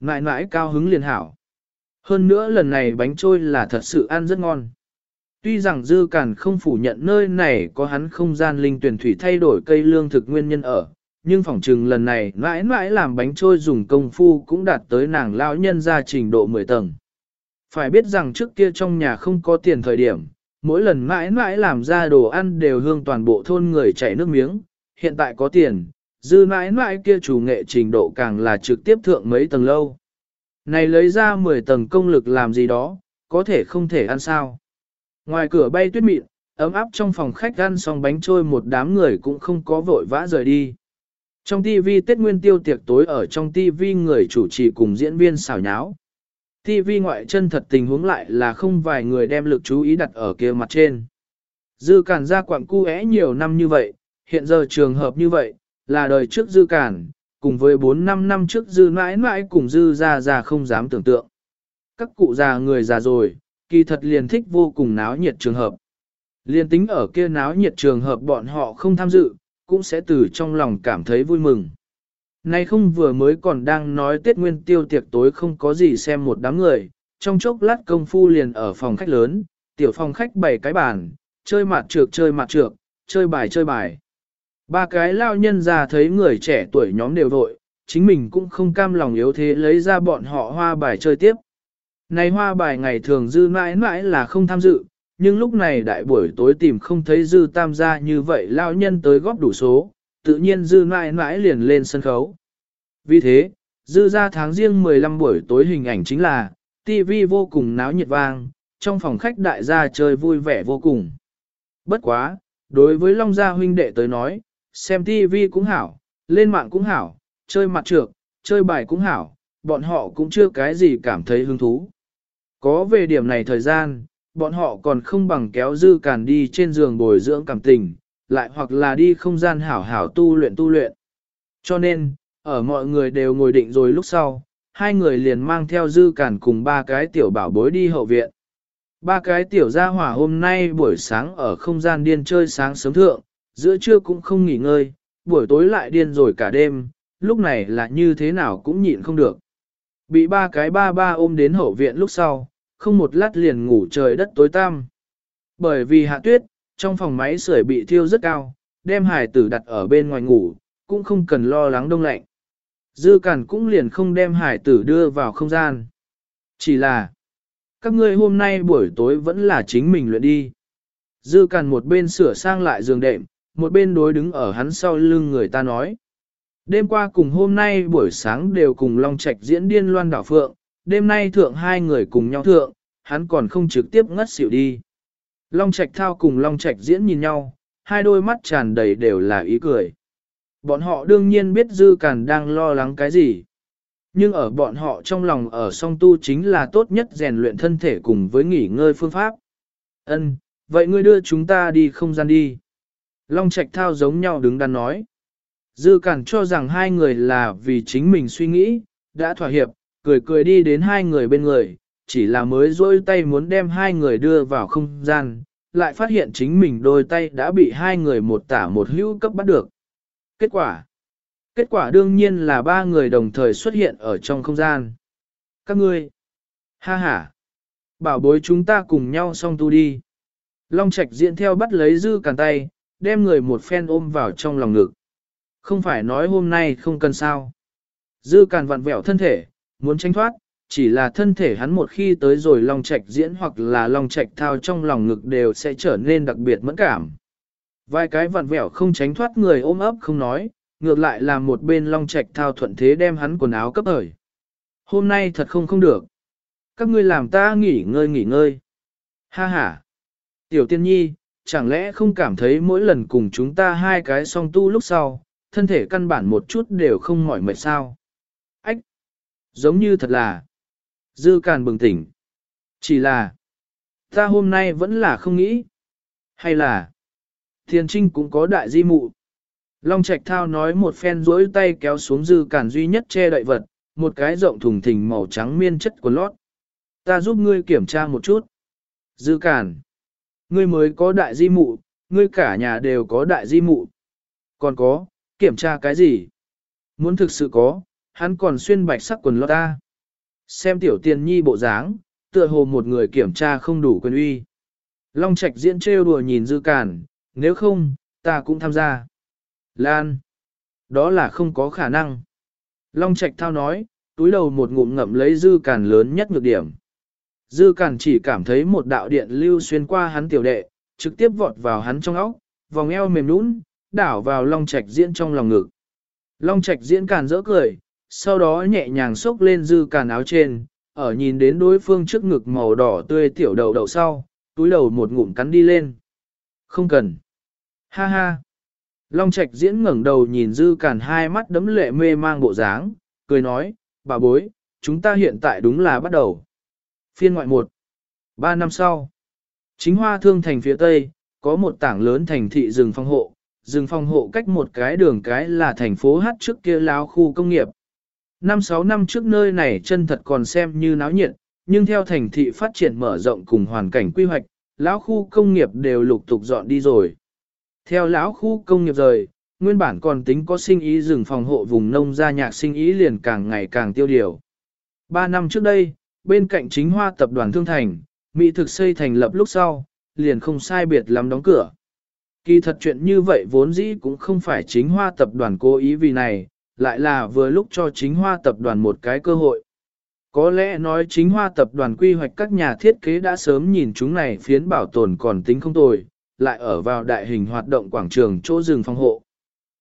Mãi mãi cao hứng liền hảo. Hơn nữa lần này bánh trôi là thật sự ăn rất ngon. Tuy rằng Dư Cản không phủ nhận nơi này có hắn không gian linh tuyển thủy thay đổi cây lương thực nguyên nhân ở, nhưng phỏng chừng lần này mãi mãi làm bánh trôi dùng công phu cũng đạt tới nàng lão nhân ra trình độ 10 tầng. Phải biết rằng trước kia trong nhà không có tiền thời điểm, mỗi lần mãi mãi làm ra đồ ăn đều hương toàn bộ thôn người chảy nước miếng, hiện tại có tiền, dư mãi mãi kia chủ nghệ trình độ càng là trực tiếp thượng mấy tầng lâu. Này lấy ra 10 tầng công lực làm gì đó, có thể không thể ăn sao. Ngoài cửa bay tuyết mịn, ấm áp trong phòng khách ăn xong bánh trôi một đám người cũng không có vội vã rời đi. Trong TV Tết Nguyên Tiêu tiệc tối ở trong TV người chủ trì cùng diễn viên xào nháo. TV ngoại chân thật tình huống lại là không vài người đem lực chú ý đặt ở kia mặt trên. Dư cản ra quặng cu é nhiều năm như vậy, hiện giờ trường hợp như vậy, là đời trước dư cản, cùng với 4-5 năm trước dư mãi mãi cùng dư ra ra không dám tưởng tượng. Các cụ già người già rồi, kỳ thật liền thích vô cùng náo nhiệt trường hợp. liền tính ở kia náo nhiệt trường hợp bọn họ không tham dự, cũng sẽ từ trong lòng cảm thấy vui mừng. Nay không vừa mới còn đang nói Tết Nguyên tiêu tiệc tối không có gì xem một đám người, trong chốc lát công phu liền ở phòng khách lớn, tiểu phòng khách bảy cái bàn, chơi mặt trược chơi mặt trược, chơi bài chơi bài. Ba cái lao nhân già thấy người trẻ tuổi nhóm đều vội, chính mình cũng không cam lòng yếu thế lấy ra bọn họ hoa bài chơi tiếp. Này hoa bài ngày thường dư mãi mãi là không tham dự, nhưng lúc này đại buổi tối tìm không thấy dư tam gia như vậy lao nhân tới góp đủ số, tự nhiên dư mãi mãi liền lên sân khấu. Vì thế, dư ra tháng riêng 15 buổi tối hình ảnh chính là, TV vô cùng náo nhiệt vang, trong phòng khách đại gia chơi vui vẻ vô cùng. Bất quá, đối với Long Gia huynh đệ tới nói, xem TV cũng hảo, lên mạng cũng hảo, chơi mặt trược, chơi bài cũng hảo, bọn họ cũng chưa cái gì cảm thấy hứng thú. Có về điểm này thời gian, bọn họ còn không bằng kéo dư càn đi trên giường bồi dưỡng cảm tình, lại hoặc là đi không gian hảo hảo tu luyện tu luyện. Cho nên, ở mọi người đều ngồi định rồi lúc sau, hai người liền mang theo dư càn cùng ba cái tiểu bảo bối đi hậu viện. Ba cái tiểu gia hỏa hôm nay buổi sáng ở không gian điên chơi sáng sớm thượng, giữa trưa cũng không nghỉ ngơi, buổi tối lại điên rồi cả đêm, lúc này là như thế nào cũng nhịn không được. Bị ba cái ba ba ôm đến hậu viện lúc sau, không một lát liền ngủ trời đất tối tăm. Bởi vì hạ tuyết, trong phòng máy sưởi bị thiêu rất cao, đem hải tử đặt ở bên ngoài ngủ, cũng không cần lo lắng đông lạnh. Dư cản cũng liền không đem hải tử đưa vào không gian. Chỉ là, các ngươi hôm nay buổi tối vẫn là chính mình luyện đi. Dư cản một bên sửa sang lại giường đệm, một bên đối đứng ở hắn sau lưng người ta nói. Đêm qua cùng hôm nay buổi sáng đều cùng Long Trạch diễn điên loan đảo phượng, đêm nay thượng hai người cùng nhau thượng, hắn còn không trực tiếp ngất xỉu đi. Long Trạch thao cùng Long Trạch diễn nhìn nhau, hai đôi mắt tràn đầy đều là ý cười. Bọn họ đương nhiên biết Dư Càn đang lo lắng cái gì. Nhưng ở bọn họ trong lòng ở song tu chính là tốt nhất rèn luyện thân thể cùng với nghỉ ngơi phương pháp. Ân, vậy ngươi đưa chúng ta đi không gian đi. Long Trạch thao giống nhau đứng đắn nói. Dư Càn cho rằng hai người là vì chính mình suy nghĩ, đã thỏa hiệp, cười cười đi đến hai người bên người, chỉ là mới dôi tay muốn đem hai người đưa vào không gian, lại phát hiện chính mình đôi tay đã bị hai người một tả một hữu cấp bắt được. Kết quả Kết quả đương nhiên là ba người đồng thời xuất hiện ở trong không gian. Các ngươi, ha ha, bảo bối chúng ta cùng nhau xong tu đi. Long Trạch diện theo bắt lấy dư càn tay, đem người một phen ôm vào trong lòng ngực. Không phải nói hôm nay không cần sao. Dư càn vặn vẹo thân thể, muốn tránh thoát, chỉ là thân thể hắn một khi tới rồi long trạch diễn hoặc là long trạch thao trong lòng ngực đều sẽ trở nên đặc biệt mẫn cảm. Vài cái vặn vẹo không tránh thoát người ôm ấp không nói, ngược lại là một bên long trạch thao thuận thế đem hắn quần áo cấp hởi. Hôm nay thật không không được. Các ngươi làm ta nghỉ ngơi nghỉ ngơi. Ha ha. Tiểu tiên nhi, chẳng lẽ không cảm thấy mỗi lần cùng chúng ta hai cái song tu lúc sau, thân thể căn bản một chút đều không mỏi mệt sao? Giống như thật là. Dư càn bừng tỉnh. Chỉ là. Ta hôm nay vẫn là không nghĩ. Hay là. Thiên trinh cũng có đại di mụ. Long Trạch Thao nói một phen rỗi tay kéo xuống dư càn duy nhất che đậy vật, một cái rộng thùng thình màu trắng miên chất của lót. Ta giúp ngươi kiểm tra một chút. Dư càn. Ngươi mới có đại di mụ, ngươi cả nhà đều có đại di mụ. Còn có, kiểm tra cái gì? Muốn thực sự có, hắn còn xuyên bạch sắc quần lót ta. Xem tiểu tiền nhi bộ dáng, tựa hồ một người kiểm tra không đủ quyền uy. Long Trạch diễn trêu đùa nhìn Dư Cản, nếu không, ta cũng tham gia. Lan. Đó là không có khả năng. Long Trạch thao nói, túi đầu một ngụm ngậm lấy Dư Cản lớn nhất nhược điểm. Dư Cản chỉ cảm thấy một đạo điện lưu xuyên qua hắn tiểu đệ, trực tiếp vọt vào hắn trong óc, vòng eo mềm nũng, đảo vào Long Trạch diễn trong lòng ngực. Long Trạch diễn cản rỡ cười, sau đó nhẹ nhàng xốc lên dư càn áo trên, ở nhìn đến đối phương trước ngực màu đỏ tươi tiểu đầu đầu sau, túi đầu một ngụm cắn đi lên. Không cần. Ha ha. Long Trạch diễn ngẩng đầu nhìn dư càn hai mắt đấm lệ mê mang bộ dáng, cười nói, bà bối, chúng ta hiện tại đúng là bắt đầu. Phiên ngoại một. Ba năm sau. Chính hoa thương thành phía tây, có một tảng lớn thành thị rừng phòng hộ, rừng phòng hộ cách một cái đường cái là thành phố Hát trước kia lao khu công nghiệp. Năm sáu năm trước nơi này chân thật còn xem như náo nhiệt, nhưng theo thành thị phát triển mở rộng cùng hoàn cảnh quy hoạch, lão khu công nghiệp đều lục tục dọn đi rồi. Theo lão khu công nghiệp rời, nguyên bản còn tính có sinh ý rừng phòng hộ vùng nông gia nhạc sinh ý liền càng ngày càng tiêu điều. Ba năm trước đây, bên cạnh chính hoa tập đoàn Thương Thành, Mỹ thực xây thành lập lúc sau, liền không sai biệt lắm đóng cửa. Kỳ thật chuyện như vậy vốn dĩ cũng không phải chính hoa tập đoàn cố ý vì này, lại là vừa lúc cho chính hoa tập đoàn một cái cơ hội. Có lẽ nói chính hoa tập đoàn quy hoạch các nhà thiết kế đã sớm nhìn chúng này phiến bảo tồn còn tính không tồi, lại ở vào đại hình hoạt động quảng trường chỗ rừng phòng hộ.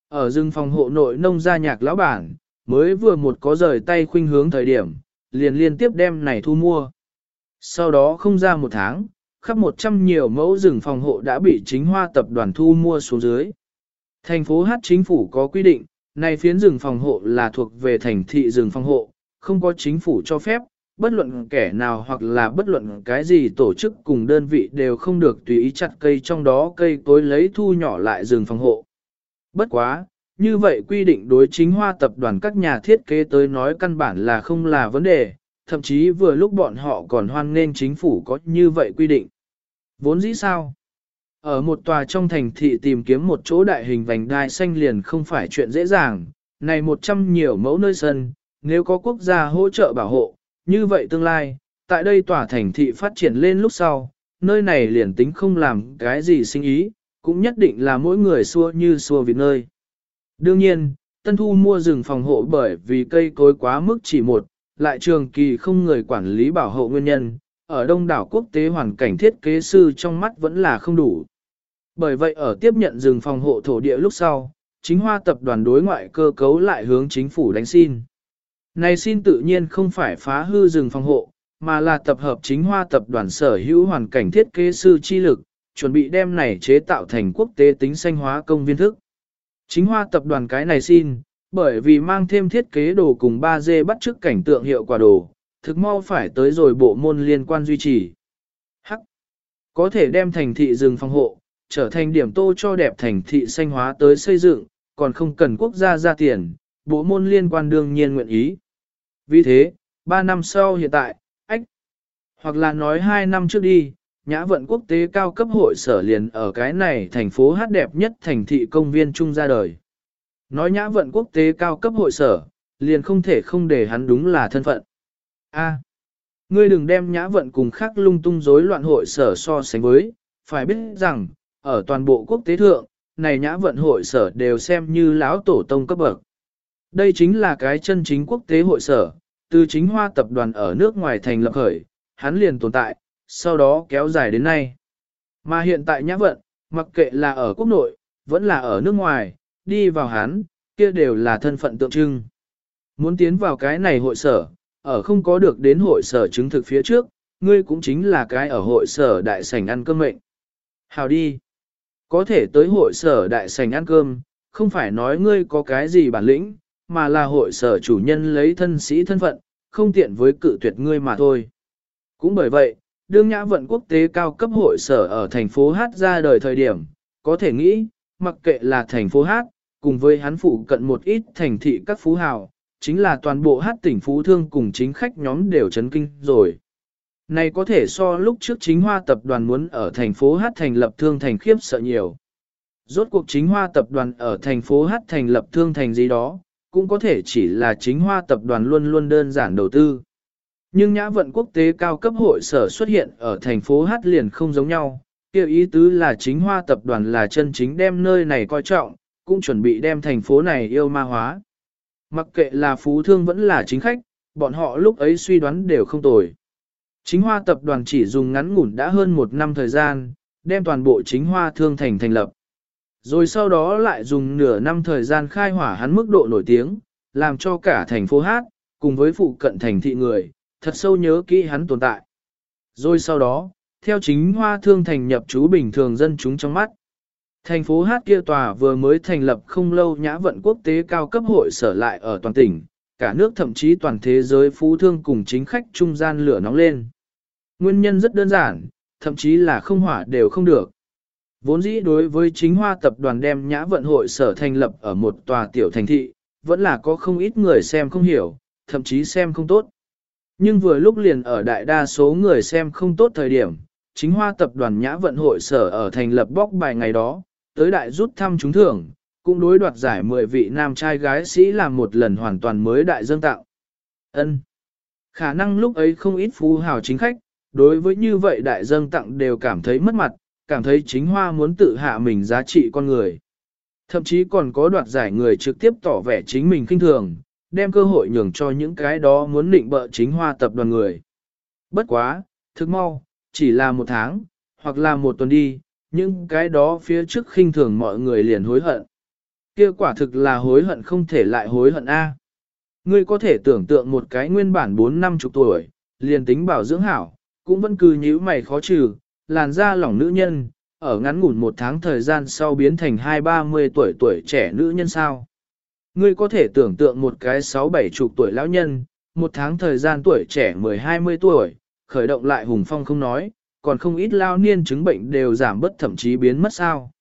Ở rừng phòng hộ nội nông gia nhạc lão bản, mới vừa một có rời tay khuynh hướng thời điểm, liền liên tiếp đem này thu mua. Sau đó không ra một tháng, khắp 100 nhiều mẫu rừng phòng hộ đã bị chính hoa tập đoàn thu mua xuống dưới. Thành phố Hát chính phủ có quy định, này phiến rừng phòng hộ là thuộc về thành thị rừng phòng hộ, không có chính phủ cho phép, bất luận kẻ nào hoặc là bất luận cái gì tổ chức cùng đơn vị đều không được tùy ý chặt cây trong đó cây cối lấy thu nhỏ lại rừng phòng hộ. Bất quá, như vậy quy định đối chính hoa tập đoàn các nhà thiết kế tới nói căn bản là không là vấn đề, thậm chí vừa lúc bọn họ còn hoan nghênh chính phủ có như vậy quy định. Vốn dĩ sao? Ở một tòa trong thành thị tìm kiếm một chỗ đại hình vành đai xanh liền không phải chuyện dễ dàng, này một trăm nhiều mẫu nơi sân, nếu có quốc gia hỗ trợ bảo hộ, như vậy tương lai, tại đây tòa thành thị phát triển lên lúc sau, nơi này liền tính không làm cái gì sinh ý, cũng nhất định là mỗi người xua như xua vịt nơi. Đương nhiên, Tân Thu mua rừng phòng hộ bởi vì cây cối quá mức chỉ một, lại trường kỳ không người quản lý bảo hộ nguyên nhân, ở đông đảo quốc tế hoàn cảnh thiết kế sư trong mắt vẫn là không đủ. Bởi vậy ở tiếp nhận rừng phòng hộ thổ địa lúc sau, chính hoa tập đoàn đối ngoại cơ cấu lại hướng chính phủ đánh xin. Này xin tự nhiên không phải phá hư rừng phòng hộ, mà là tập hợp chính hoa tập đoàn sở hữu hoàn cảnh thiết kế sư chi lực, chuẩn bị đem này chế tạo thành quốc tế tính xanh hóa công viên thức. Chính hoa tập đoàn cái này xin, bởi vì mang thêm thiết kế đồ cùng 3D bắt chước cảnh tượng hiệu quả đồ, thực mau phải tới rồi bộ môn liên quan duy trì. Hắc. Có thể đem thành thị rừng phòng hộ, trở thành điểm tô cho đẹp thành thị xanh hóa tới xây dựng, còn không cần quốc gia ra tiền, bộ môn liên quan đương nhiên nguyện ý. Vì thế, 3 năm sau hiện tại, ách, hoặc là nói 2 năm trước đi, Nhã vận quốc tế cao cấp hội sở liền ở cái này thành phố hát đẹp nhất thành thị công viên trung ra đời. Nói nhã vận quốc tế cao cấp hội sở, liền không thể không để hắn đúng là thân phận. A, ngươi đừng đem nhã vận cùng khác lung tung rối loạn hội sở so sánh với, phải biết rằng, ở toàn bộ quốc tế thượng, này nhã vận hội sở đều xem như lão tổ tông cấp bậc. Đây chính là cái chân chính quốc tế hội sở, từ chính hoa tập đoàn ở nước ngoài thành lập khởi, hắn liền tồn tại, sau đó kéo dài đến nay. Mà hiện tại nhã vận, mặc kệ là ở quốc nội, vẫn là ở nước ngoài, đi vào hắn, kia đều là thân phận tượng trưng. Muốn tiến vào cái này hội sở, ở không có được đến hội sở chứng thực phía trước, ngươi cũng chính là cái ở hội sở đại sảnh ăn cơm mệnh. Hào đi. Có thể tới hội sở đại sành ăn cơm, không phải nói ngươi có cái gì bản lĩnh, mà là hội sở chủ nhân lấy thân sĩ thân phận, không tiện với cự tuyệt ngươi mà thôi. Cũng bởi vậy, đương nhã vận quốc tế cao cấp hội sở ở thành phố Hát ra đời thời điểm, có thể nghĩ, mặc kệ là thành phố Hát, cùng với hắn phụ cận một ít thành thị các phú hào, chính là toàn bộ Hát tỉnh phú thương cùng chính khách nhóm đều chấn kinh rồi. Này có thể so lúc trước chính hoa tập đoàn muốn ở thành phố Hát thành lập thương thành khiếp sợ nhiều. Rốt cuộc chính hoa tập đoàn ở thành phố Hát thành lập thương thành gì đó, cũng có thể chỉ là chính hoa tập đoàn luôn luôn đơn giản đầu tư. Nhưng nhã vận quốc tế cao cấp hội sở xuất hiện ở thành phố Hát liền không giống nhau, kêu ý tứ là chính hoa tập đoàn là chân chính đem nơi này coi trọng, cũng chuẩn bị đem thành phố này yêu ma hóa. Mặc kệ là phú thương vẫn là chính khách, bọn họ lúc ấy suy đoán đều không tồi. Chính hoa tập đoàn chỉ dùng ngắn ngủn đã hơn một năm thời gian, đem toàn bộ chính hoa thương thành thành lập. Rồi sau đó lại dùng nửa năm thời gian khai hỏa hắn mức độ nổi tiếng, làm cho cả thành phố hát, cùng với phụ cận thành thị người, thật sâu nhớ kỹ hắn tồn tại. Rồi sau đó, theo chính hoa thương thành nhập chú bình thường dân chúng trong mắt. Thành phố Hát kia tòa vừa mới thành lập không lâu nhã vận quốc tế cao cấp hội sở lại ở toàn tỉnh, cả nước thậm chí toàn thế giới phú thương cùng chính khách trung gian lửa nóng lên. Nguyên nhân rất đơn giản, thậm chí là không hỏa đều không được. Vốn dĩ đối với chính hoa tập đoàn đem nhã vận hội sở thành lập ở một tòa tiểu thành thị, vẫn là có không ít người xem không hiểu, thậm chí xem không tốt. Nhưng vừa lúc liền ở đại đa số người xem không tốt thời điểm, chính hoa tập đoàn nhã vận hội sở ở thành lập bóc bài ngày đó, tới đại rút thăm trúng thưởng, cũng đối đoạt giải 10 vị nam trai gái sĩ làm một lần hoàn toàn mới đại dân tạo. ân Khả năng lúc ấy không ít phú hào chính khách, đối với như vậy đại dân tặng đều cảm thấy mất mặt, cảm thấy chính hoa muốn tự hạ mình giá trị con người. Thậm chí còn có đoạt giải người trực tiếp tỏ vẻ chính mình kinh thường, đem cơ hội nhường cho những cái đó muốn định bợ chính hoa tập đoàn người. Bất quá, thức mau, chỉ là một tháng, hoặc là một tuần đi, những cái đó phía trước khinh thường mọi người liền hối hận. Kia quả thực là hối hận không thể lại hối hận A. Ngươi có thể tưởng tượng một cái nguyên bản 4 năm chục tuổi, liền tính bảo dưỡng hảo, cũng vẫn cứ nhíu mày khó trừ, làn da lỏng nữ nhân, ở ngắn ngủn một tháng thời gian sau biến thành hai ba mươi tuổi tuổi trẻ nữ nhân sao. Ngươi có thể tưởng tượng một cái sáu bảy chục tuổi lão nhân, một tháng thời gian tuổi trẻ mười hai mươi tuổi, khởi động lại hùng phong không nói, còn không ít lao niên chứng bệnh đều giảm bất thậm chí biến mất sao.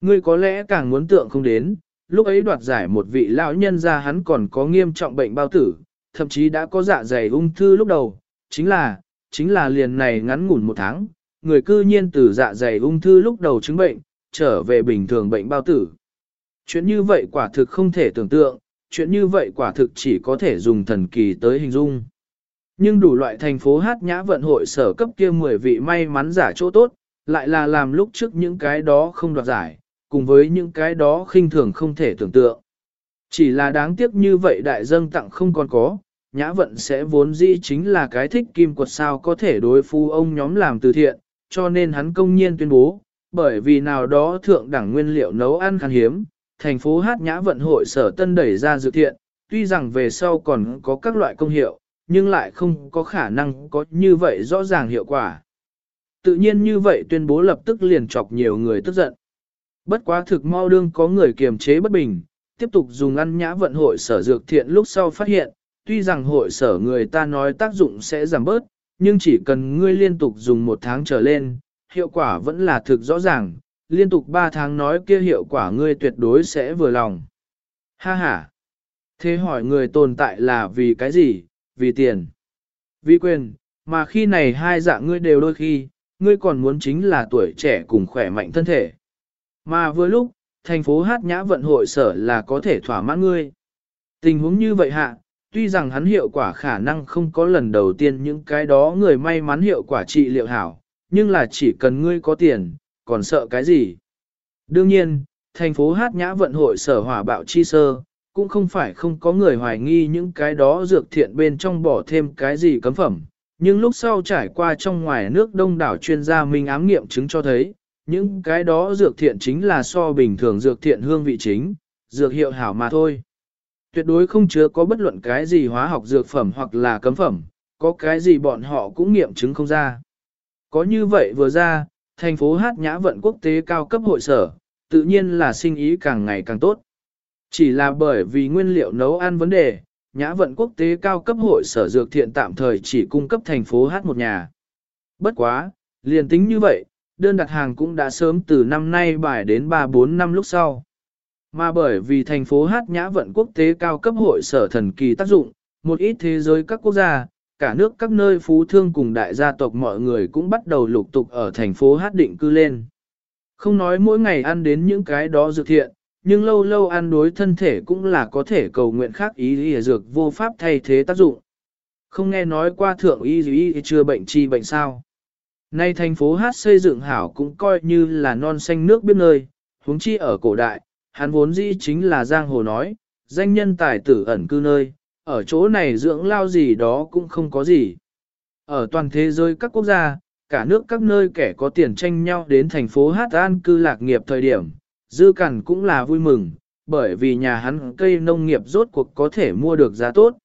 Ngươi có lẽ càng muốn tượng không đến, lúc ấy đoạt giải một vị lão nhân ra hắn còn có nghiêm trọng bệnh bao tử, thậm chí đã có dạ dày ung thư lúc đầu, chính là, chính là liền này ngắn ngủn một tháng, người cư nhiên từ dạ dày ung thư lúc đầu chứng bệnh, trở về bình thường bệnh bao tử. Chuyện như vậy quả thực không thể tưởng tượng, chuyện như vậy quả thực chỉ có thể dùng thần kỳ tới hình dung. Nhưng đủ loại thành phố hát nhã vận hội sở cấp kia 10 vị may mắn giả chỗ tốt, lại là làm lúc trước những cái đó không đoạt giải, cùng với những cái đó khinh thường không thể tưởng tượng. Chỉ là đáng tiếc như vậy đại dâng tặng không còn có, nhã vận sẽ vốn dĩ chính là cái thích kim quật sao có thể đối phu ông nhóm làm từ thiện, cho nên hắn công nhiên tuyên bố, bởi vì nào đó thượng đẳng nguyên liệu nấu ăn khan hiếm, thành phố hát nhã vận hội sở tân đẩy ra dự thiện, tuy rằng về sau còn có các loại công hiệu, nhưng lại không có khả năng có như vậy rõ ràng hiệu quả. Tự nhiên như vậy tuyên bố lập tức liền chọc nhiều người tức giận. Bất quá thực mau đương có người kiềm chế bất bình, tiếp tục dùng ăn nhã vận hội sở dược thiện lúc sau phát hiện, tuy rằng hội sở người ta nói tác dụng sẽ giảm bớt, nhưng chỉ cần ngươi liên tục dùng một tháng trở lên, hiệu quả vẫn là thực rõ ràng, liên tục 3 tháng nói kia hiệu quả ngươi tuyệt đối sẽ vừa lòng. Ha ha! Thế hỏi người tồn tại là vì cái gì? Vì tiền. Vì quyền, mà khi này hai dạng ngươi đều đôi khi, ngươi còn muốn chính là tuổi trẻ cùng khỏe mạnh thân thể. Mà vừa lúc, thành phố hát nhã vận hội sở là có thể thỏa mãn ngươi. Tình huống như vậy hạ, tuy rằng hắn hiệu quả khả năng không có lần đầu tiên những cái đó người may mắn hiệu quả trị liệu hảo, nhưng là chỉ cần ngươi có tiền, còn sợ cái gì. Đương nhiên, thành phố hát nhã vận hội sở hỏa bạo chi sơ, cũng không phải không có người hoài nghi những cái đó dược thiện bên trong bỏ thêm cái gì cấm phẩm, nhưng lúc sau trải qua trong ngoài nước đông đảo chuyên gia minh ám nghiệm chứng cho thấy, những cái đó dược thiện chính là so bình thường dược thiện hương vị chính, dược hiệu hảo mà thôi. Tuyệt đối không chứa có bất luận cái gì hóa học dược phẩm hoặc là cấm phẩm, có cái gì bọn họ cũng nghiệm chứng không ra. Có như vậy vừa ra, thành phố hát nhã vận quốc tế cao cấp hội sở, tự nhiên là sinh ý càng ngày càng tốt. Chỉ là bởi vì nguyên liệu nấu ăn vấn đề, nhã vận quốc tế cao cấp hội sở dược thiện tạm thời chỉ cung cấp thành phố hát một nhà. Bất quá, liền tính như vậy, đơn đặt hàng cũng đã sớm từ năm nay bài đến 3-4 năm lúc sau. Mà bởi vì thành phố hát nhã vận quốc tế cao cấp hội sở thần kỳ tác dụng, một ít thế giới các quốc gia, cả nước các nơi phú thương cùng đại gia tộc mọi người cũng bắt đầu lục tục ở thành phố hát định cư lên. Không nói mỗi ngày ăn đến những cái đó dược thiện, nhưng lâu lâu ăn đối thân thể cũng là có thể cầu nguyện khác ý y dược vô pháp thay thế tác dụng. Không nghe nói qua thượng y y chưa bệnh chi bệnh sao. Nay thành phố hát xây dựng hảo cũng coi như là non xanh nước biết nơi, huống chi ở cổ đại, hắn vốn dĩ chính là giang hồ nói, danh nhân tài tử ẩn cư nơi, ở chỗ này dưỡng lao gì đó cũng không có gì. Ở toàn thế giới các quốc gia, cả nước các nơi kẻ có tiền tranh nhau đến thành phố Hát An cư lạc nghiệp thời điểm, dư cằn cũng là vui mừng, bởi vì nhà hắn cây nông nghiệp rốt cuộc có thể mua được giá tốt.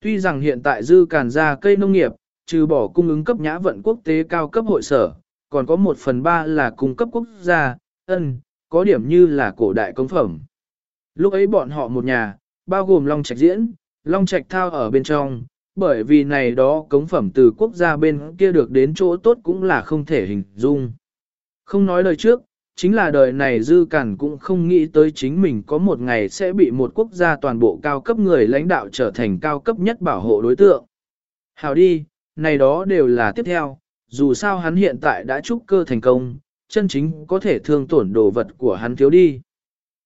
Tuy rằng hiện tại dư càn ra cây nông nghiệp, trừ bỏ cung ứng cấp nhã vận quốc tế cao cấp hội sở, còn có một phần ba là cung cấp quốc gia, ân, có điểm như là cổ đại công phẩm. Lúc ấy bọn họ một nhà, bao gồm Long Trạch Diễn, Long Trạch Thao ở bên trong, bởi vì này đó cống phẩm từ quốc gia bên kia được đến chỗ tốt cũng là không thể hình dung. Không nói lời trước, chính là đời này dư cản cũng không nghĩ tới chính mình có một ngày sẽ bị một quốc gia toàn bộ cao cấp người lãnh đạo trở thành cao cấp nhất bảo hộ đối tượng. Hào đi, này đó đều là tiếp theo, dù sao hắn hiện tại đã trúc cơ thành công, chân chính có thể thương tổn đồ vật của hắn thiếu đi.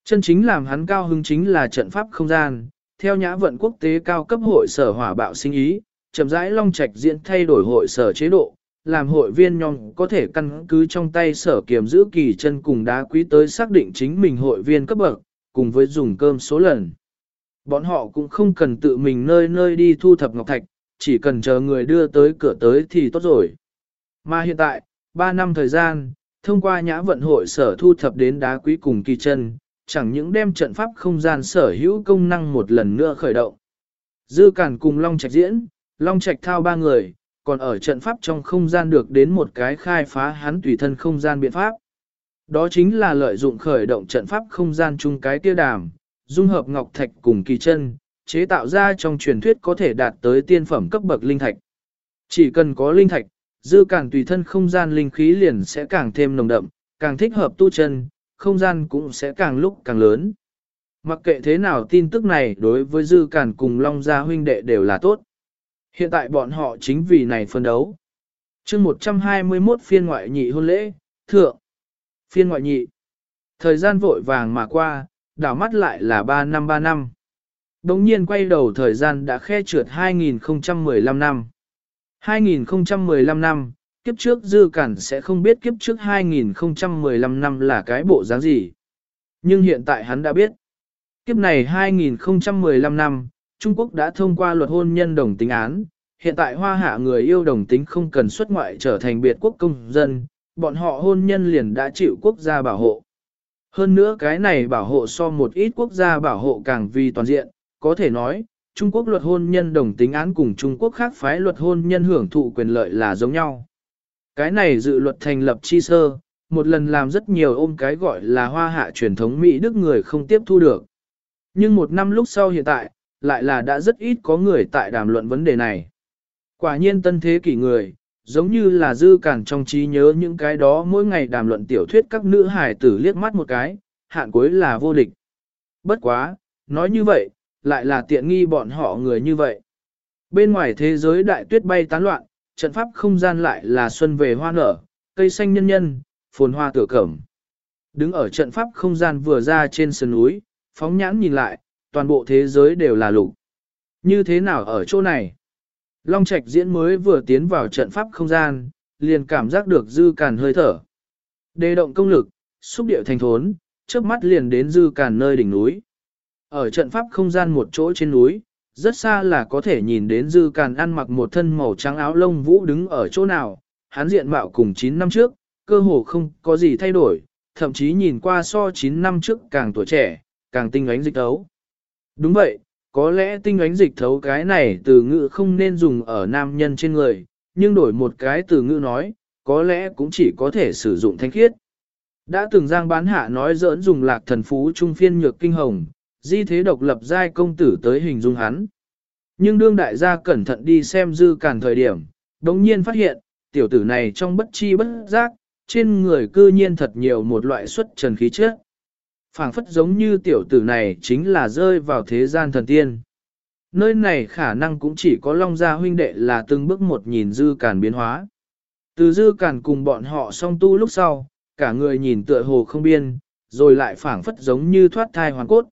Chân chính làm hắn cao hứng chính là trận pháp không gian, theo nhã vận quốc tế cao cấp hội sở hỏa bạo sinh ý, chậm rãi long trạch diễn thay đổi hội sở chế độ, làm hội viên nhóm có thể căn cứ trong tay sở kiểm giữ kỳ chân cùng đá quý tới xác định chính mình hội viên cấp bậc, cùng với dùng cơm số lần. Bọn họ cũng không cần tự mình nơi nơi đi thu thập ngọc thạch, chỉ cần chờ người đưa tới cửa tới thì tốt rồi. Mà hiện tại, 3 năm thời gian, thông qua nhã vận hội sở thu thập đến đá quý cùng kỳ chân, chẳng những đem trận pháp không gian sở hữu công năng một lần nữa khởi động. Dư Cản cùng Long Trạch diễn, Long Trạch thao ba người, còn ở trận pháp trong không gian được đến một cái khai phá hắn tùy thân không gian biện pháp. Đó chính là lợi dụng khởi động trận pháp không gian chung cái tiêu đàm, dung hợp ngọc thạch cùng kỳ chân, chế tạo ra trong truyền thuyết có thể đạt tới tiên phẩm cấp bậc linh thạch. Chỉ cần có linh thạch, dư càng tùy thân không gian linh khí liền sẽ càng thêm nồng đậm, càng thích hợp tu chân, không gian cũng sẽ càng lúc càng lớn. Mặc kệ thế nào tin tức này đối với dư cản cùng Long Gia huynh đệ đều là tốt. Hiện tại bọn họ chính vì này phân đấu. chương 121 phiên ngoại nhị hôn lễ, thượng. Phiên ngoại nhị. Thời gian vội vàng mà qua, đảo mắt lại là 3 năm 3 năm. Đồng nhiên quay đầu thời gian đã khe trượt 2015 năm. 2015 năm, kiếp trước dư cản sẽ không biết kiếp trước 2015 năm là cái bộ dáng gì. Nhưng hiện tại hắn đã biết. Kiếp này 2015 năm, Trung Quốc đã thông qua luật hôn nhân đồng tính án, hiện tại hoa hạ người yêu đồng tính không cần xuất ngoại trở thành biệt quốc công dân, bọn họ hôn nhân liền đã chịu quốc gia bảo hộ. Hơn nữa cái này bảo hộ so một ít quốc gia bảo hộ càng vì toàn diện, có thể nói, Trung Quốc luật hôn nhân đồng tính án cùng Trung Quốc khác phái luật hôn nhân hưởng thụ quyền lợi là giống nhau. Cái này dự luật thành lập chi sơ, một lần làm rất nhiều ôm cái gọi là hoa hạ truyền thống Mỹ Đức người không tiếp thu được. Nhưng một năm lúc sau hiện tại, lại là đã rất ít có người tại đàm luận vấn đề này. Quả nhiên tân thế kỷ người, giống như là dư cản trong trí nhớ những cái đó mỗi ngày đàm luận tiểu thuyết các nữ hài tử liếc mắt một cái, hạn cuối là vô địch. Bất quá, nói như vậy, lại là tiện nghi bọn họ người như vậy. Bên ngoài thế giới đại tuyết bay tán loạn, trận pháp không gian lại là xuân về hoa nở, cây xanh nhân nhân, phồn hoa tựa cẩm. Đứng ở trận pháp không gian vừa ra trên sườn núi, phóng nhãn nhìn lại, toàn bộ thế giới đều là lục. Như thế nào ở chỗ này? Long Trạch diễn mới vừa tiến vào trận pháp không gian, liền cảm giác được dư càn hơi thở. Đề động công lực, xúc điệu thành thốn, trước mắt liền đến dư càn nơi đỉnh núi. Ở trận pháp không gian một chỗ trên núi, rất xa là có thể nhìn đến dư càn ăn mặc một thân màu trắng áo lông vũ đứng ở chỗ nào, hắn diện mạo cùng 9 năm trước, cơ hồ không có gì thay đổi, thậm chí nhìn qua so 9 năm trước càng tuổi trẻ, càng tinh ánh dịch thấu Đúng vậy, có lẽ tinh ánh dịch thấu cái này từ ngữ không nên dùng ở nam nhân trên người, nhưng đổi một cái từ ngữ nói, có lẽ cũng chỉ có thể sử dụng thanh khiết. Đã từng giang bán hạ nói giỡn dùng lạc thần phú trung phiên nhược kinh hồng, di thế độc lập giai công tử tới hình dung hắn. Nhưng đương đại gia cẩn thận đi xem dư càn thời điểm, đồng nhiên phát hiện, tiểu tử này trong bất chi bất giác, trên người cư nhiên thật nhiều một loại xuất trần khí chất phảng phất giống như tiểu tử này chính là rơi vào thế gian thần tiên. Nơi này khả năng cũng chỉ có Long Gia huynh đệ là từng bước một nhìn dư càn biến hóa. Từ dư càn cùng bọn họ song tu lúc sau, cả người nhìn tựa hồ không biên, rồi lại phảng phất giống như thoát thai hoàn cốt.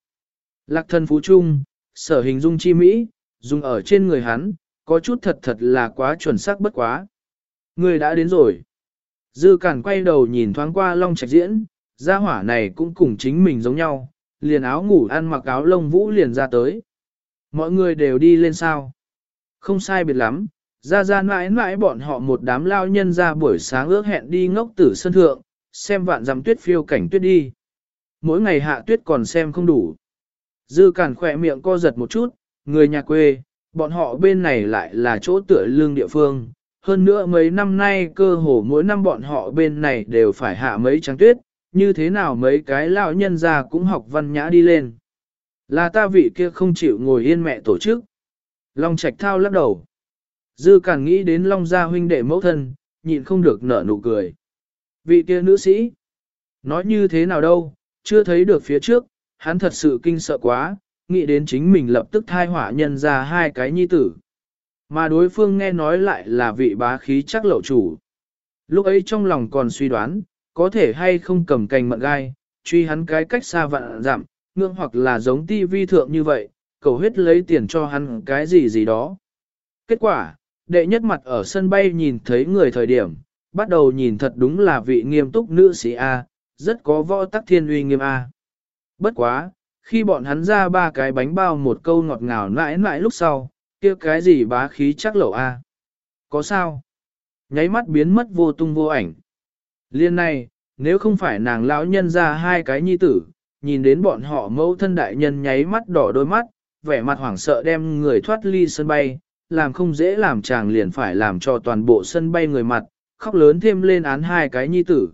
Lạc thân phú trung, sở hình dung chi mỹ, dùng ở trên người hắn, có chút thật thật là quá chuẩn xác bất quá. Người đã đến rồi. Dư cản quay đầu nhìn thoáng qua Long Trạch Diễn, Gia hỏa này cũng cùng chính mình giống nhau, liền áo ngủ ăn mặc áo lông vũ liền ra tới. Mọi người đều đi lên sao. Không sai biệt lắm, ra ra mãi mãi bọn họ một đám lao nhân ra buổi sáng ước hẹn đi ngốc tử sân thượng, xem vạn dặm tuyết phiêu cảnh tuyết đi. Mỗi ngày hạ tuyết còn xem không đủ. Dư cản khỏe miệng co giật một chút, người nhà quê, bọn họ bên này lại là chỗ tựa lương địa phương. Hơn nữa mấy năm nay cơ hồ mỗi năm bọn họ bên này đều phải hạ mấy trắng tuyết, như thế nào mấy cái lão nhân già cũng học văn nhã đi lên. Là ta vị kia không chịu ngồi yên mẹ tổ chức. Long Trạch thao lắc đầu. Dư càng nghĩ đến Long gia huynh đệ mẫu thân, nhịn không được nở nụ cười. Vị kia nữ sĩ. Nói như thế nào đâu, chưa thấy được phía trước, hắn thật sự kinh sợ quá, nghĩ đến chính mình lập tức thai hỏa nhân ra hai cái nhi tử. Mà đối phương nghe nói lại là vị bá khí chắc lậu chủ. Lúc ấy trong lòng còn suy đoán, có thể hay không cầm cành mận gai, truy hắn cái cách xa vạn giảm, ngưỡng hoặc là giống ti vi thượng như vậy, cầu huyết lấy tiền cho hắn cái gì gì đó. Kết quả, đệ nhất mặt ở sân bay nhìn thấy người thời điểm, bắt đầu nhìn thật đúng là vị nghiêm túc nữ sĩ A, rất có võ tắc thiên uy nghiêm A. Bất quá, khi bọn hắn ra ba cái bánh bao một câu ngọt ngào mãi mãi lúc sau, kia cái gì bá khí chắc lẩu A. Có sao? Nháy mắt biến mất vô tung vô ảnh. Liên này, nếu không phải nàng lão nhân ra hai cái nhi tử, nhìn đến bọn họ mẫu thân đại nhân nháy mắt đỏ đôi mắt, vẻ mặt hoảng sợ đem người thoát ly sân bay, làm không dễ làm chàng liền phải làm cho toàn bộ sân bay người mặt, khóc lớn thêm lên án hai cái nhi tử.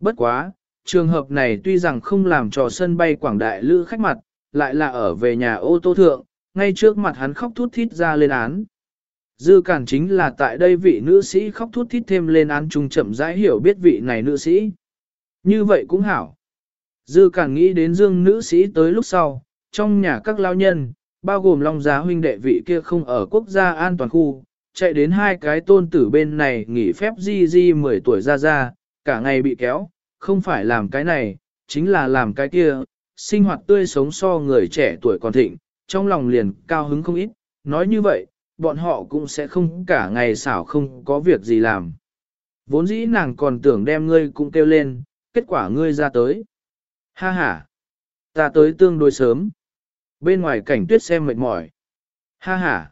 Bất quá, trường hợp này tuy rằng không làm cho sân bay quảng đại lữ khách mặt, lại là ở về nhà ô tô thượng, ngay trước mặt hắn khóc thút thít ra lên án. Dư cản chính là tại đây vị nữ sĩ khóc thút thít thêm lên án trung chậm rãi hiểu biết vị này nữ sĩ. Như vậy cũng hảo. Dư cản nghĩ đến dương nữ sĩ tới lúc sau, trong nhà các lao nhân, bao gồm Long Giá huynh đệ vị kia không ở quốc gia an toàn khu, chạy đến hai cái tôn tử bên này nghỉ phép di di 10 tuổi ra ra, cả ngày bị kéo, không phải làm cái này, chính là làm cái kia, sinh hoạt tươi sống so người trẻ tuổi còn thịnh, trong lòng liền cao hứng không ít, nói như vậy, bọn họ cũng sẽ không cả ngày xảo không có việc gì làm. Vốn dĩ nàng còn tưởng đem ngươi cũng kêu lên, kết quả ngươi ra tới. Ha ha, ta tới tương đối sớm. Bên ngoài cảnh tuyết xem mệt mỏi. Ha ha,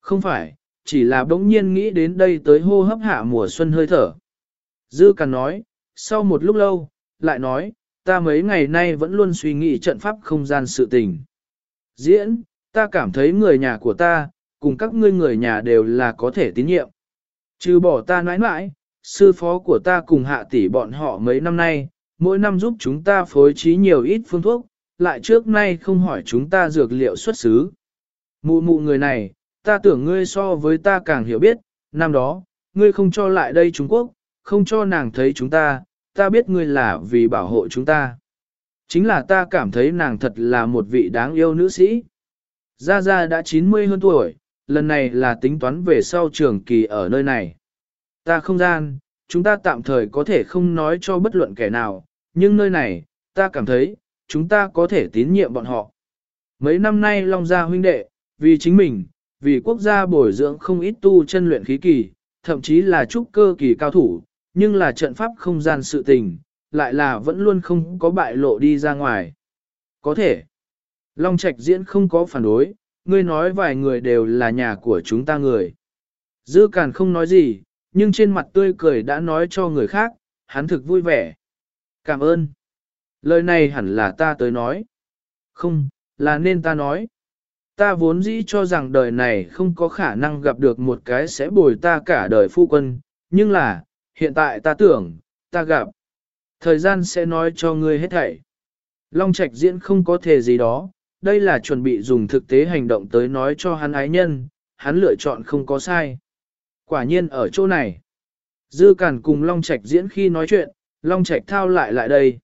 không phải, chỉ là bỗng nhiên nghĩ đến đây tới hô hấp hạ mùa xuân hơi thở. Dư Càn nói, sau một lúc lâu, lại nói, ta mấy ngày nay vẫn luôn suy nghĩ trận pháp không gian sự tình. Diễn, ta cảm thấy người nhà của ta, cùng các ngươi người nhà đều là có thể tín nhiệm. Trừ bỏ ta nãi nãi, sư phó của ta cùng hạ tỷ bọn họ mấy năm nay, mỗi năm giúp chúng ta phối trí nhiều ít phương thuốc, lại trước nay không hỏi chúng ta dược liệu xuất xứ. Mụ mụ người này, ta tưởng ngươi so với ta càng hiểu biết, năm đó, ngươi không cho lại đây Trung Quốc, không cho nàng thấy chúng ta, ta biết ngươi là vì bảo hộ chúng ta. Chính là ta cảm thấy nàng thật là một vị đáng yêu nữ sĩ. Gia Gia đã 90 hơn tuổi, lần này là tính toán về sau trường kỳ ở nơi này. Ta không gian, chúng ta tạm thời có thể không nói cho bất luận kẻ nào, nhưng nơi này, ta cảm thấy, chúng ta có thể tín nhiệm bọn họ. Mấy năm nay Long Gia huynh đệ, vì chính mình, vì quốc gia bồi dưỡng không ít tu chân luyện khí kỳ, thậm chí là trúc cơ kỳ cao thủ, nhưng là trận pháp không gian sự tình, lại là vẫn luôn không có bại lộ đi ra ngoài. Có thể, Long Trạch diễn không có phản đối, ngươi nói vài người đều là nhà của chúng ta người. Dư Càn không nói gì, nhưng trên mặt tươi cười đã nói cho người khác, hắn thực vui vẻ. Cảm ơn. Lời này hẳn là ta tới nói. Không, là nên ta nói. Ta vốn dĩ cho rằng đời này không có khả năng gặp được một cái sẽ bồi ta cả đời phu quân, nhưng là, hiện tại ta tưởng, ta gặp. Thời gian sẽ nói cho ngươi hết thảy. Long Trạch diễn không có thể gì đó, đây là chuẩn bị dùng thực tế hành động tới nói cho hắn ái nhân, hắn lựa chọn không có sai. Quả nhiên ở chỗ này. Dư Cản cùng Long Trạch diễn khi nói chuyện, Long Trạch thao lại lại đây.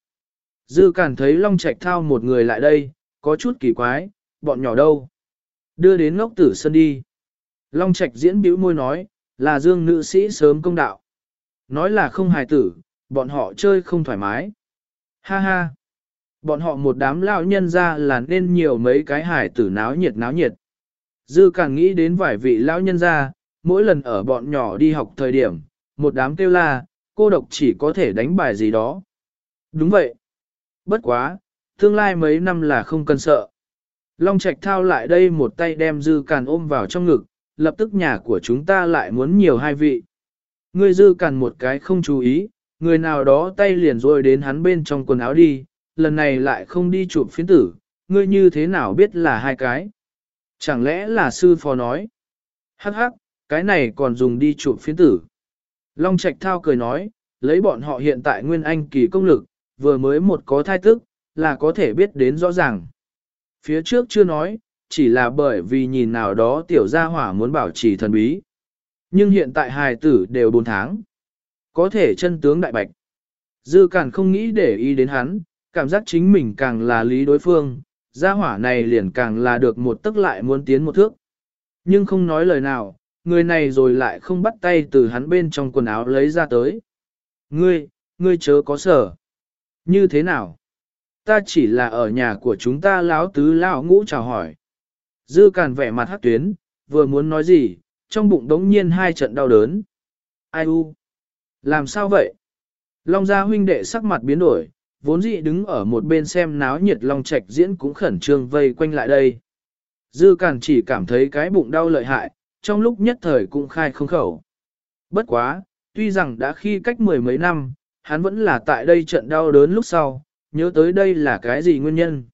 Dư Cản thấy Long Trạch thao một người lại đây, có chút kỳ quái, bọn nhỏ đâu? Đưa đến ngốc tử sân đi. Long Trạch diễn bĩu môi nói, là dương nữ sĩ sớm công đạo. Nói là không hài tử, bọn họ chơi không thoải mái. Ha ha. Bọn họ một đám lão nhân ra là nên nhiều mấy cái hài tử náo nhiệt náo nhiệt. Dư càng nghĩ đến vài vị lão nhân ra, mỗi lần ở bọn nhỏ đi học thời điểm, một đám kêu la, cô độc chỉ có thể đánh bài gì đó. Đúng vậy. Bất quá, tương lai mấy năm là không cần sợ. Long Trạch thao lại đây một tay đem dư càn ôm vào trong ngực, lập tức nhà của chúng ta lại muốn nhiều hai vị. Ngươi dư càn một cái không chú ý, người nào đó tay liền rồi đến hắn bên trong quần áo đi, lần này lại không đi chụp phiến tử, ngươi như thế nào biết là hai cái. Chẳng lẽ là sư phó nói? Hắc hắc, cái này còn dùng đi chụp phiến tử. Long Trạch thao cười nói, lấy bọn họ hiện tại nguyên anh kỳ công lực, vừa mới một có thai tức, là có thể biết đến rõ ràng. Phía trước chưa nói, chỉ là bởi vì nhìn nào đó tiểu gia hỏa muốn bảo trì thần bí. Nhưng hiện tại hài tử đều 4 tháng. Có thể chân tướng đại bạch. Dư cản không nghĩ để ý đến hắn, cảm giác chính mình càng là lý đối phương, gia hỏa này liền càng là được một tức lại muốn tiến một thước. Nhưng không nói lời nào, người này rồi lại không bắt tay từ hắn bên trong quần áo lấy ra tới. Ngươi, ngươi chớ có sở. Như thế nào? Ta chỉ là ở nhà của chúng ta lão tứ lão ngũ chào hỏi. Dư càn vẻ mặt hắc tuyến, vừa muốn nói gì, trong bụng đống nhiên hai trận đau đớn. Ai u? Làm sao vậy? Long gia huynh đệ sắc mặt biến đổi, vốn dĩ đứng ở một bên xem náo nhiệt Long Trạch diễn cũng khẩn trương vây quanh lại đây. Dư Càn chỉ cảm thấy cái bụng đau lợi hại, trong lúc nhất thời cũng khai không khẩu. Bất quá, tuy rằng đã khi cách mười mấy năm, hắn vẫn là tại đây trận đau đớn lúc sau, nhớ tới đây là cái gì nguyên nhân.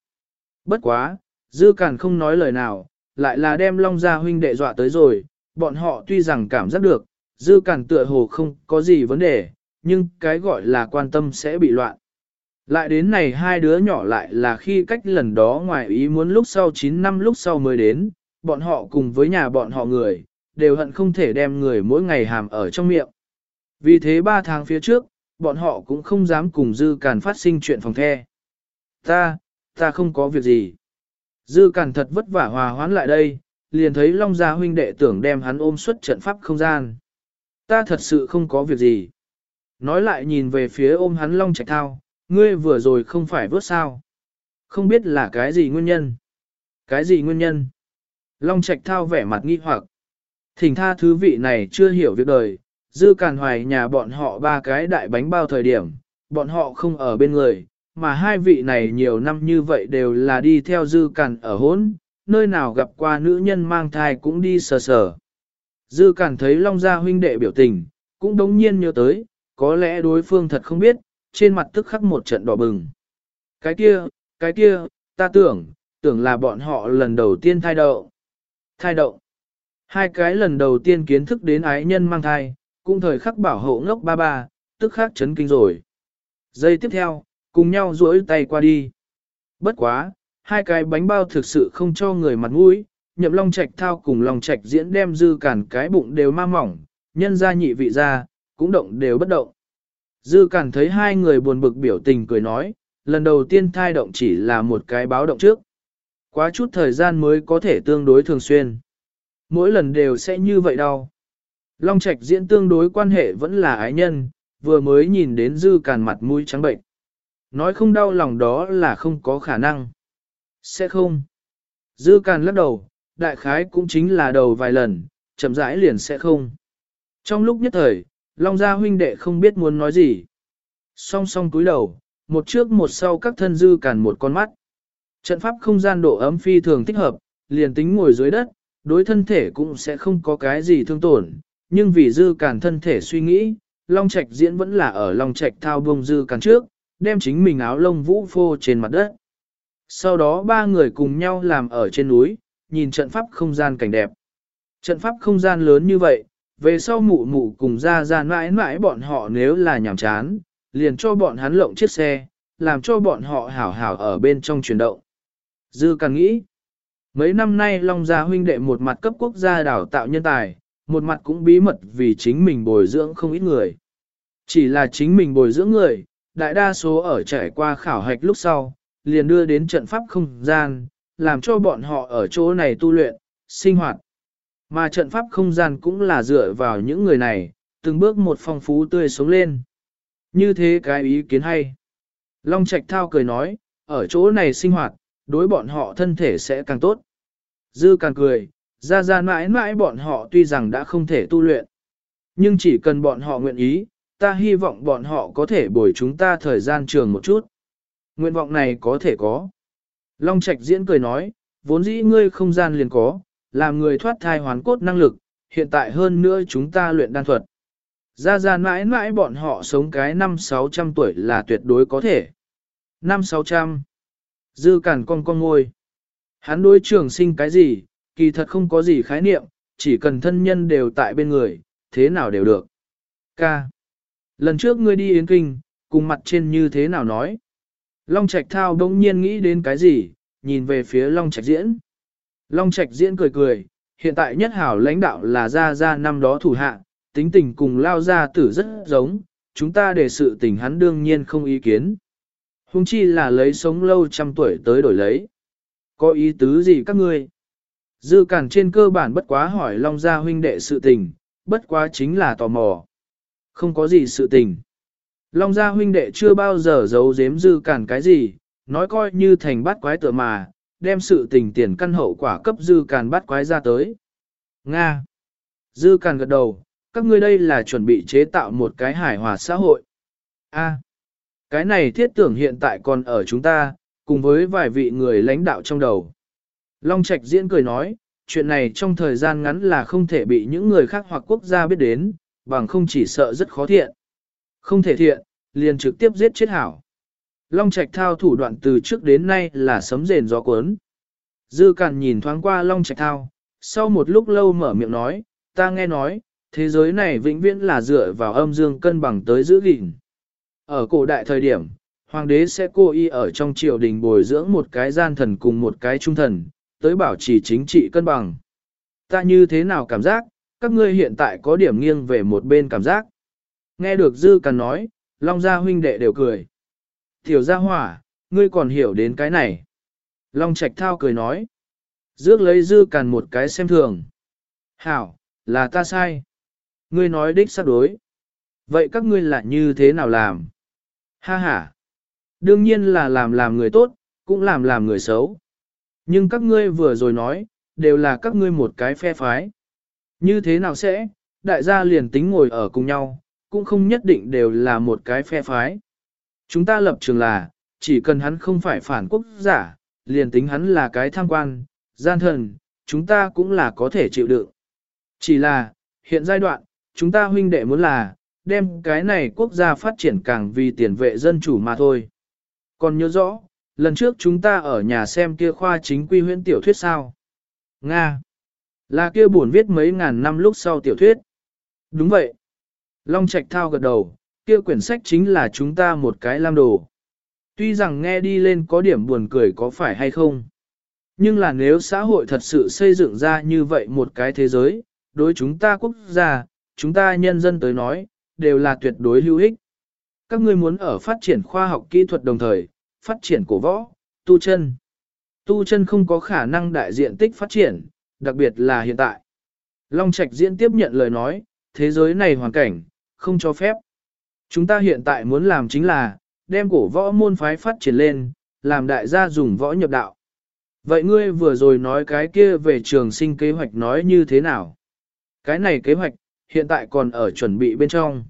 Bất quá, Dư Càn không nói lời nào, lại là đem Long Gia huynh đệ dọa tới rồi, bọn họ tuy rằng cảm giác được, Dư Càn tựa hồ không có gì vấn đề, nhưng cái gọi là quan tâm sẽ bị loạn. Lại đến này hai đứa nhỏ lại là khi cách lần đó ngoài ý muốn lúc sau 9 năm lúc sau mới đến, bọn họ cùng với nhà bọn họ người, đều hận không thể đem người mỗi ngày hàm ở trong miệng. Vì thế ba tháng phía trước, bọn họ cũng không dám cùng Dư Càn phát sinh chuyện phòng the. Ta, ta không có việc gì. Dư Càn thật vất vả hòa hoãn lại đây, liền thấy Long Gia huynh đệ tưởng đem hắn ôm xuất trận pháp không gian. Ta thật sự không có việc gì. Nói lại nhìn về phía ôm hắn Long Trạch Thao, ngươi vừa rồi không phải vớt sao. Không biết là cái gì nguyên nhân. Cái gì nguyên nhân? Long Trạch Thao vẻ mặt nghi hoặc. Thỉnh tha thứ vị này chưa hiểu việc đời, dư càn hoài nhà bọn họ ba cái đại bánh bao thời điểm, bọn họ không ở bên người, mà hai vị này nhiều năm như vậy đều là đi theo dư càn ở hốn, nơi nào gặp qua nữ nhân mang thai cũng đi sờ sờ. Dư cảm thấy Long Gia huynh đệ biểu tình, cũng đống nhiên nhớ tới, có lẽ đối phương thật không biết, trên mặt tức khắc một trận đỏ bừng. Cái kia, cái kia, ta tưởng, tưởng là bọn họ lần đầu tiên thai đậu. Thai đậu. Hai cái lần đầu tiên kiến thức đến ái nhân mang thai, cũng thời khắc bảo hộ ngốc ba ba, tức khắc chấn kinh rồi. Giây tiếp theo, cùng nhau duỗi tay qua đi. Bất quá, hai cái bánh bao thực sự không cho người mặt mũi, nhậm long trạch thao cùng long trạch diễn đem dư cản cái bụng đều ma mỏng, nhân ra nhị vị ra, cũng động đều bất động. Dư cản thấy hai người buồn bực biểu tình cười nói, lần đầu tiên thai động chỉ là một cái báo động trước. Quá chút thời gian mới có thể tương đối thường xuyên. Mỗi lần đều sẽ như vậy đâu. Long Trạch diễn tương đối quan hệ vẫn là ái nhân, vừa mới nhìn đến dư càn mặt mũi trắng bệnh. Nói không đau lòng đó là không có khả năng. Sẽ không. Dư càn lắc đầu, đại khái cũng chính là đầu vài lần, chậm rãi liền sẽ không. Trong lúc nhất thời, Long Gia huynh đệ không biết muốn nói gì. Song song túi đầu, một trước một sau các thân dư càn một con mắt. Trận pháp không gian độ ấm phi thường thích hợp, liền tính ngồi dưới đất, đối thân thể cũng sẽ không có cái gì thương tổn, nhưng vì dư càn thân thể suy nghĩ, Long Trạch diễn vẫn là ở Long Trạch thao bông dư càn trước, đem chính mình áo lông vũ phô trên mặt đất. Sau đó ba người cùng nhau làm ở trên núi, nhìn trận pháp không gian cảnh đẹp. Trận pháp không gian lớn như vậy, về sau mụ mụ cùng ra ra mãi mãi bọn họ nếu là nhàm chán, liền cho bọn hắn lộng chiếc xe, làm cho bọn họ hảo hảo ở bên trong chuyển động. Dư càng nghĩ, mấy năm nay Long Gia huynh đệ một mặt cấp quốc gia đào tạo nhân tài, một mặt cũng bí mật vì chính mình bồi dưỡng không ít người. Chỉ là chính mình bồi dưỡng người, đại đa số ở trải qua khảo hạch lúc sau, liền đưa đến trận pháp không gian, làm cho bọn họ ở chỗ này tu luyện, sinh hoạt. Mà trận pháp không gian cũng là dựa vào những người này, từng bước một phong phú tươi sống lên. Như thế cái ý kiến hay. Long Trạch Thao cười nói, ở chỗ này sinh hoạt, đối bọn họ thân thể sẽ càng tốt. Dư càng cười, ra ra mãi mãi bọn họ tuy rằng đã không thể tu luyện. Nhưng chỉ cần bọn họ nguyện ý, ta hy vọng bọn họ có thể bồi chúng ta thời gian trường một chút. Nguyện vọng này có thể có. Long Trạch diễn cười nói, vốn dĩ ngươi không gian liền có, làm người thoát thai hoàn cốt năng lực, hiện tại hơn nữa chúng ta luyện đan thuật. Ra ra mãi mãi bọn họ sống cái năm 600 tuổi là tuyệt đối có thể. Năm 600. Dư cản con con ngôi. Hắn đối trường sinh cái gì, kỳ thật không có gì khái niệm, chỉ cần thân nhân đều tại bên người, thế nào đều được. Ca. Lần trước ngươi đi yến kinh, cùng mặt trên như thế nào nói. Long Trạch Thao đông nhiên nghĩ đến cái gì, nhìn về phía Long Trạch Diễn. Long Trạch Diễn cười cười, hiện tại nhất hảo lãnh đạo là ra ra năm đó thủ hạ, tính tình cùng lao ra tử rất giống, chúng ta để sự tình hắn đương nhiên không ý kiến. Hùng chi là lấy sống lâu trăm tuổi tới đổi lấy. Có ý tứ gì các ngươi? Dư cản trên cơ bản bất quá hỏi Long Gia huynh đệ sự tình, bất quá chính là tò mò. Không có gì sự tình. Long Gia huynh đệ chưa bao giờ giấu giếm dư cản cái gì, nói coi như thành bắt quái tựa mà, đem sự tình tiền căn hậu quả cấp dư cản bắt quái ra tới. Nga. Dư cản gật đầu, các ngươi đây là chuẩn bị chế tạo một cái hải hòa xã hội. A. cái này thiết tưởng hiện tại còn ở chúng ta, cùng với vài vị người lãnh đạo trong đầu. Long Trạch diễn cười nói, chuyện này trong thời gian ngắn là không thể bị những người khác hoặc quốc gia biết đến, bằng không chỉ sợ rất khó thiện. Không thể thiện, liền trực tiếp giết chết hảo. Long Trạch thao thủ đoạn từ trước đến nay là sấm rền gió cuốn. Dư Càn nhìn thoáng qua Long Trạch thao, sau một lúc lâu mở miệng nói, ta nghe nói, thế giới này vĩnh viễn là dựa vào âm dương cân bằng tới giữ gìn. Ở cổ đại thời điểm, hoàng đế sẽ cố ý ở trong triều đình bồi dưỡng một cái gian thần cùng một cái trung thần, tới bảo trì chính trị cân bằng. Ta như thế nào cảm giác, các ngươi hiện tại có điểm nghiêng về một bên cảm giác. Nghe được Dư Càn nói, Long Gia huynh đệ đều cười. Tiểu gia hỏa, ngươi còn hiểu đến cái này. Long Trạch Thao cười nói. Dước lấy Dư Càn một cái xem thường. Hảo, là ta sai. Ngươi nói đích xác đối. Vậy các ngươi là như thế nào làm? Ha ha. Đương nhiên là làm làm người tốt, cũng làm làm người xấu. Nhưng các ngươi vừa rồi nói, đều là các ngươi một cái phe phái. Như thế nào sẽ, đại gia liền tính ngồi ở cùng nhau, cũng không nhất định đều là một cái phe phái. Chúng ta lập trường là, chỉ cần hắn không phải phản quốc giả, liền tính hắn là cái tham quan, gian thần, chúng ta cũng là có thể chịu đựng. Chỉ là, hiện giai đoạn, chúng ta huynh đệ muốn là, đem cái này quốc gia phát triển càng vì tiền vệ dân chủ mà thôi. Còn nhớ rõ, lần trước chúng ta ở nhà xem kia khoa chính quy huyễn tiểu thuyết sao? Nga. Là kia buồn viết mấy ngàn năm lúc sau tiểu thuyết. Đúng vậy. Long Trạch thao gật đầu, kia quyển sách chính là chúng ta một cái lam đồ. Tuy rằng nghe đi lên có điểm buồn cười có phải hay không. Nhưng là nếu xã hội thật sự xây dựng ra như vậy một cái thế giới, đối chúng ta quốc gia, chúng ta nhân dân tới nói, đều là tuyệt đối hữu ích. Các ngươi muốn ở phát triển khoa học kỹ thuật đồng thời, phát triển cổ võ, tu chân. Tu chân không có khả năng đại diện tích phát triển, đặc biệt là hiện tại. Long Trạch diễn tiếp nhận lời nói, thế giới này hoàn cảnh, không cho phép. Chúng ta hiện tại muốn làm chính là, đem cổ võ môn phái phát triển lên, làm đại gia dùng võ nhập đạo. Vậy ngươi vừa rồi nói cái kia về trường sinh kế hoạch nói như thế nào? Cái này kế hoạch, hiện tại còn ở chuẩn bị bên trong.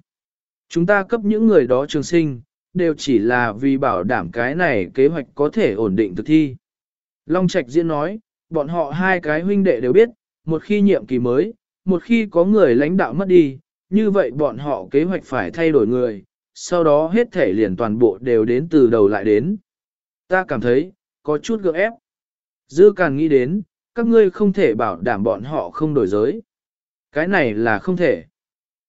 Chúng ta cấp những người đó trường sinh, đều chỉ là vì bảo đảm cái này kế hoạch có thể ổn định thực thi. Long Trạch Diễn nói, bọn họ hai cái huynh đệ đều biết, một khi nhiệm kỳ mới, một khi có người lãnh đạo mất đi, như vậy bọn họ kế hoạch phải thay đổi người, sau đó hết thể liền toàn bộ đều đến từ đầu lại đến. Ta cảm thấy, có chút gượng ép. Dư càng nghĩ đến, các ngươi không thể bảo đảm bọn họ không đổi giới. Cái này là không thể.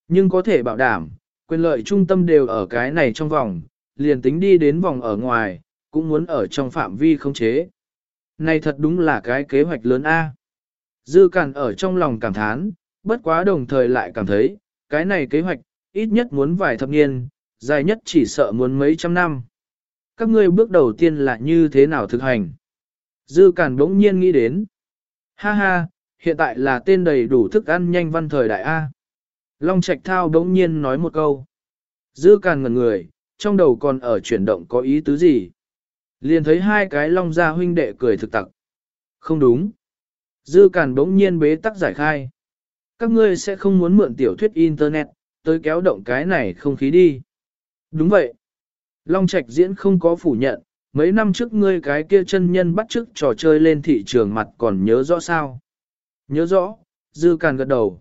Nhưng có thể bảo đảm, quyền lợi trung tâm đều ở cái này trong vòng, liền tính đi đến vòng ở ngoài, cũng muốn ở trong phạm vi không chế. Này thật đúng là cái kế hoạch lớn A. Dư cản ở trong lòng cảm thán, bất quá đồng thời lại cảm thấy, cái này kế hoạch, ít nhất muốn vài thập niên, dài nhất chỉ sợ muốn mấy trăm năm. Các ngươi bước đầu tiên là như thế nào thực hành? Dư cản bỗng nhiên nghĩ đến. Ha ha, hiện tại là tên đầy đủ thức ăn nhanh văn thời đại A. Long Trạch Thao bỗng nhiên nói một câu. Dư càn ngẩn người, trong đầu còn ở chuyển động có ý tứ gì. Liền thấy hai cái long gia huynh đệ cười thực tặc. Không đúng. Dư càn bỗng nhiên bế tắc giải khai. Các ngươi sẽ không muốn mượn tiểu thuyết internet, tới kéo động cái này không khí đi. Đúng vậy. Long Trạch diễn không có phủ nhận, mấy năm trước ngươi cái kia chân nhân bắt chước trò chơi lên thị trường mặt còn nhớ rõ sao. Nhớ rõ, dư càn gật đầu.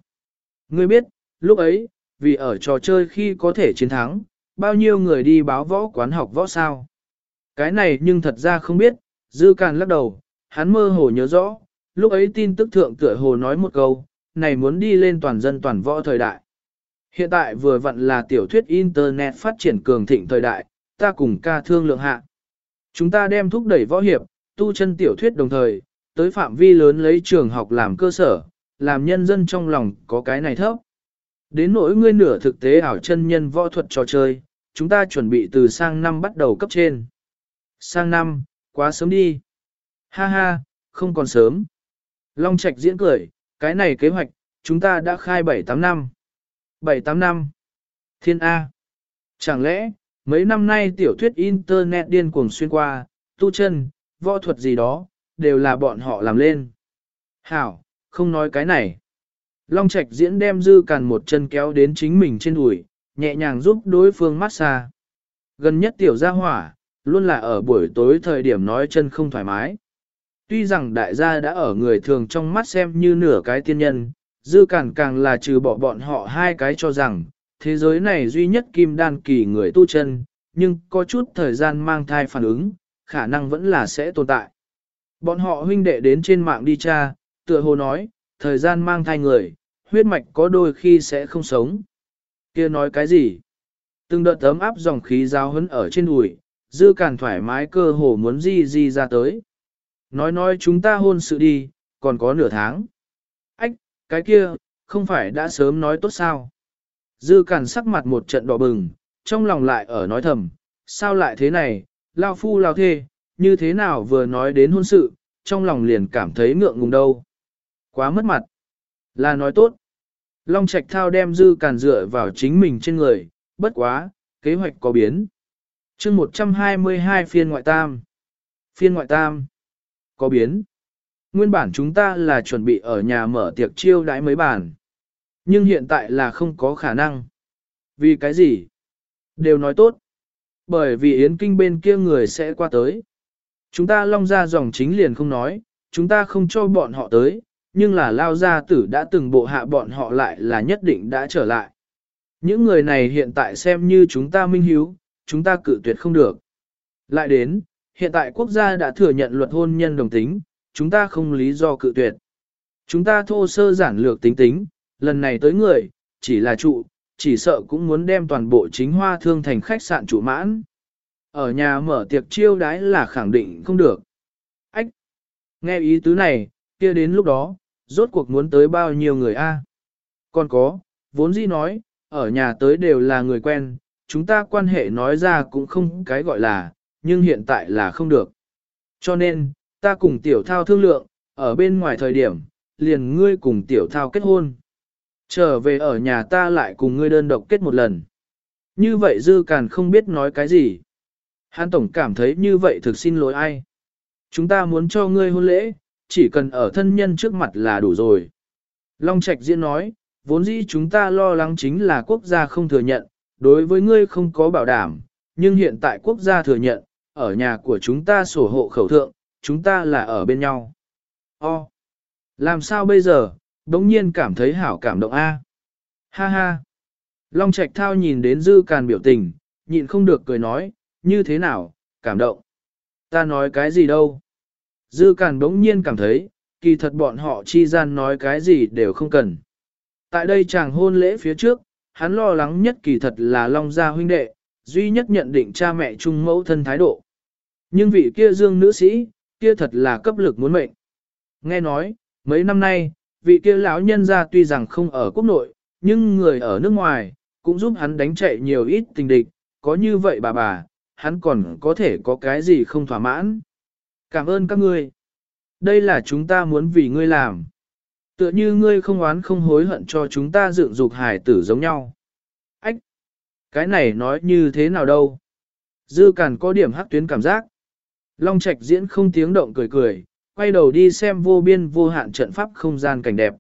Ngươi biết, lúc ấy, vì ở trò chơi khi có thể chiến thắng, bao nhiêu người đi báo võ quán học võ sao. Cái này nhưng thật ra không biết, dư càn lắc đầu, hắn mơ hồ nhớ rõ, lúc ấy tin tức thượng tựa hồ nói một câu, này muốn đi lên toàn dân toàn võ thời đại. Hiện tại vừa vặn là tiểu thuyết Internet phát triển cường thịnh thời đại, ta cùng ca thương lượng hạ. Chúng ta đem thúc đẩy võ hiệp, tu chân tiểu thuyết đồng thời, tới phạm vi lớn lấy trường học làm cơ sở, làm nhân dân trong lòng có cái này thấp. Đến nỗi ngươi nửa thực tế ảo chân nhân võ thuật trò chơi, chúng ta chuẩn bị từ sang năm bắt đầu cấp trên. Sang năm, quá sớm đi. Ha ha, không còn sớm. Long Trạch diễn cười, cái này kế hoạch, chúng ta đã khai 7-8 năm. 7-8 năm. Thiên A. Chẳng lẽ, mấy năm nay tiểu thuyết Internet điên cuồng xuyên qua, tu chân, võ thuật gì đó, đều là bọn họ làm lên. Hảo, không nói cái này. Long Trạch diễn đem dư càn một chân kéo đến chính mình trên đùi, nhẹ nhàng giúp đối phương massage. Gần nhất tiểu gia hỏa, luôn là ở buổi tối thời điểm nói chân không thoải mái. Tuy rằng đại gia đã ở người thường trong mắt xem như nửa cái tiên nhân, dư càng càng là trừ bỏ bọn họ hai cái cho rằng, thế giới này duy nhất kim đan kỳ người tu chân, nhưng có chút thời gian mang thai phản ứng, khả năng vẫn là sẽ tồn tại. Bọn họ huynh đệ đến trên mạng đi tra, tựa hồ nói, thời gian mang thai người, huyết mạch có đôi khi sẽ không sống. kia nói cái gì? Từng đợt ấm áp dòng khí giao hấn ở trên đùi, dư càn thoải mái cơ hồ muốn gì gì ra tới. Nói nói chúng ta hôn sự đi, còn có nửa tháng. Ách, cái kia, không phải đã sớm nói tốt sao? Dư cản sắc mặt một trận đỏ bừng, trong lòng lại ở nói thầm, sao lại thế này, lao phu lao thê, như thế nào vừa nói đến hôn sự, trong lòng liền cảm thấy ngượng ngùng đâu. Quá mất mặt. Là nói tốt. Long Trạch Thao đem dư càn dựa vào chính mình trên người, bất quá, kế hoạch có biến. chương 122 phiên ngoại tam. Phiên ngoại tam. Có biến. Nguyên bản chúng ta là chuẩn bị ở nhà mở tiệc chiêu đãi mấy bàn. Nhưng hiện tại là không có khả năng. Vì cái gì? Đều nói tốt. Bởi vì Yến Kinh bên kia người sẽ qua tới. Chúng ta long ra dòng chính liền không nói, chúng ta không cho bọn họ tới, nhưng là lao gia tử đã từng bộ hạ bọn họ lại là nhất định đã trở lại. Những người này hiện tại xem như chúng ta minh hiếu, chúng ta cự tuyệt không được. Lại đến, hiện tại quốc gia đã thừa nhận luật hôn nhân đồng tính, chúng ta không lý do cự tuyệt. Chúng ta thô sơ giản lược tính tính, lần này tới người, chỉ là trụ, chỉ sợ cũng muốn đem toàn bộ chính hoa thương thành khách sạn trụ mãn. Ở nhà mở tiệc chiêu đãi là khẳng định không được. Ách! Nghe ý tứ này, kia đến lúc đó, rốt cuộc muốn tới bao nhiêu người a? Còn có, vốn dĩ nói, ở nhà tới đều là người quen, chúng ta quan hệ nói ra cũng không cái gọi là, nhưng hiện tại là không được. Cho nên, ta cùng tiểu thao thương lượng, ở bên ngoài thời điểm, liền ngươi cùng tiểu thao kết hôn. Trở về ở nhà ta lại cùng ngươi đơn độc kết một lần. Như vậy dư càn không biết nói cái gì. Hán tổng cảm thấy như vậy thực xin lỗi ai. Chúng ta muốn cho ngươi hôn lễ, chỉ cần ở thân nhân trước mặt là đủ rồi. Long Trạch diễn nói, vốn dĩ chúng ta lo lắng chính là quốc gia không thừa nhận, đối với ngươi không có bảo đảm, nhưng hiện tại quốc gia thừa nhận, ở nhà của chúng ta sổ hộ khẩu thượng, chúng ta là ở bên nhau. O. Làm sao bây giờ, đống nhiên cảm thấy hảo cảm động A. Ha ha. Long Trạch Thao nhìn đến Dư Càn biểu tình, nhịn không được cười nói, như thế nào, cảm động. Ta nói cái gì đâu. Dư Càn đống nhiên cảm thấy, kỳ thật bọn họ chi gian nói cái gì đều không cần. Tại đây chàng hôn lễ phía trước, hắn lo lắng nhất kỳ thật là Long Gia huynh đệ, duy nhất nhận định cha mẹ chung mẫu thân thái độ. Nhưng vị kia dương nữ sĩ, kia thật là cấp lực muốn mệnh. Nghe nói, mấy năm nay, vị kia lão nhân gia tuy rằng không ở quốc nội, nhưng người ở nước ngoài, cũng giúp hắn đánh chạy nhiều ít tình địch, có như vậy bà bà, hắn còn có thể có cái gì không thỏa mãn. Cảm ơn các ngươi. Đây là chúng ta muốn vì ngươi làm. Tựa như ngươi không oán không hối hận cho chúng ta dựng dục hải tử giống nhau. Cái này nói như thế nào đâu? Dư càn có điểm hắc tuyến cảm giác. Long Trạch diễn không tiếng động cười cười, quay đầu đi xem vô biên vô hạn trận pháp không gian cảnh đẹp.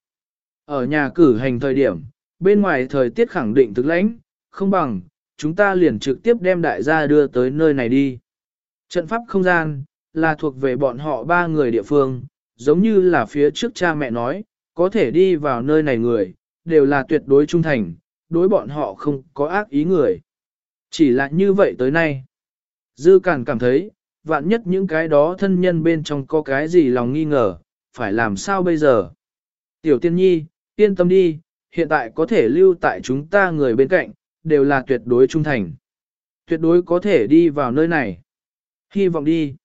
Ở nhà cử hành thời điểm, bên ngoài thời tiết khẳng định thực lãnh, không bằng, chúng ta liền trực tiếp đem đại gia đưa tới nơi này đi. Trận pháp không gian, là thuộc về bọn họ ba người địa phương, giống như là phía trước cha mẹ nói, có thể đi vào nơi này người, đều là tuyệt đối trung thành, đối bọn họ không có ác ý người. Chỉ là như vậy tới nay. Dư Cản cảm thấy, vạn nhất những cái đó thân nhân bên trong có cái gì lòng nghi ngờ, phải làm sao bây giờ? Tiểu tiên nhi, yên tâm đi, hiện tại có thể lưu tại chúng ta người bên cạnh, đều là tuyệt đối trung thành. Tuyệt đối có thể đi vào nơi này. Hy vọng đi.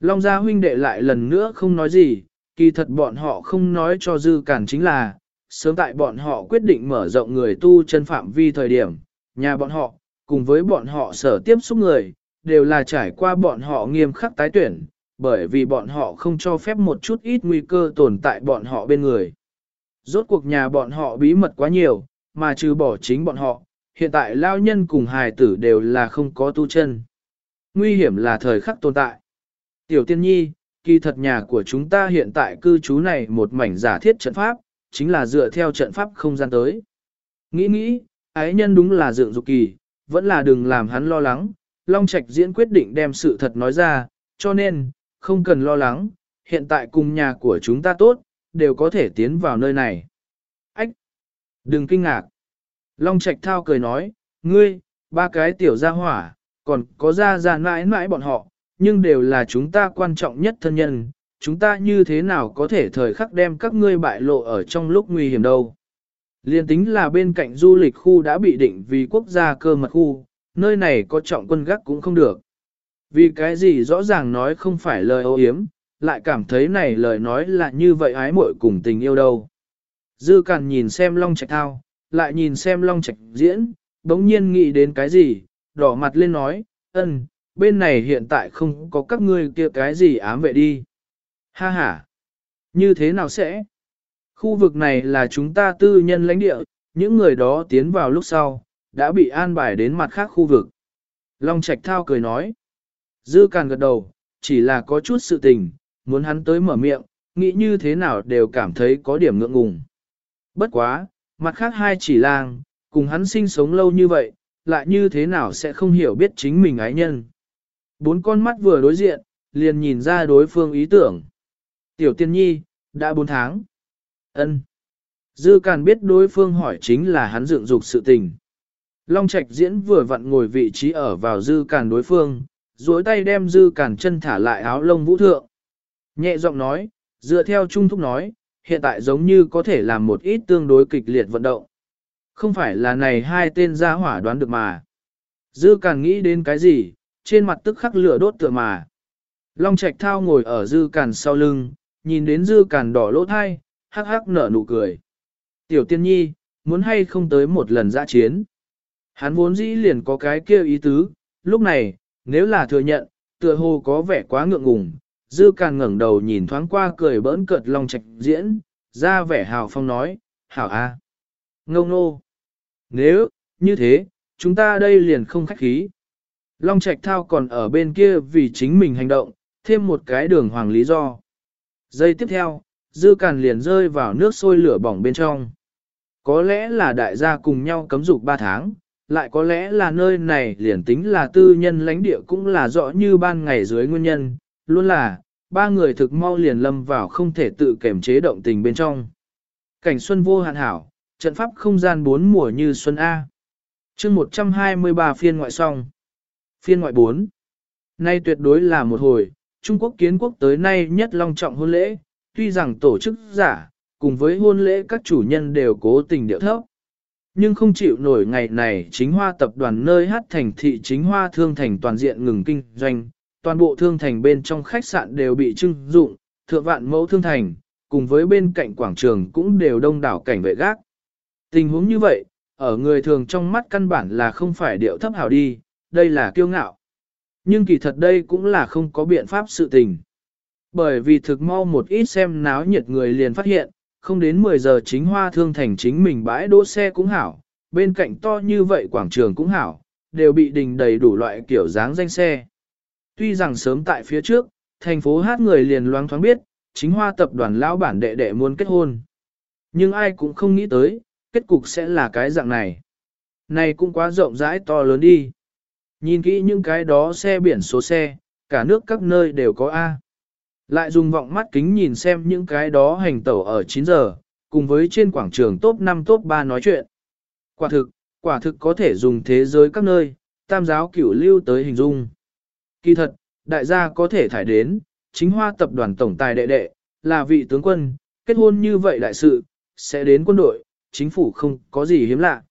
Long gia huynh đệ lại lần nữa không nói gì, kỳ thật bọn họ không nói cho dư cản chính là, sớm tại bọn họ quyết định mở rộng người tu chân phạm vi thời điểm, nhà bọn họ, cùng với bọn họ sở tiếp xúc người, đều là trải qua bọn họ nghiêm khắc tái tuyển, bởi vì bọn họ không cho phép một chút ít nguy cơ tồn tại bọn họ bên người. Rốt cuộc nhà bọn họ bí mật quá nhiều, mà trừ bỏ chính bọn họ, hiện tại lao nhân cùng hài tử đều là không có tu chân. Nguy hiểm là thời khắc tồn tại. Tiểu tiên nhi, kỳ thật nhà của chúng ta hiện tại cư trú này một mảnh giả thiết trận pháp, chính là dựa theo trận pháp không gian tới. Nghĩ nghĩ, ái nhân đúng là dựng dục kỳ, vẫn là đừng làm hắn lo lắng, Long Trạch diễn quyết định đem sự thật nói ra, cho nên, không cần lo lắng, hiện tại cùng nhà của chúng ta tốt, đều có thể tiến vào nơi này. Ách! Đừng kinh ngạc! Long Trạch thao cười nói, ngươi, ba cái tiểu gia hỏa, còn có gia gia mãi mãi bọn họ, nhưng đều là chúng ta quan trọng nhất thân nhân, chúng ta như thế nào có thể thời khắc đem các ngươi bại lộ ở trong lúc nguy hiểm đâu. Liên tính là bên cạnh du lịch khu đã bị định vì quốc gia cơ mật khu, nơi này có trọng quân gác cũng không được. Vì cái gì rõ ràng nói không phải lời ô hiếm, lại cảm thấy này lời nói là như vậy ái muội cùng tình yêu đâu. Dư càn nhìn xem Long Trạch thao, lại nhìn xem Long Trạch diễn, bỗng nhiên nghĩ đến cái gì, đỏ mặt lên nói, ân, bên này hiện tại không có các ngươi kia cái gì ám vệ đi. Ha ha, như thế nào sẽ? Khu vực này là chúng ta tư nhân lãnh địa, những người đó tiến vào lúc sau, đã bị an bài đến mặt khác khu vực. Long Trạch Thao cười nói. Dư Càn gật đầu, chỉ là có chút sự tình, muốn hắn tới mở miệng, nghĩ như thế nào đều cảm thấy có điểm ngượng ngùng. Bất quá, mặt khác hai chỉ lang, cùng hắn sinh sống lâu như vậy, lại như thế nào sẽ không hiểu biết chính mình ái nhân. Bốn con mắt vừa đối diện, liền nhìn ra đối phương ý tưởng. Tiểu tiên nhi, đã bốn tháng. ân Dư Càn biết đối phương hỏi chính là hắn dựng dục sự tình. Long Trạch diễn vừa vặn ngồi vị trí ở vào Dư Càn đối phương, duỗi tay đem Dư Càn chân thả lại áo lông vũ thượng. Nhẹ giọng nói, dựa theo Trung Thúc nói, hiện tại giống như có thể làm một ít tương đối kịch liệt vận động. Không phải là này hai tên gia hỏa đoán được mà. Dư Càn nghĩ đến cái gì, trên mặt tức khắc lửa đốt tựa mà. Long Trạch Thao ngồi ở Dư Càn sau lưng, nhìn đến Dư Càn đỏ lỗ thai, hắc hắc nở nụ cười. Tiểu tiên nhi, muốn hay không tới một lần ra chiến. Hắn vốn dĩ liền có cái kia ý tứ, lúc này, nếu là thừa nhận, tựa hồ có vẻ quá ngượng ngùng, dư càn ngẩng đầu nhìn thoáng qua cười bỡn cợt long trạch diễn, ra vẻ hào phong nói, hảo a, à. ngông nô. Nếu, như thế, chúng ta đây liền không khách khí. Long trạch thao còn ở bên kia vì chính mình hành động, thêm một cái đường hoàng lý do. Giây tiếp theo, dư càn liền rơi vào nước sôi lửa bỏng bên trong. Có lẽ là đại gia cùng nhau cấm dục ba tháng, lại có lẽ là nơi này liền tính là tư nhân lãnh địa cũng là rõ như ban ngày dưới nguyên nhân, luôn là, ba người thực mau liền lâm vào không thể tự kiểm chế động tình bên trong. Cảnh xuân vô hạn hảo, trận pháp không gian bốn mùa như xuân A. chương 123 phiên ngoại song. Phiên ngoại 4. Nay tuyệt đối là một hồi, Trung Quốc kiến quốc tới nay nhất long trọng hôn lễ, tuy rằng tổ chức giả, cùng với hôn lễ các chủ nhân đều cố tình điệu thấp. Nhưng không chịu nổi ngày này chính hoa tập đoàn nơi hát thành thị chính hoa thương thành toàn diện ngừng kinh doanh, toàn bộ thương thành bên trong khách sạn đều bị trưng dụng, thượng vạn mẫu thương thành, cùng với bên cạnh quảng trường cũng đều đông đảo cảnh vệ gác. Tình huống như vậy, ở người thường trong mắt căn bản là không phải điệu thấp hảo đi, đây là kiêu ngạo. Nhưng kỳ thật đây cũng là không có biện pháp sự tình. Bởi vì thực mau một ít xem náo nhiệt người liền phát hiện, không đến 10 giờ chính hoa thương thành chính mình bãi đỗ xe cũng hảo, bên cạnh to như vậy quảng trường cũng hảo, đều bị đình đầy đủ loại kiểu dáng danh xe. Tuy rằng sớm tại phía trước, thành phố hát người liền loáng thoáng biết, chính hoa tập đoàn lão bản đệ đệ muốn kết hôn. Nhưng ai cũng không nghĩ tới, kết cục sẽ là cái dạng này. Này cũng quá rộng rãi to lớn đi. Nhìn kỹ những cái đó xe biển số xe, cả nước các nơi đều có A. Lại dùng vọng mắt kính nhìn xem những cái đó hành tẩu ở 9 giờ, cùng với trên quảng trường top 5 top 3 nói chuyện. Quả thực, quả thực có thể dùng thế giới các nơi, tam giáo cửu lưu tới hình dung. Kỳ thật, đại gia có thể thải đến, chính hoa tập đoàn tổng tài đệ đệ, là vị tướng quân, kết hôn như vậy đại sự, sẽ đến quân đội, chính phủ không có gì hiếm lạ.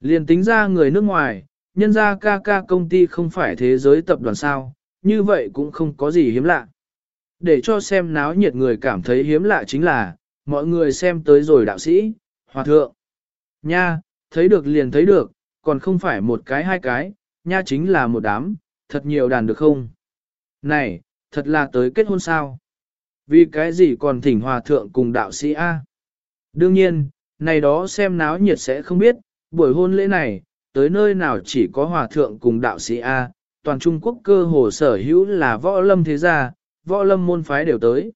Liền tính ra người nước ngoài, nhân ra ca ca công ty không phải thế giới tập đoàn sao, như vậy cũng không có gì hiếm lạ. Để cho xem náo nhiệt người cảm thấy hiếm lạ chính là, mọi người xem tới rồi đạo sĩ, Hòa thượng. Nha, thấy được liền thấy được, còn không phải một cái hai cái, nha chính là một đám, thật nhiều đàn được không? Này, thật là tới kết hôn sao? Vì cái gì còn thỉnh hòa thượng cùng đạo sĩ A? Đương nhiên, này đó xem náo nhiệt sẽ không biết, buổi hôn lễ này, tới nơi nào chỉ có hòa thượng cùng đạo sĩ A, toàn Trung Quốc cơ hồ sở hữu là võ lâm thế gia, võ lâm môn phái đều tới.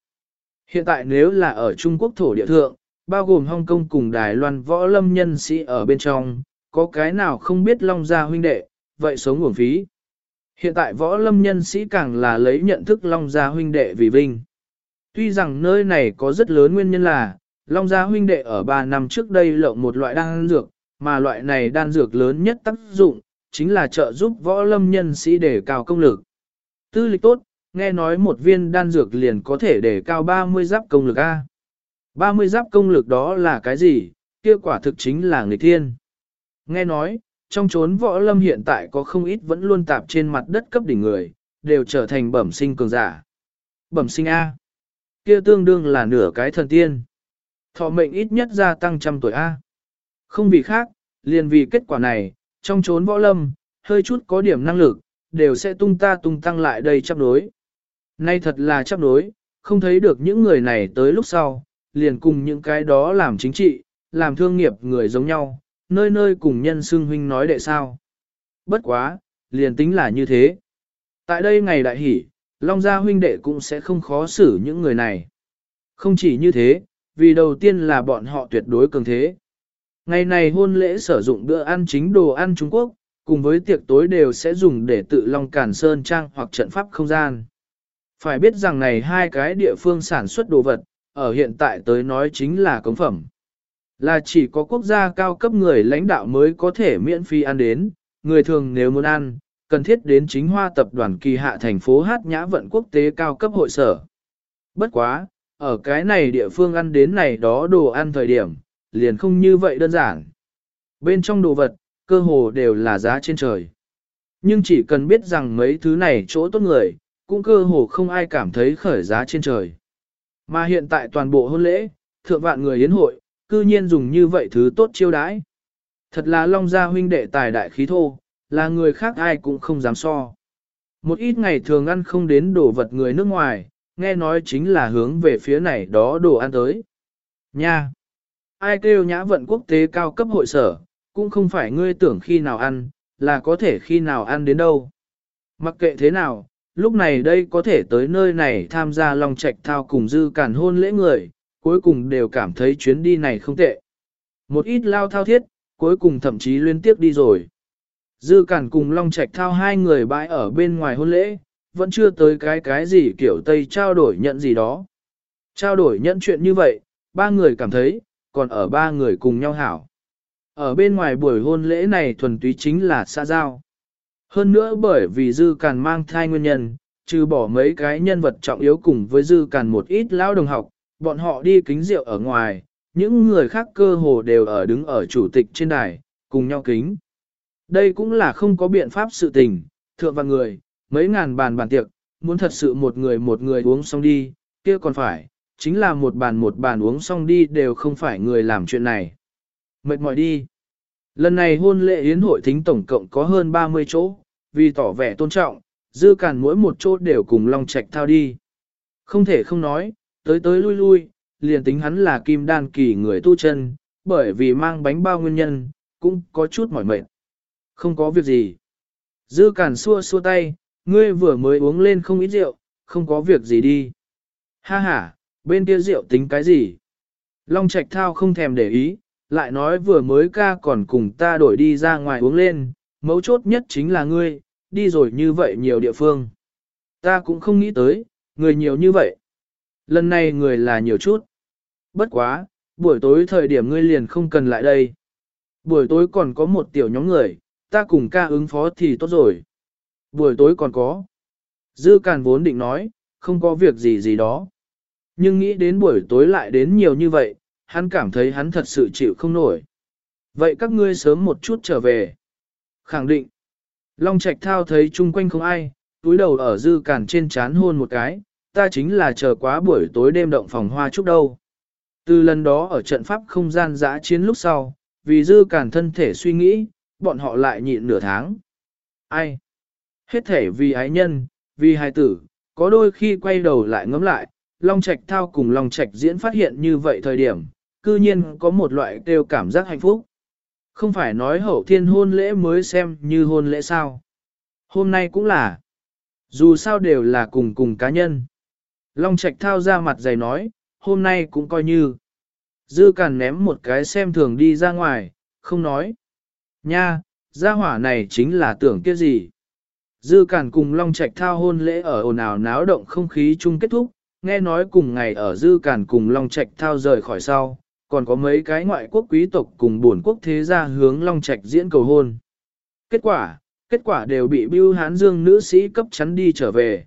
Hiện tại nếu là ở Trung Quốc thổ địa thượng, bao gồm Hong Kong cùng Đài Loan võ lâm nhân sĩ ở bên trong, có cái nào không biết Long Gia huynh đệ, vậy sống nguồn phí. Hiện tại võ lâm nhân sĩ càng là lấy nhận thức Long Gia huynh đệ vì vinh. Tuy rằng nơi này có rất lớn nguyên nhân là, Long Gia huynh đệ ở 3 năm trước đây lộng một loại đan dược, mà loại này đan dược lớn nhất tác dụng, chính là trợ giúp võ lâm nhân sĩ để cao công lực. Tư lịch tốt, nghe nói một viên đan dược liền có thể để cao 30 giáp công lực A. 30 giáp công lực đó là cái gì? Kia quả thực chính là người thiên. Nghe nói, trong chốn võ lâm hiện tại có không ít vẫn luôn tạp trên mặt đất cấp đỉnh người, đều trở thành bẩm sinh cường giả. Bẩm sinh A. Kia tương đương là nửa cái thần tiên. Thọ mệnh ít nhất gia tăng trăm tuổi A. Không vì khác, liền vì kết quả này, trong chốn võ lâm, hơi chút có điểm năng lực, đều sẽ tung ta tung tăng lại đây chấp đối. Nay thật là chấp đối, không thấy được những người này tới lúc sau, liền cùng những cái đó làm chính trị, làm thương nghiệp người giống nhau, nơi nơi cùng nhân xương huynh nói đệ sao. Bất quá, liền tính là như thế. Tại đây ngày đại hỷ, Long Gia huynh đệ cũng sẽ không khó xử những người này. Không chỉ như thế, vì đầu tiên là bọn họ tuyệt đối cường thế. Ngày này hôn lễ sử dụng bữa ăn chính đồ ăn Trung Quốc, cùng với tiệc tối đều sẽ dùng để tự Long Cản Sơn Trang hoặc trận pháp không gian. Phải biết rằng này hai cái địa phương sản xuất đồ vật, ở hiện tại tới nói chính là cống phẩm. Là chỉ có quốc gia cao cấp người lãnh đạo mới có thể miễn phí ăn đến, người thường nếu muốn ăn, cần thiết đến chính hoa tập đoàn kỳ hạ thành phố Hát Nhã Vận Quốc tế cao cấp hội sở. Bất quá, ở cái này địa phương ăn đến này đó đồ ăn thời điểm, liền không như vậy đơn giản. Bên trong đồ vật, cơ hồ đều là giá trên trời. Nhưng chỉ cần biết rằng mấy thứ này chỗ tốt người, cũng cơ hồ không ai cảm thấy khởi giá trên trời. Mà hiện tại toàn bộ hôn lễ, thượng vạn người yến hội, cư nhiên dùng như vậy thứ tốt chiêu đãi. Thật là long gia huynh đệ tài đại khí thô, là người khác ai cũng không dám so. Một ít ngày thường ăn không đến đồ vật người nước ngoài, nghe nói chính là hướng về phía này đó đồ ăn tới. Nha! Ai kêu nhã vận quốc tế cao cấp hội sở, cũng không phải ngươi tưởng khi nào ăn, là có thể khi nào ăn đến đâu. Mặc kệ thế nào, lúc này đây có thể tới nơi này tham gia Long Trạch thao cùng dư cản hôn lễ người, cuối cùng đều cảm thấy chuyến đi này không tệ. Một ít lao thao thiết, cuối cùng thậm chí liên tiếp đi rồi. Dư cản cùng Long Trạch thao hai người bãi ở bên ngoài hôn lễ, vẫn chưa tới cái cái gì kiểu Tây trao đổi nhận gì đó. Trao đổi nhận chuyện như vậy, ba người cảm thấy, còn ở ba người cùng nhau hảo. Ở bên ngoài buổi hôn lễ này thuần túy chính là xa giao. Hơn nữa bởi vì dư càn mang thai nguyên nhân, trừ bỏ mấy cái nhân vật trọng yếu cùng với dư càn một ít lão đồng học, bọn họ đi kính rượu ở ngoài, những người khác cơ hồ đều ở đứng ở chủ tịch trên đài, cùng nhau kính. Đây cũng là không có biện pháp sự tình, thượng và người, mấy ngàn bàn bàn tiệc, muốn thật sự một người một người uống xong đi, kia còn phải, chính là một bàn một bàn uống xong đi đều không phải người làm chuyện này. Mệt mỏi đi. Lần này hôn lễ yến hội thính tổng cộng có hơn 30 chỗ, vì tỏ vẻ tôn trọng, dư cản mỗi một chỗ đều cùng Long Trạch thao đi. Không thể không nói, tới tới lui lui, liền tính hắn là kim đan kỳ người tu chân, bởi vì mang bánh bao nguyên nhân, cũng có chút mỏi mệt. Không có việc gì. Dư cản xua xua tay, ngươi vừa mới uống lên không ít rượu, không có việc gì đi. Ha ha, bên kia rượu tính cái gì? Long Trạch Thao không thèm để ý, lại nói vừa mới ca còn cùng ta đổi đi ra ngoài uống lên, mấu chốt nhất chính là ngươi, đi rồi như vậy nhiều địa phương. Ta cũng không nghĩ tới, người nhiều như vậy. Lần này người là nhiều chút. Bất quá, buổi tối thời điểm ngươi liền không cần lại đây. Buổi tối còn có một tiểu nhóm người, ta cùng ca ứng phó thì tốt rồi. Buổi tối còn có. Dư Càn vốn định nói, không có việc gì gì đó. Nhưng nghĩ đến buổi tối lại đến nhiều như vậy, hắn cảm thấy hắn thật sự chịu không nổi. Vậy các ngươi sớm một chút trở về. Khẳng định. Long Trạch Thao thấy chung quanh không ai, túi đầu ở dư cản trên chán hôn một cái, ta chính là chờ quá buổi tối đêm động phòng hoa chúc đâu. Từ lần đó ở trận pháp không gian giã chiến lúc sau, vì dư cản thân thể suy nghĩ, bọn họ lại nhịn nửa tháng. Ai? Hết thể vì ái nhân, vì hài tử, có đôi khi quay đầu lại ngẫm lại, Long Trạch thao cùng Long Trạch diễn phát hiện như vậy thời điểm, cư nhiên có một loại kêu cảm giác hạnh phúc. Không phải nói hậu thiên hôn lễ mới xem như hôn lễ sao. Hôm nay cũng là. Dù sao đều là cùng cùng cá nhân. Long Trạch thao ra mặt dày nói, hôm nay cũng coi như. Dư càn ném một cái xem thường đi ra ngoài, không nói. Nha, gia hỏa này chính là tưởng kia gì. Dư càn cùng Long Trạch thao hôn lễ ở ồn ào náo động không khí chung kết thúc, nghe nói cùng ngày ở Dư càn cùng Long Trạch thao rời khỏi sau, còn có mấy cái ngoại quốc quý tộc cùng buồn quốc thế gia hướng Long Trạch diễn cầu hôn. Kết quả, kết quả đều bị Bưu Hán Dương nữ sĩ cấp chắn đi trở về.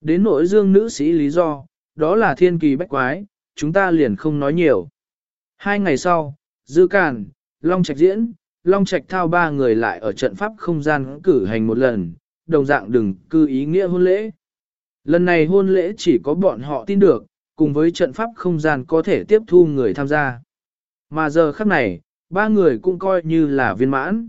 Đến nỗi Dương nữ sĩ lý do, đó là thiên kỳ bách quái, chúng ta liền không nói nhiều. Hai ngày sau, Dư Càn, Long Trạch diễn, Long Trạch thao ba người lại ở trận pháp không gian cử hành một lần, đồng dạng đừng cư ý nghĩa hôn lễ. Lần này hôn lễ chỉ có bọn họ tin được, cùng với trận pháp không gian có thể tiếp thu người tham gia. Mà giờ khắc này, ba người cũng coi như là viên mãn.